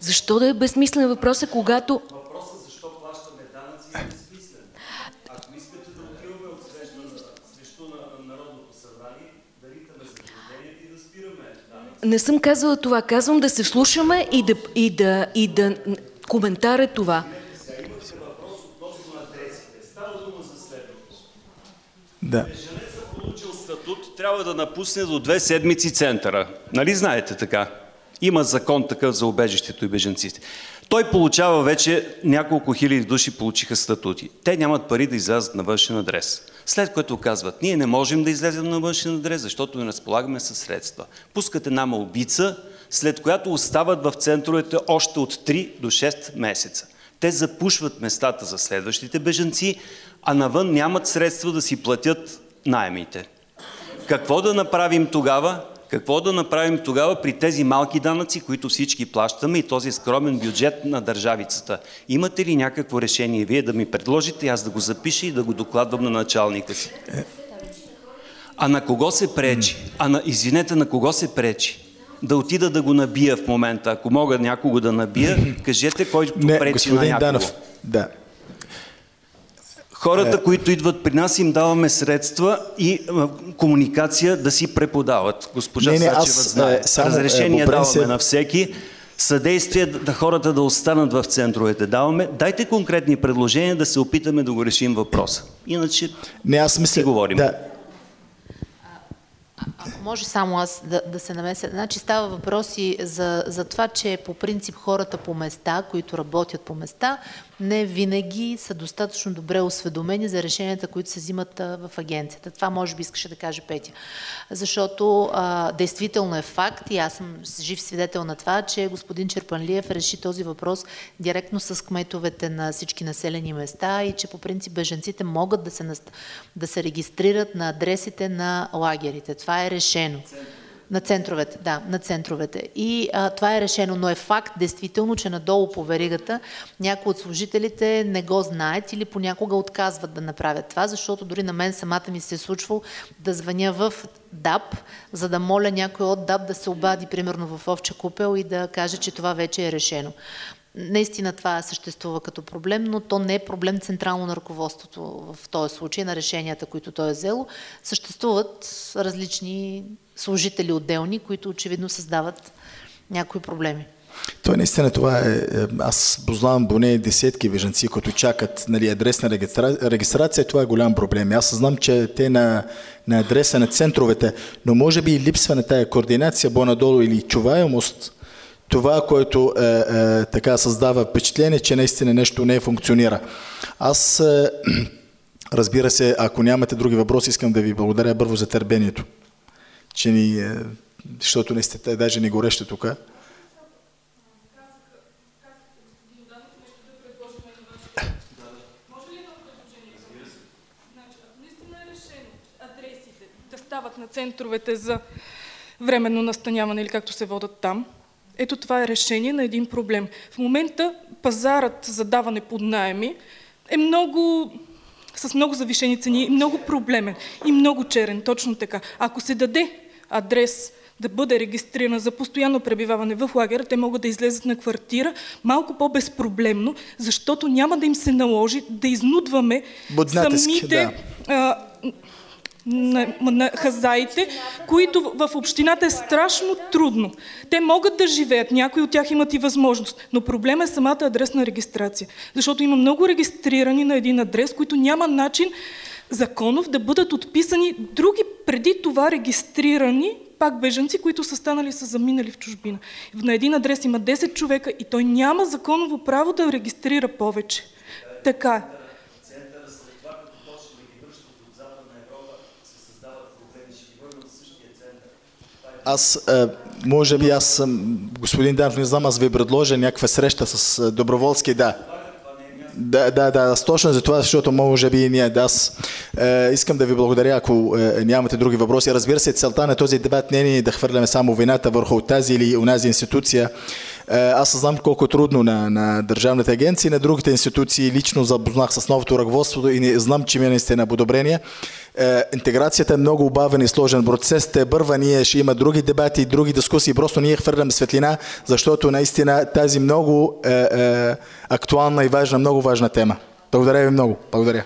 Защо да е безсмислен въпросът, когато... Въпросът защо плащаме данъци е безсмислен. Ако искате да отиваме от срещу на Народното събрание, да ритаме заблуждението и да спираме данъци. Не съм казала това. Казвам да се слушаме и да, и да, и да коментар е това. Да статут трябва да напусне до две седмици центъра. Нали знаете така? Има закон такъв за убежището и беженците. Той получава вече няколко хиляди души получиха статути. Те нямат пари да излязат на външен адрес. След което казват, ние не можем да излезем на външен адрес, защото не разполагаме със средства. Пускат една малбица, след която остават в центровете още от 3 до 6 месеца. Те запушват местата за следващите бежанци, а навън нямат средства да си платят найемите. Какво да направим тогава? Какво да направим тогава при тези малки данъци, които всички плащаме и този скромен бюджет на държавицата? Имате ли някакво решение вие да ми предложите, аз да го запиша и да го докладвам на началника си? А на кого се пречи? А на, извинете, на кого се пречи? Да отида да го набия в момента. Ако мога някого да набия, кажете кой Не, пречи господин на някого. Данов, да. Хората, които идват при нас, им даваме средства и а, комуникация да си преподават. Госпожа Не, не, Сачева аз, знае. е, само, Разрешение е, по даваме принцип- на всеки. Съдействие да хората да останат в центровете даваме. Дайте конкретни предложения да се опитаме да го решим въпроса. Иначе Не, аз мисля, си говорим. Да, Ако може само аз да, да се намеся. Значи става въпроси за, за това, че по принцип хората по места, които работят по места, не винаги са достатъчно добре осведомени за решенията, които се взимат в агенцията. Това може би искаше да каже Петя. Защото а, действително е факт и аз съм жив свидетел на това, че господин Черпанлиев реши този въпрос директно с кметовете на всички населени места и че по принцип беженците могат да се, да се регистрират на адресите на лагерите. Това е решено. На центровете, да, на центровете. И а, това е решено, но е факт действително, че надолу по веригата някои от служителите не го знаят или понякога отказват да направят това, защото дори на мен самата ми се е случвало да звъня в ДАП, за да моля някой от ДАП да се обади, примерно в Овча купел и да каже, че това вече е решено. Наистина това съществува като проблем, но то не е проблем централно на ръководството в този случай, на решенията, които той е взело. Съществуват различни служители отделни, които очевидно създават някои проблеми. той наистина това е, е, аз познавам поне десетки бежанци, които чакат нали, адресна регистра... регистрация, това е голям проблем. Аз знам, че те на, на адреса на центровете, но може би липсва на тая координация по-надолу или чуваемост, това, което е, е, така създава впечатление, че наистина нещо не функционира. Аз, е, [clears throat] разбира се, ако нямате други въпроси, искам да ви благодаря първо за търпението, че ни, е, защото не сте даже не гореще тук. стават на центровете за временно настаняване или както се водат там. Ето това е решение на един проблем. В момента пазарът за даване под найеми е много с много завишени цени много проблемен и много черен, точно така. Ако се даде адрес да бъде регистрирана за постоянно пребиваване в лагера, те могат да излезат на квартира малко по-безпроблемно, защото няма да им се наложи да изнудваме Под натиск, самите да. а, на, на хазаите, които в общината е страшно трудно. Те могат да живеят, някои от тях имат и възможност, но проблема е самата адресна регистрация. Защото има много регистрирани на един адрес, които няма начин законов да бъдат отписани други преди това регистрирани пак бежанци, които са станали са заминали в чужбина. На един адрес има 10 човека и той няма законово право да регистрира повече. Така е. Аз, е, може би аз съм, господин Данов, не знам, аз ви предложа някаква среща с е, Доброволски, да. Да, да, да, аз точно за това, защото може би ние, да, аз е, искам да ви благодаря, ако е, нямате други въпроси. Разбира се, целта на този дебат не е да хвърляме само вината върху тази или унази институция. Е, аз знам колко е трудно на, на държавната агенция и на другите институции. Лично запознах с новото ръководство и не, знам, че ми е наистина подобрение. Е, интеграцията е много убавен и сложен процес. Те бърва ние ще има други дебати, други дискусии. Просто ние хвърляме светлина, защото наистина тази много е, е, актуална и важна, много важна тема. Благодаря ви много. Благодаря.